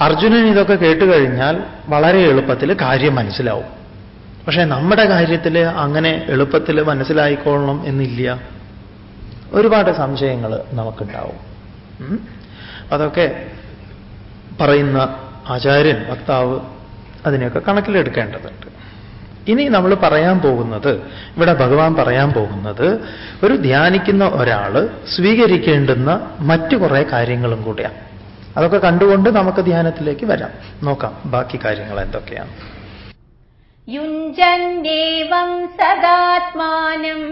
Speaker 1: അർജുനൻ ഇതൊക്കെ കേട്ടുകഴിഞ്ഞാൽ വളരെ എളുപ്പത്തിൽ കാര്യം മനസ്സിലാവും. പക്ഷേ നമ്മുടെ കാര്യത്തിൽ അങ്ങനെ എളുപ്പത്തിൽ മനസ്സിലായിക്കൊള്ളണം എന്നില്ല. ഒരുപാട് സംശയങ്ങൾ നമുക്കുണ്ടാവും. അതൊക്കെ പറയുന്ന ആചാര്യൻ വക്താവ് അതിനെയൊക്കെ കണക്കിലെടുക്കേണ്ടതുണ്ട്. ഇനി നമ്മൾ പറയാൻ പോകുന്നത് ഇവിടെ ഭഗവാൻ പറയാൻ പോകുന്നത് ഒരു ധ്യാനിക്കുന്ന ഒരാൾ സ്വീകരിക്കേണ്ടുന്ന മറ്റു കുറേ കാര്യങ്ങളും കൂടിയാണ്. അതൊക്കെ കണ്ടുകൊണ്ട് നമുക്ക് ധ്യാനത്തിലേക്ക് വരാം. നോക്കാം ബാക്കി കാര്യങ്ങൾ എന്തൊക്കെയാണ്?
Speaker 2: യുഞ്ചന്ദേവം സദാത്മാനം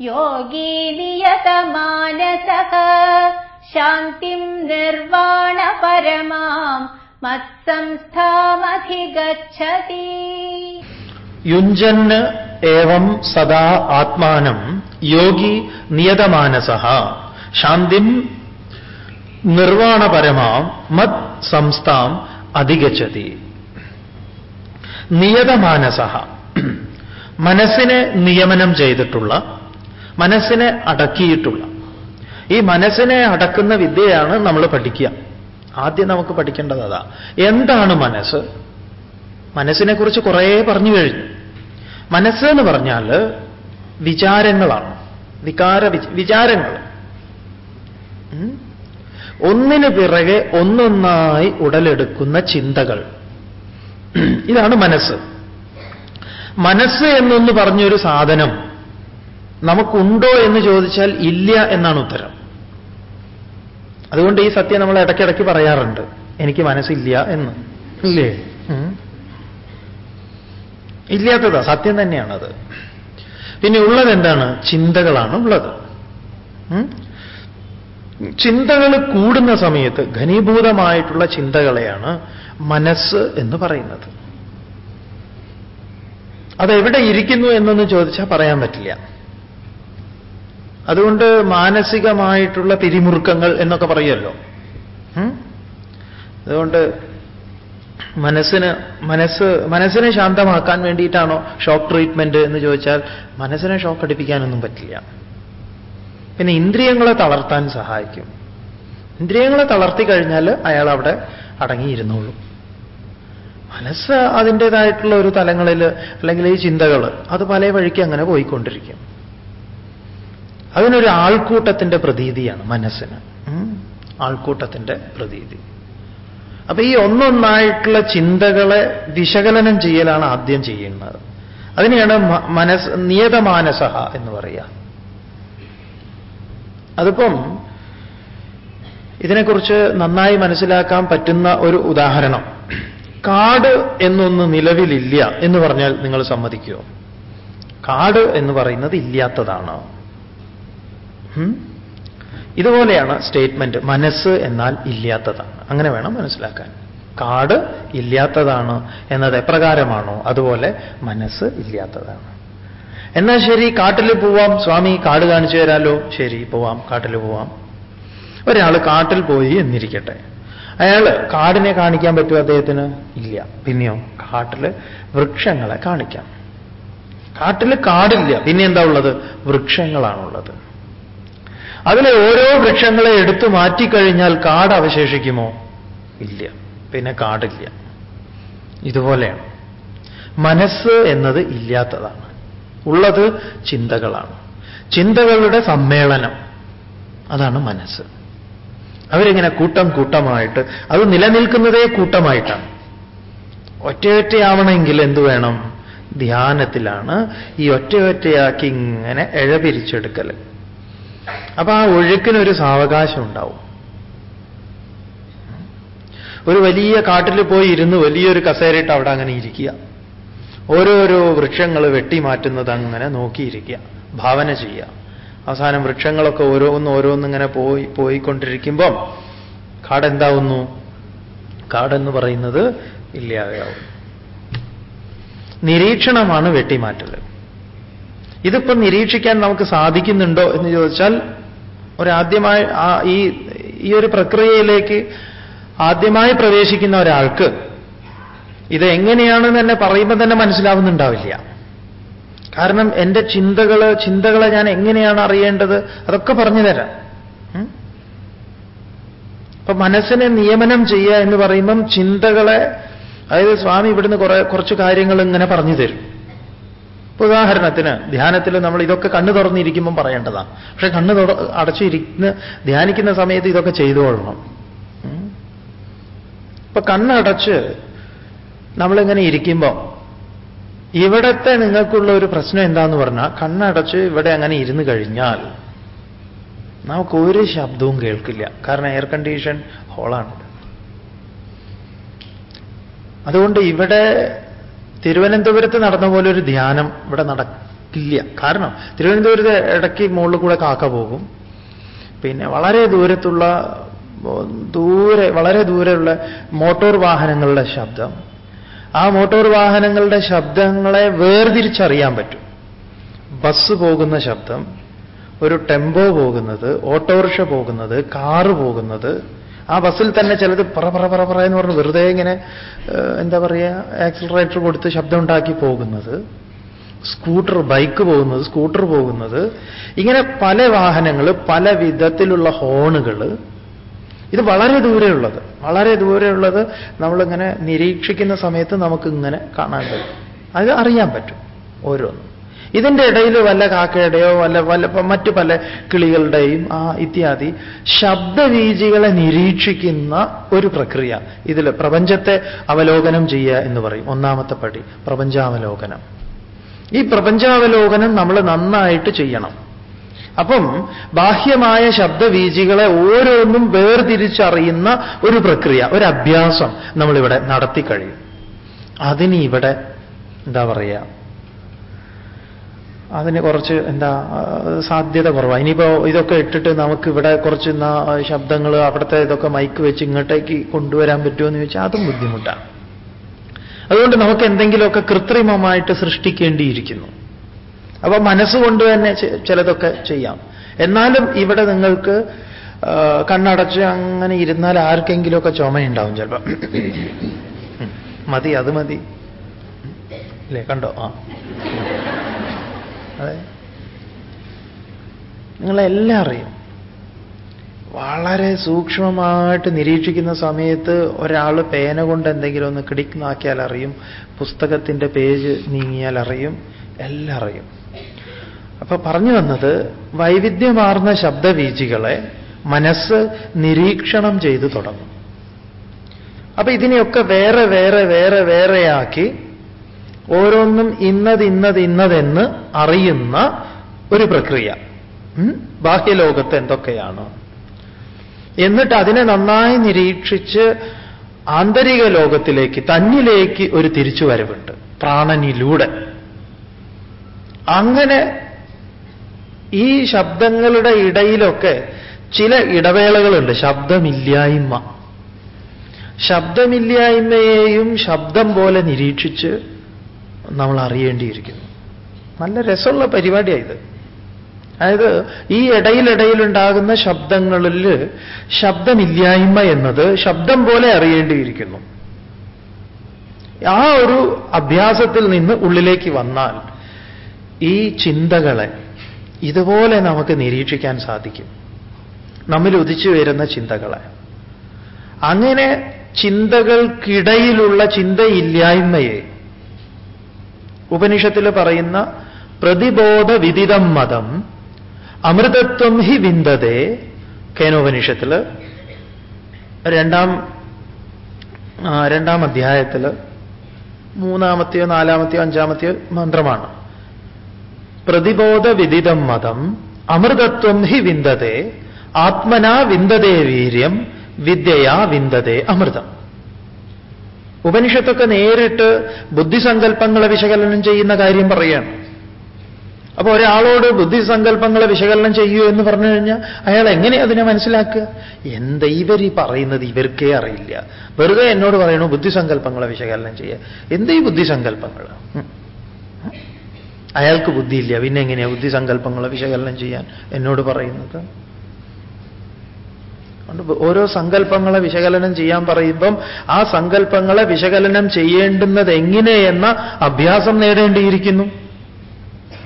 Speaker 2: യോഗീ ശാന്തി ശാന്തിം നിർവാണ പരമാം മത്സംസ്ഥാമധിഗച്ഛതി
Speaker 1: യുഞ്ജന് ഏവം സദാ ആത്മാനം യോഗി നിയതമാനസ. ശാന്തിം നിർവാണപരമാം മത് സംസ്ഥാം അധിഗച്ഛതി. നിയതമാനസ. മനസ്സിനെ നിയമനം ചെയ്തിട്ടുള്ള മനസ്സിനെ അടക്കിയിട്ടുള്ള. ഈ മനസ്സിനെ അടക്കുന്ന വിദ്യയാണ് നമ്മൾ പഠിക്കുക. ആദ്യം നമുക്ക് പഠിക്കേണ്ടത് അതാ. എന്താണ് മനസ്സ്? മനസ്സിനെ കുറിച്ച് കുറേ പറഞ്ഞു കഴിഞ്ഞു. മനസ്സ് എന്ന് പറഞ്ഞാൽ വിചാരങ്ങളാണ്. വികാര വിചാരങ്ങൾ. ഒന്നിനു പിറകെ ഒന്നൊന്നായി ഉടലെടുക്കുന്ന ചിന്തകൾ. ഇതാണ് മനസ്സ്. മനസ്സ് എന്നൊന്ന് പറഞ്ഞൊരു സാധനം നമുക്കുണ്ടോ എന്ന് ചോദിച്ചാൽ ഇല്ല എന്നാണ് ഉത്തരം. അതുകൊണ്ട് ഈ സത്യം നമ്മൾ ഇടയ്ക്കിടയ്ക്ക് പറയാറുണ്ട്. എനിക്ക് മനസ്സില്ല എന്ന്. ഇല്ലേ. ഇല്ലാത്തതാ സത്യം തന്നെയാണത്. പിന്നെ ഉള്ളത് എന്താണ്? ചിന്തകളാണ് ഉള്ളത്. ചിന്തകൾ കൂടുന്ന സമയത്ത് ഘനീഭൂതമായിട്ടുള്ള ചിന്തകളെയാണ് മനസ്സ് എന്ന് പറയുന്നത്. അതെവിടെ ഇരിക്കുന്നു എന്നൊന്ന് ചോദിച്ചാൽ പറയാൻ പറ്റില്ല. അതുകൊണ്ട് മാനസികമായിട്ടുള്ള പിരിമുറുക്കങ്ങൾ എന്നൊക്കെ പറയുമല്ലോ അതുകൊണ്ട് മനസ്സിന് മനസ്സ് മനസ്സിനെ ശാന്തമാക്കാൻ വേണ്ടിയിട്ടാണോ ഷോക്ക് ട്രീറ്റ്മെന്റ് എന്ന് ചോദിച്ചാൽ മനസ്സിനെ ഷോക്ക് അടിപ്പിക്കാനൊന്നും പറ്റില്ല. പിന്നെ ഇന്ദ്രിയങ്ങളെ തളർത്താൻ സഹായിക്കും. ഇന്ദ്രിയങ്ങളെ തളർത്തി കഴിഞ്ഞാൽ അയാൾ അവിടെ അടങ്ങിയിരുന്നുള്ളൂ മനസ്സ് അതിന്റെതായിട്ടുള്ള ഒരു തലങ്ങളിൽ അല്ലെങ്കിൽ ഈ ചിന്തകൾ അത് പല വഴിക്ക് അങ്ങനെ പോയിക്കൊണ്ടിരിക്കും. അതിനൊരു ആൾക്കൂട്ടത്തിന്റെ പ്രതീതിയാണ് മനസ്സിന്. ആൾക്കൂട്ടത്തിന്റെ പ്രതീതി. അപ്പൊ ഈ ഒന്നൊന്നായിട്ടുള്ള ചിന്തകളെ വിശകലനം ചെയ്യലാണ് ആദ്യം ചെയ്യുന്നത്. അതിനെയാണ് മനസ് നിയതമാനസഹ എന്ന് പറയുക അതിപ്പം ഇതിനെക്കുറിച്ച് നന്നായി മനസ്സിലാക്കാൻ പറ്റുന്ന ഒരു ഉദാഹരണം. കാട് എന്നൊന്ന് നിലവിലില്ല എന്ന് പറഞ്ഞാൽ നിങ്ങൾ സമ്മതിക്കുമോ കാട് എന്ന് പറയുന്നത് ഇല്ലാത്തതാണ്? ഇതുപോലെയാണ് സ്റ്റേറ്റ്മെന്റ് മനസ്സ് എന്നാൽ ഇല്ലാത്തതാണ്. അങ്ങനെ വേണം മനസ്സിലാക്കാൻ. കാട് ഇല്ലാത്തതാണ് എന്നത് എപ്രകാരമാണോ? അതുപോലെ മനസ്സ് ഇല്ലാത്തതാണ്. എന്നാൽ ശരി കാട്ടിൽ പോവാം. സ്വാമി കാട് കാണിച്ചു തരാലോ. ശരി പോവാം കാട്ടിൽ പോവാം. ഒരാൾ കാട്ടിൽ പോയി എന്നിരിക്കട്ടെ. അയാൾ കാടിനെ കാണിക്കാൻ പറ്റുമോ അദ്ദേഹത്തിന്? ഇല്ല. പിന്നെയോ കാട്ടിൽ വൃക്ഷങ്ങളെ കാണിക്കാം. കാട്ടിൽ കാടില്ല. പിന്നെ എന്താ ഉള്ളത്? വൃക്ഷങ്ങളാണുള്ളത്. അതിലെ ഓരോ വൃക്ഷങ്ങളെ എടുത്തു മാറ്റിക്കഴിഞ്ഞാൽ കാട് അവശേഷിക്കുമോ? ഇല്ല. പിന്നെ കാടില്ല. ഇതുപോലെയാണ്. മനസ്സ് എന്നത് ഇല്ലാത്തതാണ്. ഉള്ളത് ചിന്തകളാണ്. ചിന്തകളുടെ സമ്മേളനം. അതാണ് മനസ്സ്. അവരിങ്ങനെ കൂട്ടം കൂട്ടമായിട്ട് അത് നിലനിൽക്കുന്നതേ കൂട്ടമായിട്ടാണ്. ഒറ്റയൊറ്റയാവണമെങ്കിൽ എന്തു വേണം? ധ്യാനത്തിലാണ്. ഈ ഒറ്റയൊറ്റയാക്കി ഇങ്ങനെ എഴപിരിച്ചെടുക്കൽ അപ്പൊ ആ ഒഴുക്കിനൊരു സാവകാശം ഉണ്ടാവും ഒരു വലിയ കാട്ടിൽ പോയി ഇരുന്ന് വലിയൊരു കസേരയിട്ട് അവിടെ അങ്ങനെ ഇരിക്കുക. ഓരോരോ വൃക്ഷങ്ങൾ വെട്ടിമാറ്റുന്നത് അങ്ങനെ നോക്കിയിരിക്കുക. ഭാവന ചെയ്യുക. അവസാനം വൃക്ഷങ്ങളൊക്കെ ഓരോന്നും ഓരോന്നിങ്ങനെ പോയി പോയിക്കൊണ്ടിരിക്കുമ്പം കാടെന്താവുന്നു? കാടെന്ന് പറയുന്നത് ഇല്ലാതെയാവും നിരീക്ഷണമാണ് വെട്ടിമാറ്റൽ ഇതിപ്പം നിരീക്ഷിക്കാൻ നമുക്ക് സാധിക്കുന്നുണ്ടോ എന്ന് ചോദിച്ചാൽ ഒരാദ്യമായി ഈ ഈ ഒരു പ്രക്രിയയിലേക്ക് ആദ്യമായി പ്രവേശിക്കുന്ന ഒരാൾക്ക് ഇത് തന്നെ പറയുമ്പോൾ തന്നെ മനസ്സിലാവുന്നുണ്ടാവില്ല. കാരണം എന്റെ ചിന്തകൾ ചിന്തകളെ ഞാൻ എങ്ങനെയാണ് അറിയേണ്ടത് അതൊക്കെ പറഞ്ഞു തരാം. അപ്പൊ മനസ്സിനെ നിയമനം ചെയ്യുക എന്ന് പറയുമ്പം ചിന്തകളെ അതായത് സ്വാമി ഇവിടുന്ന് കുറെ കുറച്ച് കാര്യങ്ങൾ ഇങ്ങനെ പറഞ്ഞു തരും. ഇപ്പൊ ഉദാഹരണത്തിന് ധ്യാനത്തിൽ നമ്മൾ ഇതൊക്കെ കണ്ണ് തുറന്നിരിക്കുമ്പം പറയേണ്ടതാണ്. പക്ഷെ കണ്ണ് തുറ അടച്ചിരിക്കുന്ന ധ്യാനിക്കുന്ന സമയത്ത് ഇതൊക്കെ ചെയ്തു കൊള്ളണം. ഇപ്പൊ കണ്ണടച്ച് നമ്മളിങ്ങനെ ഇരിക്കുമ്പോൾ ഇവിടത്തെ നിങ്ങൾക്കുള്ള ഒരു പ്രശ്നം എന്താന്ന് പറഞ്ഞാൽ കണ്ണടച്ച് ഇവിടെ അങ്ങനെ ഇരുന്ന് കഴിഞ്ഞാൽ നമുക്ക് ഒരു ശബ്ദവും കേൾക്കില്ല. കാരണം എയർ കണ്ടീഷൻ ഹോളാണ് അതുകൊണ്ട് ഇവിടെ തിരുവനന്തപുരത്ത് നടന്ന പോലെ ഒരു ധ്യാനം ഇവിടെ നടക്കില്ല. കാരണം തിരുവനന്തപുരത്ത് ഇടയ്ക്ക് മുകളിൽ കൂടെ കാക്ക പോകും. പിന്നെ വളരെ ദൂരത്തുള്ള ദൂരെ വളരെ ദൂരെയുള്ള മോട്ടോർ വാഹനങ്ങളുടെ ശബ്ദം. ആ മോട്ടോർ വാഹനങ്ങളുടെ ശബ്ദങ്ങളെ വേർതിരിച്ചറിയാൻ പറ്റും. ബസ് പോകുന്ന ശബ്ദം ഒരു ടെമ്പോ പോകുന്നത് ഓട്ടോറിക്ഷ പോകുന്നത് കാറ് പോകുന്നത് ആ ബസ്സിൽ തന്നെ ചിലത് പറ പറ പറ പറ എന്ന് പറഞ്ഞ് വെറുതെ ഇങ്ങനെ എന്താ പറയുക ആക്സിലറേറ്റർ കൊടുത്ത് ശബ്ദം ഉണ്ടാക്കി പോകുന്നത് സ്കൂട്ടർ ബൈക്ക് പോകുന്നത് സ്കൂട്ടർ പോകുന്നത് ഇങ്ങനെ പല വാഹനങ്ങൾ പല വിധത്തിലുള്ള ഹോണുകൾ ഇത് വളരെ ദൂരെയുള്ളത്. വളരെ ദൂരെയുള്ളത് നമ്മളിങ്ങനെ നിരീക്ഷിക്കുന്ന സമയത്ത് നമുക്കിങ്ങനെ കാണാൻ പറ്റും. അത് അറിയാൻ പറ്റും ഓരോന്നും. ഇതിന്റെ ഇടയിൽ വല്ല കാക്കയുടെയോ വല്ല വല്ല മറ്റു പല കിളികളുടെയും ആ ഇത്യാദി ശബ്ദവീജികളെ നിരീക്ഷിക്കുന്ന ഒരു പ്രക്രിയ. ഇതിൽ പ്രപഞ്ചത്തെ അവലോകനം ചെയ്യുക എന്ന് പറയും. ഒന്നാമത്തെ പടി പ്രപഞ്ചാവലോകനം. ഈ പ്രപഞ്ചാവലോകനം നമ്മൾ നന്നായിട്ട് ചെയ്യണം. അപ്പം ബാഹ്യമായ ശബ്ദവീജികളെ ഓരോന്നും വേർതിരിച്ചറിയുന്ന ഒരു പ്രക്രിയ ഒരു അഭ്യാസം നമ്മളിവിടെ നടത്തി കഴിയും. അതിന് ഇവിടെ എന്താ പറയുക അതിന് കുറച്ച് എന്താ സാധ്യത കുറവാണ് ഇനിയിപ്പോ ഇതൊക്കെ ഇട്ടിട്ട് നമുക്ക് ഇവിടെ കുറച്ച് ശബ്ദങ്ങൾ അവിടുത്തെ ഇതൊക്കെ മൈക്ക് വെച്ച് ഇങ്ങോട്ടേക്ക് കൊണ്ടുവരാൻ പറ്റുമോ എന്ന് ചോദിച്ചാൽ അതും ബുദ്ധിമുട്ടാണ് അതുകൊണ്ട് നമുക്ക് എന്തെങ്കിലുമൊക്കെ കൃത്രിമമായിട്ട് സൃഷ്ടിക്കേണ്ടിയിരിക്കുന്നു. അപ്പൊ മനസ്സുകൊണ്ട് തന്നെ ചിലതൊക്കെ ചെയ്യാം. എന്നാലും ഇവിടെ നിങ്ങൾക്ക് കണ്ണടച്ച് അങ്ങനെ ഇരുന്നാൽ ആർക്കെങ്കിലുമൊക്കെ ചുമയുണ്ടാവും ചിലപ്പോൾ മതി അത് മതി. അല്ലേ കണ്ടോ? ആ. അതെ. നിങ്ങളെല്ലാം അറിയും. വളരെ സൂക്ഷ്മമായിട്ട് നിരീക്ഷിക്കുന്ന സമയത്ത് ഒരാൾ പേന കൊണ്ട് എന്തെങ്കിലും ഒന്ന് കിടിക്കുന്നാക്കിയാൽ അറിയും. പുസ്തകത്തിന്റെ പേജ് നീങ്ങിയാൽ അറിയും. എല്ലാം അറിയും. അപ്പൊ പറഞ്ഞു വന്നത് വൈവിധ്യമാർന്ന ശബ്ദവീചികളെ മനസ്സ് നിരീക്ഷണം ചെയ്തു തുടങ്ങും. അപ്പൊ ഇതിനെയൊക്കെ വേറെ വേറെ വേറെ വേറെയാക്കി ഓരോന്നും ഇന്നത് ഇന്നത് ഇന്നതെന്ന് അറിയുന്ന ഒരു പ്രക്രിയ. ബാഹ്യലോകത്ത് എന്തൊക്കെയാണ്? എന്നിട്ട് അതിനെ നന്നായി നിരീക്ഷിച്ച് ആന്തരിക ലോകത്തിലേക്ക് തന്നിലേക്ക് ഒരു തിരിച്ചുവരവുണ്ട്. പ്രാണനിലൂടെ. അങ്ങനെ ഈ ശബ്ദങ്ങളുടെ ഇടയിലൊക്കെ ചില ഇടവേളകളുണ്ട്. ശബ്ദമില്ലായ്മ. ശബ്ദമില്ലായ്മയെയും ശബ്ദം പോലെ നിരീക്ഷിച്ച് നമ്മൾ അറിയേണ്ടിയിരിക്കുന്നു നല്ല രസമുള്ള പരിപാടിയാണ് ഇത് അതായത് ഈ ഇടയിലിടയിലുണ്ടാകുന്ന ശബ്ദങ്ങളിൽ ശബ്ദമില്ലായ്മ എന്നത് ശബ്ദം പോലെ അറിയേണ്ടിയിരിക്കുന്നു. ആ ഒരു അഭ്യാസത്തിൽ നിന്ന് ഉള്ളിലേക്ക് വന്നാൽ ഈ ചിന്തകളെ ഇതുപോലെ നമുക്ക് നിരീക്ഷിക്കാൻ സാധിക്കും. നമ്മിൽ ഉദിച്ചു വരുന്ന ചിന്തകളെ. അങ്ങനെ ചിന്തകൾക്കിടയിലുള്ള ചിന്തയില്ലായ്മയെ ഉപനിഷത്തിൽ പറയുന്ന പ്രതിബോധ വിദിതം മതം അമൃതത്വം ഹി വിന്ദതേ കേനോപനിഷത്തിൽ രണ്ടാം രണ്ടാം അധ്യായത്തിൽ മൂന്നാമത്തെയോ നാലാമത്തെയോ അഞ്ചാമത്തെയോ മന്ത്രമാണ്. പ്രതിബോധ വിദിതം മതം അമൃതത്വം ഹി വിന്ദതേ ആത്മനാ വിന്ദതേ വീര്യം വിദ്യയാ വിന്ദതേ അമൃതം. ഉപനിഷത്തൊക്കെ നേരിട്ട് ബുദ്ധിസങ്കല്പങ്ങളെ വിശകലനം ചെയ്യുന്ന കാര്യം പറയുകയാണ് അപ്പൊ ഒരാളോട് ബുദ്ധിസങ്കല്പങ്ങളെ വിശകലനം ചെയ്യൂ എന്ന് പറഞ്ഞു കഴിഞ്ഞാൽ അയാൾ എങ്ങനെ അതിനെ മനസ്സിലാക്കുക? എന്താ ഇവർ ഈ പറയുന്നത് ഇവർക്കേ അറിയില്ല. വെറുതെ എന്നോട് പറയണു ബുദ്ധിസങ്കല്പങ്ങളെ വിശകലനം ചെയ്യുക. എന്താ ഈ ബുദ്ധിസങ്കല്പങ്ങൾ? അയാൾക്ക് ബുദ്ധിയില്ല. പിന്നെ എങ്ങനെയാ ബുദ്ധിസങ്കല്പങ്ങളെ വിശകലനം ചെയ്യാൻ എന്നോട് പറയുന്നത്? ഓരോ സങ്കല്പങ്ങളെ വിശകലനം ചെയ്യാൻ പറയുമ്പം ആ സങ്കല്പങ്ങളെ വിശകലനം ചെയ്യേണ്ടുന്നത് എങ്ങനെയെന്ന അഭ്യാസം നേടേണ്ടിയിരിക്കുന്നു.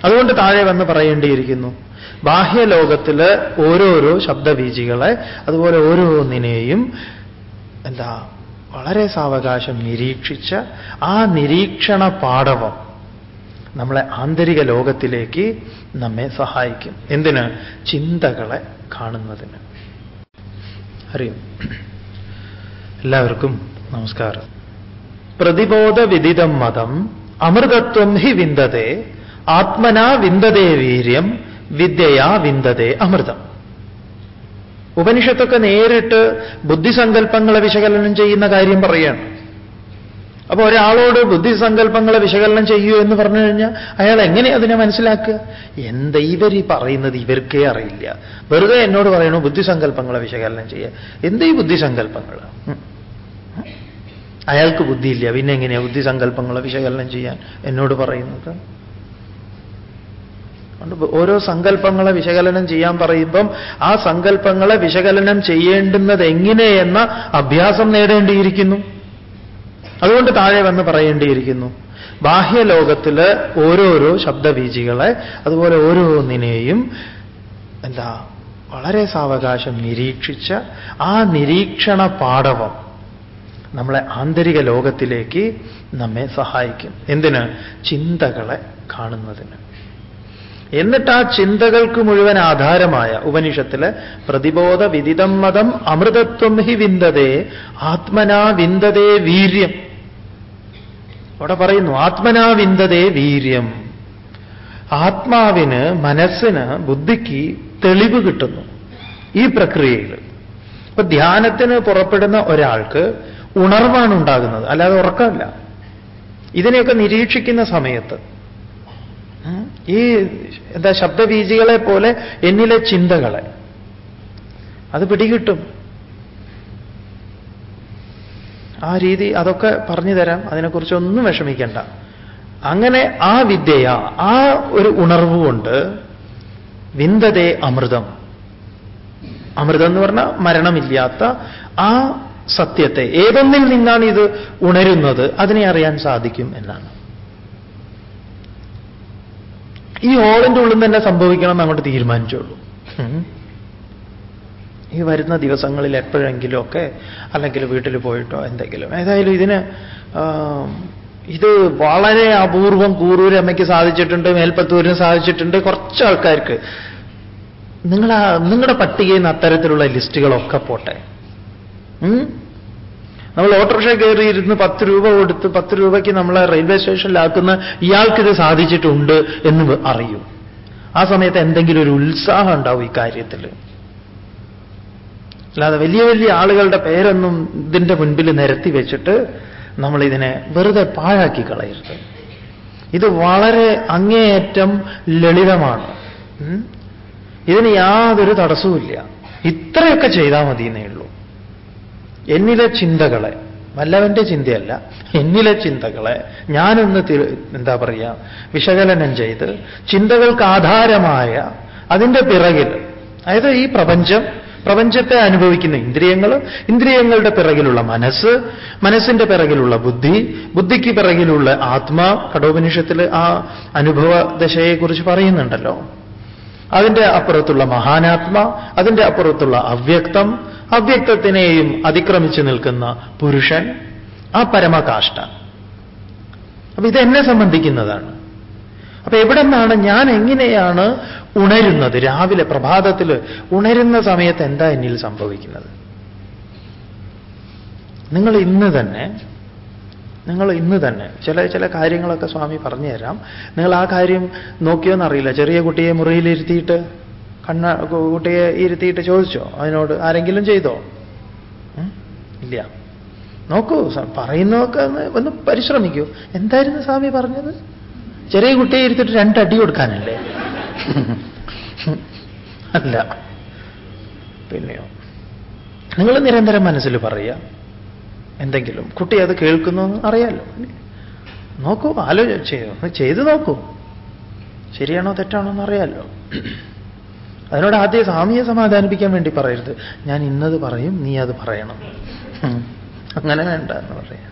Speaker 1: അതുകൊണ്ട് താഴെ വന്ന് പറയേണ്ടിയിരിക്കുന്നു. ബാഹ്യലോകത്തിൽ ഓരോരോ ശബ്ദബീജികളെ അതുപോലെ ഓരോന്നിനെയും എന്താ വളരെ സാവകാശം നിരീക്ഷിച്ച ആ നിരീക്ഷണ പാഠവം നമ്മളെ ആന്തരിക ലോകത്തിലേക്ക് നമ്മെ സഹായിക്കും. എന്തിന്? ചിന്തകളെ കാണുന്നതിന്. അറിയും. എല്ലാവർക്കും നമസ്കാരം. പ്രതിബോധ വിദിതം മതം അമൃതത്വം ഹി വിന്ദതേ ആത്മനാ വിന്ദതേ വീര്യം വിദ്യയാ വിന്ദതേ അമൃതം. ഉപനിഷത്തൊക്കെ നേരിട്ട് ബുദ്ധിസങ്കല്പങ്ങളെ വിശകലനം ചെയ്യുന്ന കാര്യം പറയാണ്. അപ്പൊ ഒരാളോട് ബുദ്ധിസങ്കല്പങ്ങളെ വിശകലനം ചെയ്യൂ എന്ന് പറഞ്ഞു കഴിഞ്ഞാൽ അയാൾ എങ്ങനെ അതിനെ മനസ്സിലാക്കുക? എന്താ ഇവർ ഈ പറയുന്നത് ഇവർക്കേ അറിയില്ല. വെറുതെ എന്നോട് പറയണു ബുദ്ധിസങ്കല്പങ്ങളെ വിശകലനം ചെയ്യുക എന്താ ഈ ബുദ്ധിസങ്കല്പങ്ങൾ അയാൾക്ക് ബുദ്ധിയില്ല. പിന്നെ എങ്ങനെയാ ബുദ്ധിസങ്കല്പങ്ങളെ വിശകലനം ചെയ്യാൻ എന്നോട് പറയുന്നത്? ഓരോ സങ്കല്പങ്ങളെ വിശകലനം ചെയ്യാൻ പറയുമ്പം ആ സങ്കല്പങ്ങളെ വിശകലനം ചെയ്യേണ്ടുന്നത് എങ്ങനെയെന്ന അഭ്യാസം നേടേണ്ടിയിരിക്കുന്നു. അതുകൊണ്ട് താഴെ വന്ന് പറയേണ്ടിയിരിക്കുന്നു. ബാഹ്യലോകത്തിൽ ഓരോരോ ശബ്ദബീജികളെ അതുപോലെ ഓരോന്നിനെയും എന്താ വളരെ സാവകാശം നിരീക്ഷിച്ച ആ നിരീക്ഷണ പാഠവം നമ്മളെ ആന്തരിക ലോകത്തിലേക്ക് നമ്മെ സഹായിക്കും. എന്തിന്? ചിന്തകളെ കാണുന്നതിന്. എന്നിട്ട് ആ ചിന്തകൾക്ക് മുഴുവൻ ആധാരമായ ഉപനിഷത്തിലെ പ്രതിബോധ വിദിതം മതം അമൃതത്വം ഹി വിന്ദതേ ആത്മനാ വിന്ദതേ വീര്യം. അവിടെ പറയുന്നു ആത്മനാ വിന്ദതേ വീര്യം. ആത്മാവിന് മനസ്സിന് ബുദ്ധിക്ക് തെളിവ് കിട്ടുന്നു ഈ പ്രക്രിയയിൽ. ഇപ്പൊ ധ്യാനത്തിന് പുറപ്പെടുന്ന ഒരാൾക്ക് ഉണർവാണ് ഉണ്ടാകുന്നത് അല്ലാതെ ഉറക്കമല്ല. ഇതിനെയൊക്കെ നിരീക്ഷിക്കുന്ന സമയത്ത് ഈ എന്താ ശബ്ദബീജികളെ പോലെ എന്നിലെ ചിന്തകളെ അത് പിടികിട്ടും. ആ രീതി അതൊക്കെ പറഞ്ഞു തരാം. അതിനെക്കുറിച്ചൊന്നും വിഷമിക്കേണ്ട. അങ്ങനെ ആ വിദ്യയ ആ ഒരു ഉണർവ് കൊണ്ട് വിന്തതേ അമൃതം. അമൃതം എന്ന് പറഞ്ഞാൽ മരണമില്ലാത്ത ആ സത്യത്തെ ഏതൊന്നിൽ നിന്നാണ് ഇത് ഉണരുന്നത് അതിനെ അറിയാൻ സാധിക്കും എന്നാണ്. ഈ ഹോളിന്റെ ഉള്ളിൽ തന്നെ സംഭവിക്കണം എന്ന് അങ്ങോട്ട് തീരുമാനിച്ചോളൂ. ഈ വരുന്ന ദിവസങ്ങളിൽ എപ്പോഴെങ്കിലുമൊക്കെ അല്ലെങ്കിൽ വീട്ടിൽ പോയിട്ടോ എന്തെങ്കിലും. ഏതായാലും ഇതിന് ഇത് വളരെ അപൂർവം കൂറൂരമ്മയ്ക്ക് സാധിച്ചിട്ടുണ്ട് മേൽപ്പത്തൂരിന് സാധിച്ചിട്ടുണ്ട് കുറച്ച് ആൾക്കാർക്ക്. നിങ്ങൾ നിങ്ങളുടെ പട്ടികയിൽ നിന്ന് അത്തരത്തിലുള്ള ലിസ്റ്റുകളൊക്കെ പോട്ടെ? നമ്മൾ ഓട്ടോറിക്ഷ കയറി ഇരുന്ന് പത്ത് രൂപ കൊടുത്ത് പത്ത് രൂപയ്ക്ക് നമ്മളെ റെയിൽവേ സ്റ്റേഷനിലാക്കുന്ന ഇയാൾക്കിത് സാധിച്ചിട്ടുണ്ട് എന്ന് അറിയൂ. ആ സമയത്ത് എന്തെങ്കിലും ഒരു ഉത്സാഹം ഉണ്ടാവും ഈ കാര്യത്തിൽ അല്ലാതെ വലിയ വലിയ ആളുകളുടെ പേരൊന്നും ഇതിന്റെ മുൻപിൽ നിരത്തി വെച്ചിട്ട് നമ്മൾ ഇതിനെ വെറുതെ പാഴാക്കി കളയരുത്. ഇത് വളരെ അങ്ങേയറ്റം ലളിതമാണ്? ഇതിന് യാതൊരു തടസ്സവുമില്ല. ഇത്രയൊക്കെ ചെയ്താൽ മതി എന്നേ ഉള്ളൂ. എന്നിലെ ചിന്തകളെ വല്ലവന്റെ ചിന്തയല്ല എന്നിലെ ചിന്തകളെ ഞാനൊന്ന് എന്താ പറയുക വിശകലനം ചെയ്ത് ചിന്തകൾക്ക് ആധാരമായ അതിന്റെ പിറകിൽ അതായത് ഈ പ്രപഞ്ചം പ്രപഞ്ചത്തെ അനുഭവിക്കുന്ന ഇന്ദ്രിയങ്ങൾ ഇന്ദ്രിയങ്ങളുടെ പിറകിലുള്ള മനസ്സ് മനസ്സിന്റെ പിറകിലുള്ള ബുദ്ധി ബുദ്ധിക്ക് പിറകിലുള്ള ആത്മാ കടോപനിഷത്തിൽ ആ അനുഭവ ദശയെക്കുറിച്ച് പറയുന്നുണ്ടല്ലോ. അതിന്റെ അപ്പുറത്തുള്ള മഹാനാത്മ അതിന്റെ അപ്പുറത്തുള്ള അവ്യക്തം അവ്യക്തത്തിനെയും അതിക്രമിച്ചു നിൽക്കുന്ന പുരുഷൻ ആ പരമകാഷ്ട അപ്പൊ ഇത് എന്നെ സംബന്ധിക്കുന്നതാണ്. അപ്പൊ എവിടെ നിന്നാണ് ഞാൻ എങ്ങനെയാണ് ഉണരുന്നത്? രാവിലെ പ്രഭാതത്തിൽ ഉണരുന്ന സമയത്ത് എന്താ എന്നിൽ സംഭവിക്കുന്നത്? നിങ്ങൾ ഇന്ന് തന്നെ നിങ്ങൾ ഇന്ന് തന്നെ ചില ചില കാര്യങ്ങളൊക്കെ സ്വാമി പറഞ്ഞു തരാം നിങ്ങൾ ആ കാര്യം നോക്കിയോന്നറിയില്ല ചെറിയ കുട്ടിയെ മുറിയിലിരുത്തിയിട്ട് കണ്ണ കുട്ടിയെ ഇരുത്തിയിട്ട് ചോദിച്ചോ? അതിനോട് ആരെങ്കിലും ചെയ്തോ? ഇല്ല. നോക്കൂ പറയുന്നതൊക്കെ ഒന്ന് ഒന്ന് പരിശ്രമിക്കൂ. എന്തായിരുന്നു സ്വാമി പറഞ്ഞത്? ചെറിയ കുട്ടിയെ ഇരുത്തിട്ട് രണ്ടടി കൊടുക്കാനല്ലേ? അല്ല. പിന്നെയോ? നിങ്ങൾ നിരന്തരം മനസ്സിൽ പറയുക. എന്തെങ്കിലും കുട്ടി അത് കേൾക്കുന്നു എന്ന് അറിയാലോ. നോക്കൂ ആലോചന ചെയ്തു നോക്കൂ. ശരിയാണോ തെറ്റാണോ എന്ന് അറിയാലോ. അതിനോട് ആദ്യം സ്വാമിയെ സമാധാനിപ്പിക്കാൻ വേണ്ടി പറയരുത്. ഞാൻ ഇന്നത് പറയും നീ അത് പറയണം. അങ്ങനെ വേണ്ട എന്ന് പറയാം.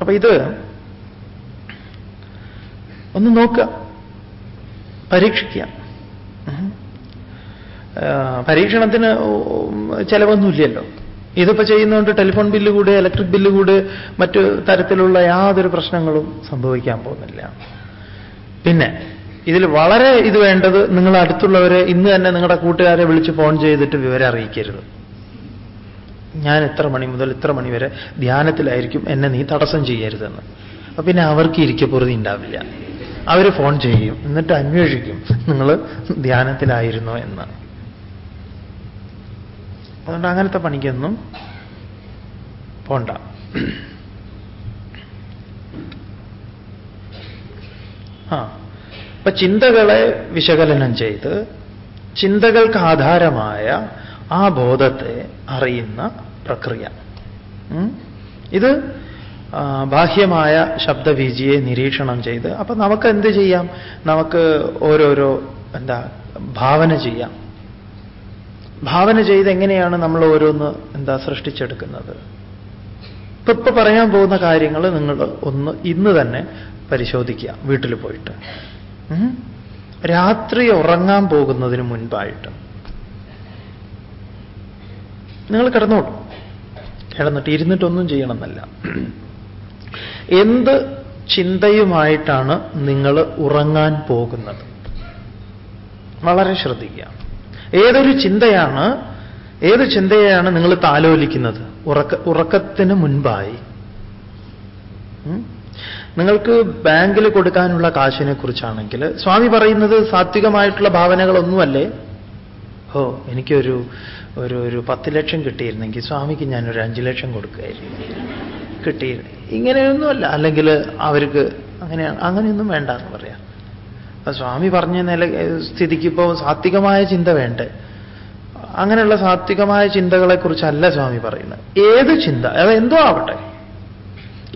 Speaker 1: അപ്പൊ ഇത് ഒന്ന് നോക്കുക പരീക്ഷിക്കുക പരീക്ഷണത്തിന് ചെലവൊന്നുമില്ലല്ലോ. ഇതിപ്പോ ചെയ്യുന്നതുകൊണ്ട് ടെലിഫോൺ ബില്ല് കൂടെ ഇലക്ട്രിക് ബില്ല് കൂടെ മറ്റു തരത്തിലുള്ള യാതൊരു പ്രശ്നങ്ങളും സംഭവിക്കാൻ പോകുന്നില്ല. പിന്നെ ഇതിൽ വളരെ ഇത് വേണ്ടത് നിങ്ങൾ അടുത്തുള്ളവരെ ഇന്ന് തന്നെ നിങ്ങളുടെ കൂട്ടുകാരെ വിളിച്ച് ഫോൺ ചെയ്തിട്ട് വിവരം അറിയിക്കരുത്. ഞാൻ എത്ര മണി മുതൽ ഇത്ര മണി വരെ ധ്യാനത്തിലായിരിക്കും എന്നെ നീ തടസ്സം ചെയ്യരുതെന്ന്. അപ്പൊ പിന്നെ അവർക്ക് ഇരിക്കപ്പുറതി ഉണ്ടാവില്ല. അവർ ഫോൺ ചെയ്യും എന്നിട്ട് അന്വേഷിക്കും നിങ്ങൾ ധ്യാനത്തിലായിരുന്നോ എന്ന്. അതുകൊണ്ട് അങ്ങനത്തെ പണിക്കൊന്നും പോണ്ട. ആ. അപ്പൊ ചിന്തകളെ വിശകലനം ചെയ്ത് ചിന്തകൾക്ക് ആധാരമായ ആ ബോധത്തെ അറിയുന്ന പ്രക്രിയ. ഇത് ബാഹ്യമായ ശബ്ദവീജിയെ നിരീക്ഷണം ചെയ്ത് അപ്പൊ നമുക്ക് എന്ത് ചെയ്യാം? നമുക്ക് ഓരോരോ എന്താ ഭാവന ചെയ്യാം. ഭാവന ചെയ്ത് എങ്ങനെയാണ് നമ്മൾ ഓരോന്ന് എന്താ സൃഷ്ടിച്ചെടുക്കുന്നത്? ഇപ്പൊ ഇപ്പൊ പറയാൻ പോകുന്ന കാര്യങ്ങൾ നിങ്ങൾ ഒന്ന് ഇന്ന് തന്നെ പരിശോധിക്കുക വീട്ടിൽ പോയിട്ട്. രാത്രി ഉറങ്ങാൻ പോകുന്നതിന് മുൻപായിട്ട്. നിങ്ങൾ കിടന്നോളൂ. കിടന്നിട്ട് ഇരുന്നിട്ടൊന്നും ചെയ്യണമെന്നല്ല. എന്ത് ചിന്തയുമായിട്ടാണ് നിങ്ങൾ ഉറങ്ങാൻ പോകുന്നത്? വളരെ ശ്രദ്ധിക്കുക. ഏതൊരു ചിന്തയാണ് ഏത് ചിന്തയാണ് നിങ്ങൾ താലോലിക്കുന്നത് ഉറക്ക ഉറക്കത്തിന് മുൻപായി? നിങ്ങൾക്ക് ബാങ്കിൽ കൊടുക്കാനുള്ള കാശിനെ കുറിച്ചാണെങ്കിൽ സ്വാമി പറയുന്നത് സാത്വികമായിട്ടുള്ള ഭാവനകളൊന്നുമല്ലേ? ഓ എനിക്കൊരു ഒരു ഒരു പത്ത് ലക്ഷം കിട്ടിയിരുന്നെങ്കിൽ സ്വാമിക്ക് ഞാനൊരു അഞ്ച് ലക്ഷം കൊടുക്കുകയായിരുന്നു. കിട്ടി ഇങ്ങനെയൊന്നുമല്ല. അല്ലെങ്കിൽ അവർക്ക് അങ്ങനെയാണ് അങ്ങനെയൊന്നും വേണ്ട എന്ന് പറയാം സ്വാമി പറഞ്ഞ നില സ്ഥിതിക്ക് ഇപ്പോൾ സാത്വികമായ ചിന്ത വേണ്ടേ? അങ്ങനെയുള്ള സാത്വികമായ ചിന്തകളെക്കുറിച്ചല്ല സ്വാമി പറയുന്നത്. ഏത് ചിന്ത? അത് എന്തോ ആവട്ടെ.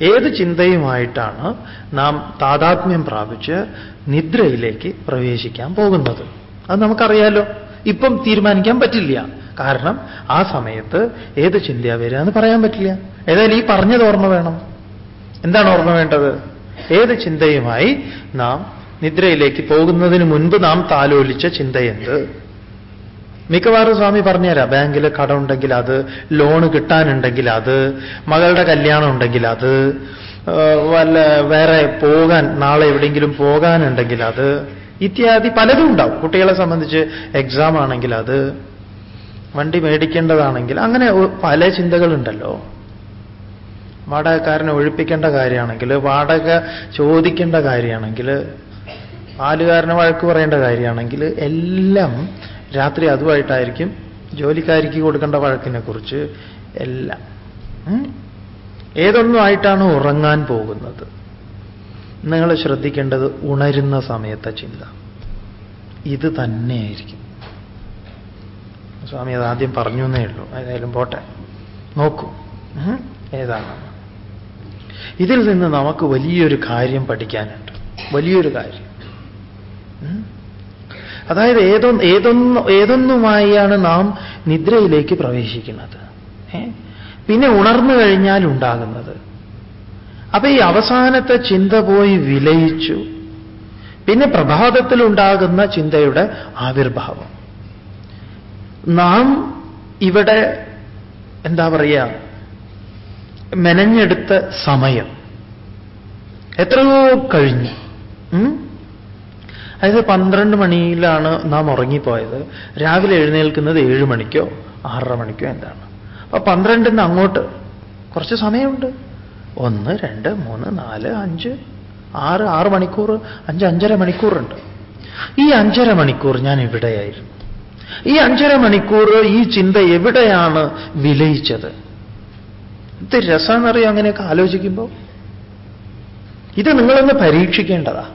Speaker 1: ഏത് ചിന്തയുമായിട്ടാണ് നാം താതാത്മ്യം പ്രാപിച്ച് നിദ്രയിലേക്ക് പ്രവേശിക്കാൻ പോകുന്നത്? അത് നമുക്കറിയാലോ. ഇപ്പം തീരുമാനിക്കാൻ പറ്റില്ല. കാരണം ആ സമയത്ത് ഏത് ചിന്തയാ വരിക എന്ന് പറയാൻ പറ്റില്ല. ഏതായാലും ഈ പറഞ്ഞത് ഓർമ്മ വേണം. എന്താണ് ഓർമ്മ വേണ്ടത്? ഏത് ചിന്തയുമായി നാം നിദ്രയിലേക്ക് പോകുന്നതിന് മുൻപ് നാം താലോലിച്ച ചിന്തയെന്ത് മിക്കവാറും സ്വാമി പറഞ്ഞുതരാം. ബാങ്കിൽ കടമുണ്ടെങ്കിൽ അത് ലോണ് കിട്ടാനുണ്ടെങ്കിൽ അത് മകളുടെ കല്യാണം ഉണ്ടെങ്കിൽ അത് വല്ല വേറെ പോകാൻ നാളെ എവിടെയെങ്കിലും പോകാനുണ്ടെങ്കിൽ അത് ഇത്യാദി പലതും ഉണ്ടാവും. കുട്ടികളെ സംബന്ധിച്ച് എക്സാം ആണെങ്കിൽ അത് വണ്ടി മേടിക്കേണ്ടതാണെങ്കിൽ അങ്ങനെ പല ചിന്തകളുണ്ടല്ലോ. വാടകക്കാരനെ ഒഴിപ്പിക്കേണ്ട കാര്യമാണെങ്കിൽ വാടക ചോദിക്കേണ്ട കാര്യമാണെങ്കിൽ പാലുകാരനെ വഴക്ക് പറയേണ്ട കാര്യമാണെങ്കിൽ എല്ലാം രാത്രി അതുമായിട്ടായിരിക്കും ജോലിക്കാരിക്ക് കൊടുക്കേണ്ട വഴക്കിനെ കുറിച്ച് എല്ലാം ഏതൊന്നുമായിട്ടാണ് ഉറങ്ങാൻ പോകുന്നത്? നിങ്ങൾ ശ്രദ്ധിക്കേണ്ടത് ഉണരുന്ന സമയത്തെ ചിന്ത. ഇത് തന്നെയായിരിക്കും. സ്വാമി അത് ആദ്യം പറഞ്ഞു എന്നേ ഉള്ളൂ. ഏതായാലും പോട്ടെ. നോക്കൂ? ഏതാണ്? ഇതിൽ നിന്ന് നമുക്ക് വലിയൊരു കാര്യം പഠിക്കാനുണ്ട്. വലിയൊരു കാര്യം. അതായത് ഏതൊ ഏതൊന്ന് ഏതൊന്നുമായാണ് നാം നിദ്രയിലേക്ക് പ്രവേശിക്കുന്നത്? പിന്നെ ഉണർന്നു കഴിഞ്ഞാൽ ഉണ്ടാകുന്നത്. അപ്പൊ ഈ അവസാനത്തെ ചിന്ത പോയി വിലയിച്ചു. പിന്നെ പ്രഭാതത്തിൽ ഉണ്ടാകുന്ന ചിന്തയുടെ ആവിർഭാവം. നാം ഇവിടെ എന്താ പറയുക മെനഞ്ഞെടുത്ത സമയം. എത്രയോ കഴിഞ്ഞു? അതായത് പന്ത്രണ്ട് മണിയിലാണ് നാം ഉറങ്ങിപ്പോയത്. രാവിലെ എഴുന്നേൽക്കുന്നത് ഏഴ് മണിക്കോ ആറര മണിക്കോ എന്താണ്. അപ്പൊ പന്ത്രണ്ടിൽ നിന്ന് അങ്ങോട്ട് കുറച്ച് സമയമുണ്ട്. ഒന്ന് രണ്ട് മൂന്ന് നാല് അഞ്ച് ആറ് ആറ് മണിക്കൂർ അഞ്ച് അഞ്ചര മണിക്കൂറുണ്ട്. ഈ അഞ്ചര മണിക്കൂർ ഞാൻ എവിടെയായിരുന്നു ഈ അഞ്ചര മണിക്കൂർ ഈ ചിന്ത എവിടെയാണ് വിലയിച്ചത്? ഇത് രസമെന്നറിയോ അങ്ങനെയൊക്കെ ആലോചിക്കുമ്പോൾ ഇത് നിങ്ങളൊന്ന് പരീക്ഷിക്കേണ്ടതാ.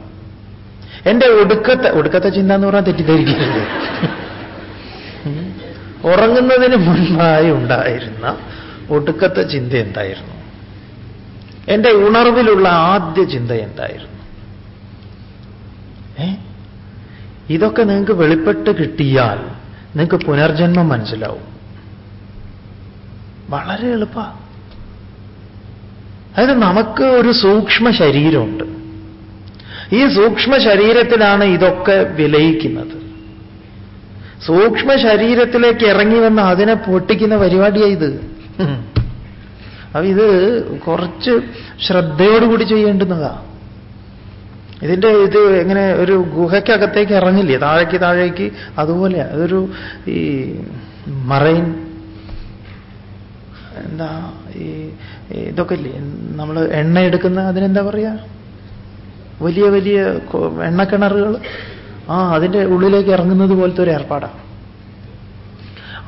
Speaker 1: എന്റെ ഒടുക്കത്തെ ഒടുക്കത്തെ ചിന്ത എന്ന് പറഞ്ഞാൽ തെറ്റിദ്ധരിക്കരുത്. ഉം. ഉറങ്ങുന്നതിന് മുൻപായി ഉണ്ടായിരുന്ന ഒടുക്കത്തെ ചിന്ത എന്തായിരുന്നു? എന്റെ ഉണർവിലുള്ള ആദ്യ ചിന്ത എന്തായിരുന്നു? ഏ? ഇതൊക്കെ നിങ്ങൾക്ക് വെളിപ്പെട്ട് കിട്ടിയാൽ നിങ്ങൾക്ക് പുനർജന്മം മനസ്സിലാവും. വളരെ എളുപ്പ. അതായത് നമുക്ക് ഒരു സൂക്ഷ്മ ശരീരമുണ്ട്. ഈ സൂക്ഷ്മ ശരീരത്തിലാണ് ഇതൊക്കെ വിലയിക്കുന്നത്. സൂക്ഷ്മ ശരീരത്തിലേക്ക് ഇറങ്ങി വന്ന് അതിനെ പൊട്ടിക്കുന്ന പരിപാടിയാ ഇത്. ഉം. അപ്പൊ ഇത് കുറച്ച് ശ്രദ്ധയോടുകൂടി ചെയ്യേണ്ടുന്നതാ. ഇതിന്റെ ഇത് എങ്ങനെ ഒരു ഗുഹയ്ക്കകത്തേക്ക് ഇറങ്ങില്ലേ? താഴേക്ക് താഴേക്ക്. അതുപോലെ അതൊരു ഈ മറൈൻ എന്താ ഈ ഇതൊക്കെ ഇല്ലേ നമ്മൾ എണ്ണ എടുക്കുന്ന അതിനെന്താ പറയാ? വലിയ വലിയ എണ്ണക്കിണറുകൾ. ആ അതിന്റെ ഉള്ളിലേക്ക് ഇറങ്ങുന്നത് പോലത്തെ ഒരു ഏർപ്പാടാണ്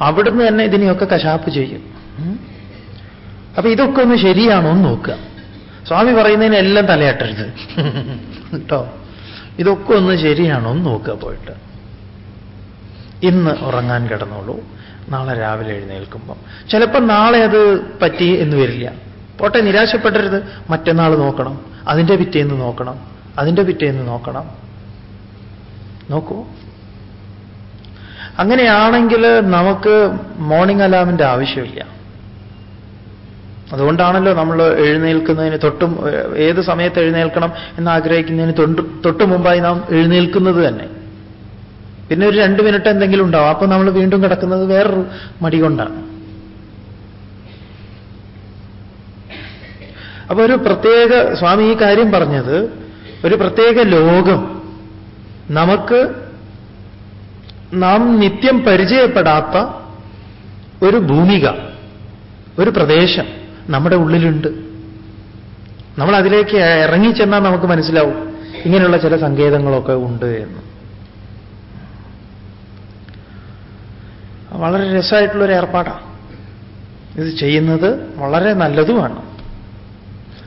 Speaker 1: അവിടുന്ന് തന്നെ ഇതിനെയൊക്കെ കശാപ്പ് ചെയ്യും. അപ്പൊ ഇതൊക്കെ ഒന്ന് ശരിയാണോ എന്ന് നോക്കുക. സ്വാമി പറയുന്നതിനെല്ലാം തലയാട്ടരുത്. കേട്ടോ? ഇതൊക്കെ ഒന്ന് ശരിയാണോ എന്ന് നോക്കുക പോയിട്ട്. ഇന്ന് ഉറങ്ങാൻ കിടന്നോളൂ. നാളെ രാവിലെ എഴുന്നേൽക്കുമ്പം. ചിലപ്പോൾ നാളെ അത് പറ്റി എന്ന് വരില്ല. പോട്ടെ നിരാശപ്പെടരുത്. മറ്റന്നാൾ നോക്കണം. അതിന്റെ പിറ്റേന്ന് നോക്കണം. അതിന്റെ പിറ്റേന്ന് നോക്കണം. നോക്കൂ. അങ്ങനെയാണെങ്കിൽ നമുക്ക് മോർണിംഗ് അലാമിന്റെ ആവശ്യമില്ല. അതുകൊണ്ടാണല്ലോ നമ്മൾ എഴുന്നേൽക്കുന്നതിന് തൊട്ടും ഏത് സമയത്ത് എഴുന്നേൽക്കണം എന്ന് ആഗ്രഹിക്കുന്നതിന് തൊട്ട് തൊട്ടു മുമ്പായി നാം എഴുന്നേൽക്കുന്നത് തന്നെ. പിന്നെ ഒരു രണ്ട് മിനിറ്റ് എന്തെങ്കിലും ഉണ്ടാവും. അപ്പൊ നമ്മൾ വീണ്ടും കിടക്കുന്നത് വേറൊരു മടി കൊണ്ടാണ്. അപ്പൊ ഒരു പ്രത്യേക സ്വാമി ഈ കാര്യം പറഞ്ഞത് ഒരു പ്രത്യേക ലോകം. നമുക്ക് നാം നിത്യം പരിചയപ്പെടാത്ത ഒരു ഭൂമിക ഒരു പ്രദേശം. നമ്മുടെ ഉള്ളിലുണ്ട്. നമ്മൾ അതിലേക്ക് ഇറങ്ങിച്ചെന്നാൽ നമുക്ക് മനസ്സിലാവും ഇങ്ങനെയുള്ള ചില സങ്കേതങ്ങളൊക്കെ ഉണ്ട് എന്ന്. വളരെ രസമായിട്ടുള്ളൊരു ഏർപ്പാടാണ് ഇത് ചെയ്യുന്നത് വളരെ നല്ലതുമാണ്.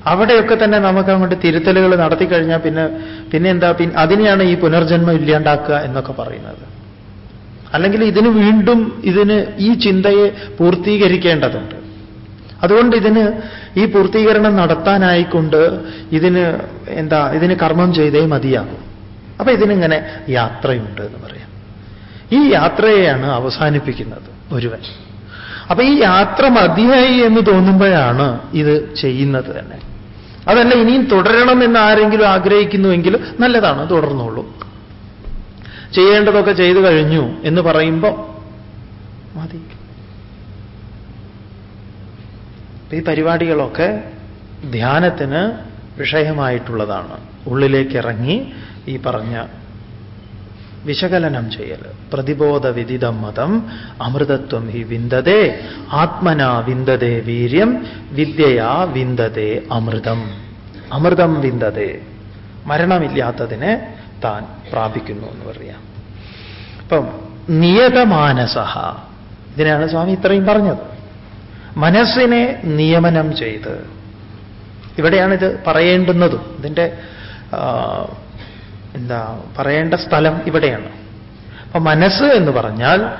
Speaker 1: അവിടെയൊക്കെ തന്നെ നമുക്ക് അങ്ങോട്ട് തിരുത്തലുകൾ നടത്തി കഴിഞ്ഞാൽ പിന്നെ പിന്നെ എന്താ പിന്നെ അതിനെയാണ് ഈ പുനർജന്മം ഇല്ലാണ്ടാക്കുക എന്നൊക്കെ പറയുന്നത്. അല്ലെങ്കിൽ ഇതിന് വീണ്ടും ഇതിന് ഈ ചിന്തയെ പൂർത്തീകരിക്കേണ്ടതുണ്ട്. അതുകൊണ്ട് ഇതിന് ഈ പൂർത്തീകരണം നടത്താനായിക്കൊണ്ട് ഇതിന് എന്താ ഇതിന് കർമ്മം ചെയ്തേ മതിയാകും. അപ്പൊ ഇതിനിങ്ങനെ യാത്രയുണ്ട് എന്ന് പറയാം. ഈ യാത്രയെയാണ് അവസാനിപ്പിക്കുന്നത് ഒരുവൻ. അപ്പൊ ഈ യാത്ര മതിയായി എന്ന് തോന്നുമ്പോഴാണ് ഇത് ചെയ്യുന്നത് തന്നെ. അതല്ല ഇനിയും തുടരണം എന്ന് ആരെങ്കിലും ആഗ്രഹിക്കുന്നുവെങ്കിൽ നല്ലതാണ് തുടർന്നോളൂ. ചെയ്യേണ്ടതൊക്കെ ചെയ്തു കഴിഞ്ഞു എന്ന് പറയുമ്പോ മതി. ഈ പരിപാടികളൊക്കെ ധ്യാനത്തിന് വിഷയമായിട്ടുള്ളതാണ്. ഉള്ളിലേക്ക് ഇറങ്ങി ഈ പറഞ്ഞ വിശകലനം ചെയ്യൽ പ്രതിബോധ വിദിതം മതം അമൃതത്വം ഹി വിന്ദതേ ആത്മനാ വിന്ദതേ വീര്യം വിദ്യയാ വിന്ദതേ അമൃതം. അമൃതം വിന്ദതേ. മരണമില്ലാത്തതിനെ താൻ പ്രാപിക്കുന്നു എന്ന് പറയാം. അപ്പം നിയതമാനസഹ. ഇതിനാണ് സ്വാമി ഇത്രയും പറഞ്ഞത്. മനസ്സിനെ നിയമനം ചെയ്ത്. ഇവിടെയാണിത് പറയേണ്ടുന്നതും. ഇതിന്റെ എന്താ പറയേണ്ട സ്ഥലം ഇവിടെയാണ്. അപ്പൊ മനസ്സ് എന്ന് പറഞ്ഞാൽ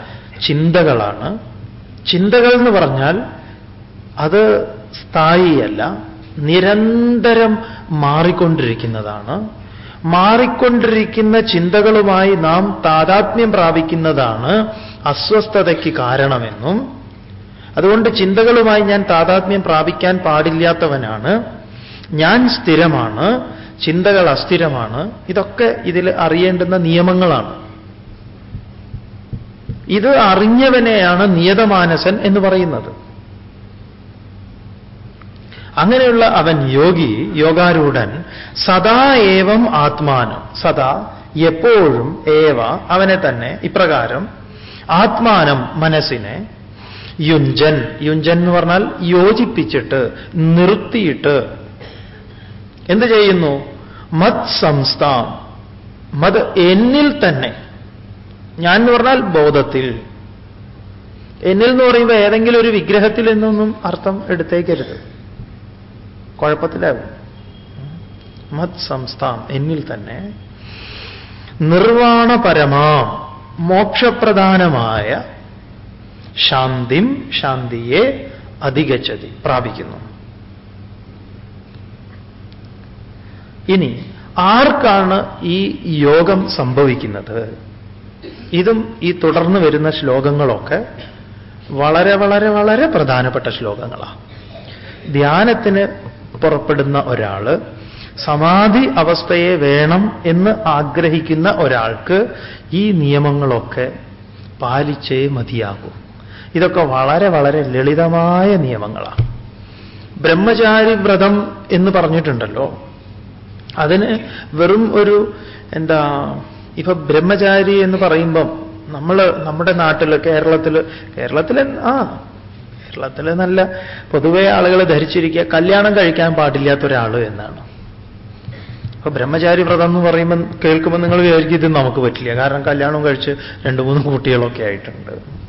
Speaker 1: ചിന്തകളാണ്. ചിന്തകൾ എന്ന് പറഞ്ഞാൽ അത് സ്ഥായിയല്ല നിരന്തരം മാറിക്കൊണ്ടിരിക്കുന്നതാണ്. മാറിക്കൊണ്ടിരിക്കുന്ന ചിന്തകളുമായി നാം താതാത്മ്യം പ്രാപിക്കുന്നതാണ് അസ്വസ്ഥതയ്ക്ക് കാരണമെന്നും അതുകൊണ്ട് ചിന്തകളുമായി ഞാൻ താതാത്മ്യം പ്രാപിക്കാൻ പാടില്ലാത്തവനാണ്. ഞാൻ സ്ഥിരമാണ് ചിന്തകൾ അസ്ഥിരമാണ്. ഇതൊക്കെ ഇതിൽ അറിയേണ്ടുന്ന നിയമങ്ങളാണ്. ഇത് അറിഞ്ഞവനെയാണ് നിയതമാനസൻ എന്ന് പറയുന്നത്. അങ്ങനെയുള്ള അവൻ യോഗി യോഗാരൂഢൻ സദാ ഏവം ആത്മാനം. സദാ എപ്പോഴും ഏവ അവനെ തന്നെ. ഇപ്രകാരം ആത്മാനം മനസ്സിനെ യുഞ്ചൻ. യുഞ്ചൻ എന്ന് പറഞ്ഞാൽ യോജിപ്പിച്ചിട്ട് നിർത്തിയിട്ട്. എന്ത് ചെയ്യുന്നു? മത് സംസ്ഥാം. മത് എന്നിൽ തന്നെ. ഞാൻ എന്ന് പറഞ്ഞാൽ ബോധത്തിൽ. എന്നിൽ എന്ന് പറയുമ്പോൾ ഏതെങ്കിലും ഒരു വിഗ്രഹത്തിൽ എന്നൊന്നും അർത്ഥം എടുത്തേക്കരുത്. കുഴപ്പത്തിലാവും. മത് സംസ്ഥാം എന്നിൽ തന്നെ. നിർവാണപരമാം മോക്ഷപ്രധാനമായ ശാന്തിം ശാന്തിയെ അധികച്ചതി പ്രാപിക്കുന്നു. ഇനി ആർക്കാണ് ഈ യോഗം സംഭവിക്കുന്നത്? ഇതും ഈ തുടർന്ന് വരുന്ന ശ്ലോകങ്ങളൊക്കെ വളരെ വളരെ വളരെ പ്രധാനപ്പെട്ട ശ്ലോകങ്ങളാണ് ധ്യാനത്തിന് പുറപ്പെടുന്ന ഒരാൾ സമാധി അവസ്ഥയെ വേണം എന്ന് ആഗ്രഹിക്കുന്ന ഒരാൾക്ക് ഈ നിയമങ്ങളൊക്കെ പാലിച്ചേ മതിയാകൂ. ഇതൊക്കെ വളരെ വളരെ ലളിതമായ നിയമങ്ങളാണ്. ബ്രഹ്മചാരി വ്രതം എന്ന് പറഞ്ഞിട്ടുണ്ടല്ലോ. അതിന് വെറും ഒരു എന്താ ഇപ്പൊ ബ്രഹ്മചാരി എന്ന് പറയുമ്പം നമ്മൾ നമ്മുടെ നാട്ടിൽ കേരളത്തിൽ കേരളത്തിൽ ആ കേരളത്തിൽ നല്ല പൊതുവെ ആളുകൾ ധരിച്ചിരിക്കുക കല്യാണം കഴിക്കാൻ പാടില്ലാത്ത ഒരാൾ എന്നാണ്. അപ്പൊ ബ്രഹ്മചാരി വ്രതം എന്ന് പറയുമ്പോൾ കേൾക്കുമ്പോൾ നിങ്ങൾ വിചാരിക്കും ഇത് നമുക്ക് പറ്റില്ല. കാരണം കല്യാണം കഴിച്ച് രണ്ട് മൂന്ന് കുട്ടികളൊക്കെ ആയിട്ടുണ്ട്.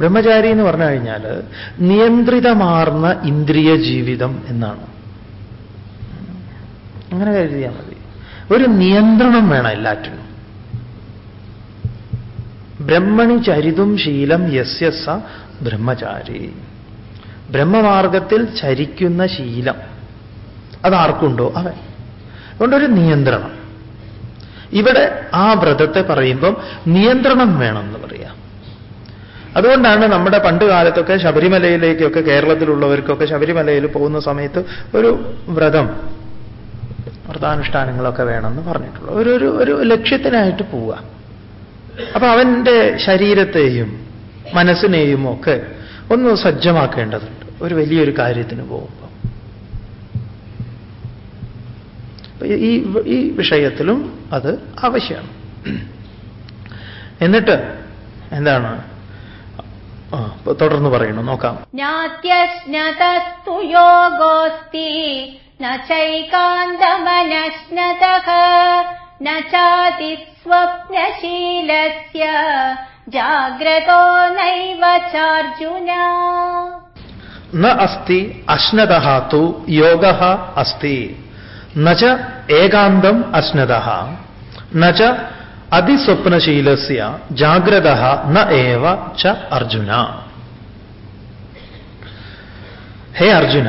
Speaker 1: ബ്രഹ്മചാരി എന്ന് പറഞ്ഞു കഴിഞ്ഞാൽ നിയന്ത്രിതമാർന്ന ഇന്ദ്രിയ ജീവിതം എന്നാണ്. അങ്ങനെ കരുതിയാൽ മതി. ഒരു നിയന്ത്രണം വേണം എല്ലാറ്റിനും. ബ്രഹ്മണി ചരിതും ശീലം യസ്യ സ ബ്രഹ്മചാരി. ബ്രഹ്മമാർഗത്തിൽ ചരിക്കുന്ന ശീലം. അതാർക്കുണ്ടോ? അവൻ. അതുകൊണ്ടൊരു നിയന്ത്രണം. ഇവിടെ ആ വ്രതത്തെ പറയുമ്പം നിയന്ത്രണം വേണമെന്ന് പറയാം. അതുകൊണ്ടാണ് നമ്മുടെ പണ്ട് കാലത്തൊക്കെ ശബരിമലയിലേക്കൊക്കെ കേരളത്തിലുള്ളവർക്കൊക്കെ ശബരിമലയിൽ പോകുന്ന സമയത്ത് ഒരു വ്രതം വ്രതാനുഷ്ഠാനങ്ങളൊക്കെ വേണമെന്ന് പറഞ്ഞിട്ടുള്ളത് ഒരു ഒരു ഒരു ലക്ഷ്യത്തിനായിട്ട് പോവുക. അപ്പൊ അവന്റെ ശരീരത്തെയും മനസ്സിനെയും ഒക്കെ ഒന്ന് സജ്ജമാക്കേണ്ടതുണ്ട്. ഒരു വലിയൊരു കാര്യത്തിന് പോകുമ്പോൾ ഈ ഈ വിഷയത്തിലും അത് ആവശ്യമാണ്. എന്നിട്ട് എന്താണ്? തുടർന്ന് പറയണം? നോക്കാം.
Speaker 2: നാത്യസ്നതസ്തു യോഗോസ്തി നൈകാന്തമനശ്നത നാതി സ്വപ്നശീലസ്യ ജാഗ്രതോ നൈവ ചാർജുന.
Speaker 1: ന അസ്തി അശ്നത തു യോഗ അസ്തി. നച ഏകാന്തം അശ്നത നച അതിസ്വപ്നശീലസ്യ ജാഗ്രത ന ഏവ ച അർജുന. ഹേ അർജുന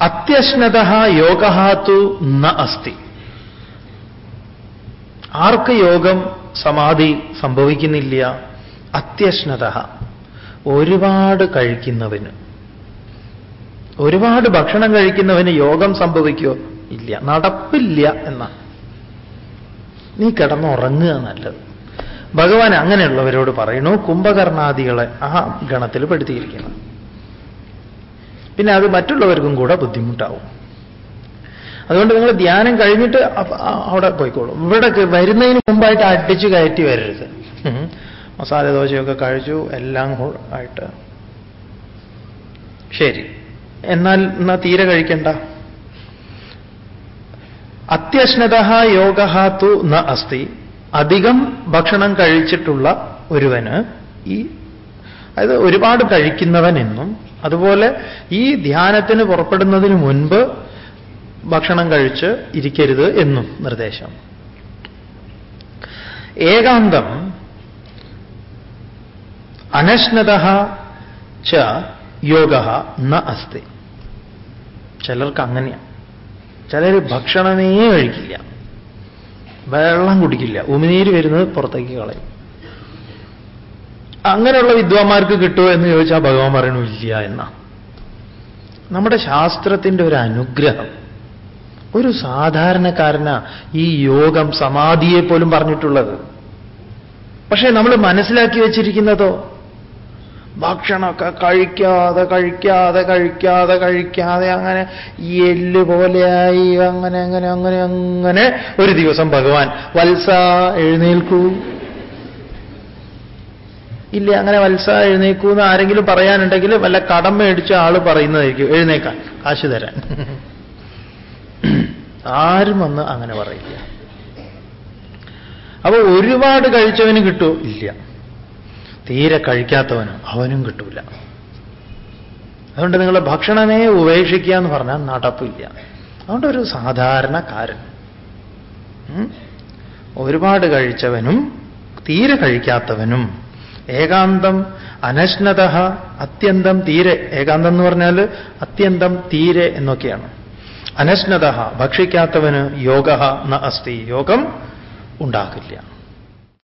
Speaker 1: അത്യശ്നത യോഗ തു ന അസ്തി. ആർക്ക് യോഗം സമാധി സംഭവിക്കുന്നില്ല? അത്യശ്നത ഒരുപാട് കഴിക്കുന്നവന്. ഒരുപാട് ഭക്ഷണം കഴിക്കുന്നവന് യോഗം സംഭവിക്കോ? ഇല്ല. നടപ്പില്ല എന്നാ നീ കിടന്നുറങ്ങുക നല്ലത്. ഭഗവാൻ അങ്ങനെയുള്ളവരോട് പറയണു കുംഭകർണാദികളെ ആ ഗണത്തിൽ പെടുത്തിയിരിക്കണം പിന്നെ അത് മറ്റുള്ളവർക്കും കൂടെ ബുദ്ധിമുട്ടാവും. അതുകൊണ്ട് നിങ്ങൾ ധ്യാനം കഴിഞ്ഞിട്ട് അവിടെ പോയിക്കോളും. ഇവിടെ വരുന്നതിന് മുമ്പായിട്ട് അടിച്ചു കയറ്റി വരരുത്. മസാല ദോശയൊക്കെ കഴിച്ചു എല്ലാം ആയിട്ട്. ശരി. എന്നാൽ എന്നാ തീരെ കഴിക്കണ്ട? അത്യശ്നത യോഗ തു ന അസ്തി. അധികം ഭക്ഷണം കഴിച്ചിട്ടുള്ള ഒരുവന് ഈ അതായത് ഒരുപാട് കഴിക്കുന്നവനെന്നും അതുപോലെ ഈ ധ്യാനത്തിന് പുറപ്പെടുന്നതിന് മുൻപ് ഭക്ഷണം കഴിച്ച് ഇരിക്കരുത് എന്നും നിർദ്ദേശം. ഏകാന്തം അനശ്നത ച യോഗ ന അസ്തി. ചിലർക്ക് അങ്ങനെയാണ് ചിലർ ഭക്ഷണമേ കഴിക്കില്ല. വെള്ളം കുടിക്കില്ല. ഉമിനീര് വരുന്നത് പുറത്തേക്ക് കളയും. അങ്ങനെയുള്ള വിദ്വാന്മാർക്ക് കിട്ടുമോ എന്ന് ചോദിച്ചാൽ ഭഗവാൻ പറയണു ഇല്ല എന്നാ. നമ്മുടെ ശാസ്ത്രത്തിന്റെ ഒരു അനുഗ്രഹം. ഒരു സാധാരണക്കാരന ഈ യോഗം സമാധിയെ പോലും പറഞ്ഞിട്ടുള്ളത്. പക്ഷേ നമ്മൾ മനസ്സിലാക്കി വെച്ചിരിക്കുന്നതോ? ഭക്ഷണമൊക്കെ കഴിക്കാതെ കഴിക്കാതെ കഴിക്കാതെ കഴിക്കാതെ അങ്ങനെ എല്ല് പോലെയായി അങ്ങനെ അങ്ങനെ അങ്ങനെ അങ്ങനെ. ഒരു ദിവസം ഭഗവാൻ വത്സ എഴുന്നേൽക്കൂ. ഇല്ല അങ്ങനെ വത്സ എഴുന്നേൽക്കൂ എന്ന് ആരെങ്കിലും പറയാനുണ്ടെങ്കിൽ വല്ല കടം മേടിച്ച ആൾ പറയുന്നതായിരിക്കും എഴുന്നേക്കാൻ കാശ് തരാൻ. ആരും വന്ന് അങ്ങനെ പറയില്ല. അപ്പൊ ഒരുപാട് കഴിച്ചവന് കിട്ടുമോ ഇല്ല. തീരെ കഴിക്കാത്തവനും അവനും കിട്ടൂല. അതുകൊണ്ട് നിങ്ങൾ ഭക്ഷണമേ ഉപേക്ഷിക്കുക എന്ന് പറഞ്ഞാൽ നടപ്പില്ല. അതുകൊണ്ട് ഒരു സാധാരണക്കാരൻ? ഒരുപാട് കഴിച്ചവനും തീരെ കഴിക്കാത്തവനും ഏകാന്തം അനശ്നത അത്യന്തം തീരെ ഏകാന്തം എന്ന് പറഞ്ഞാൽ അത്യന്തം തീരെ എന്നൊക്കെയാണ്. അനശ്നത ഭക്ഷിക്കാത്തവന് യോഗ ന യോഗം ഉണ്ടാകില്ല.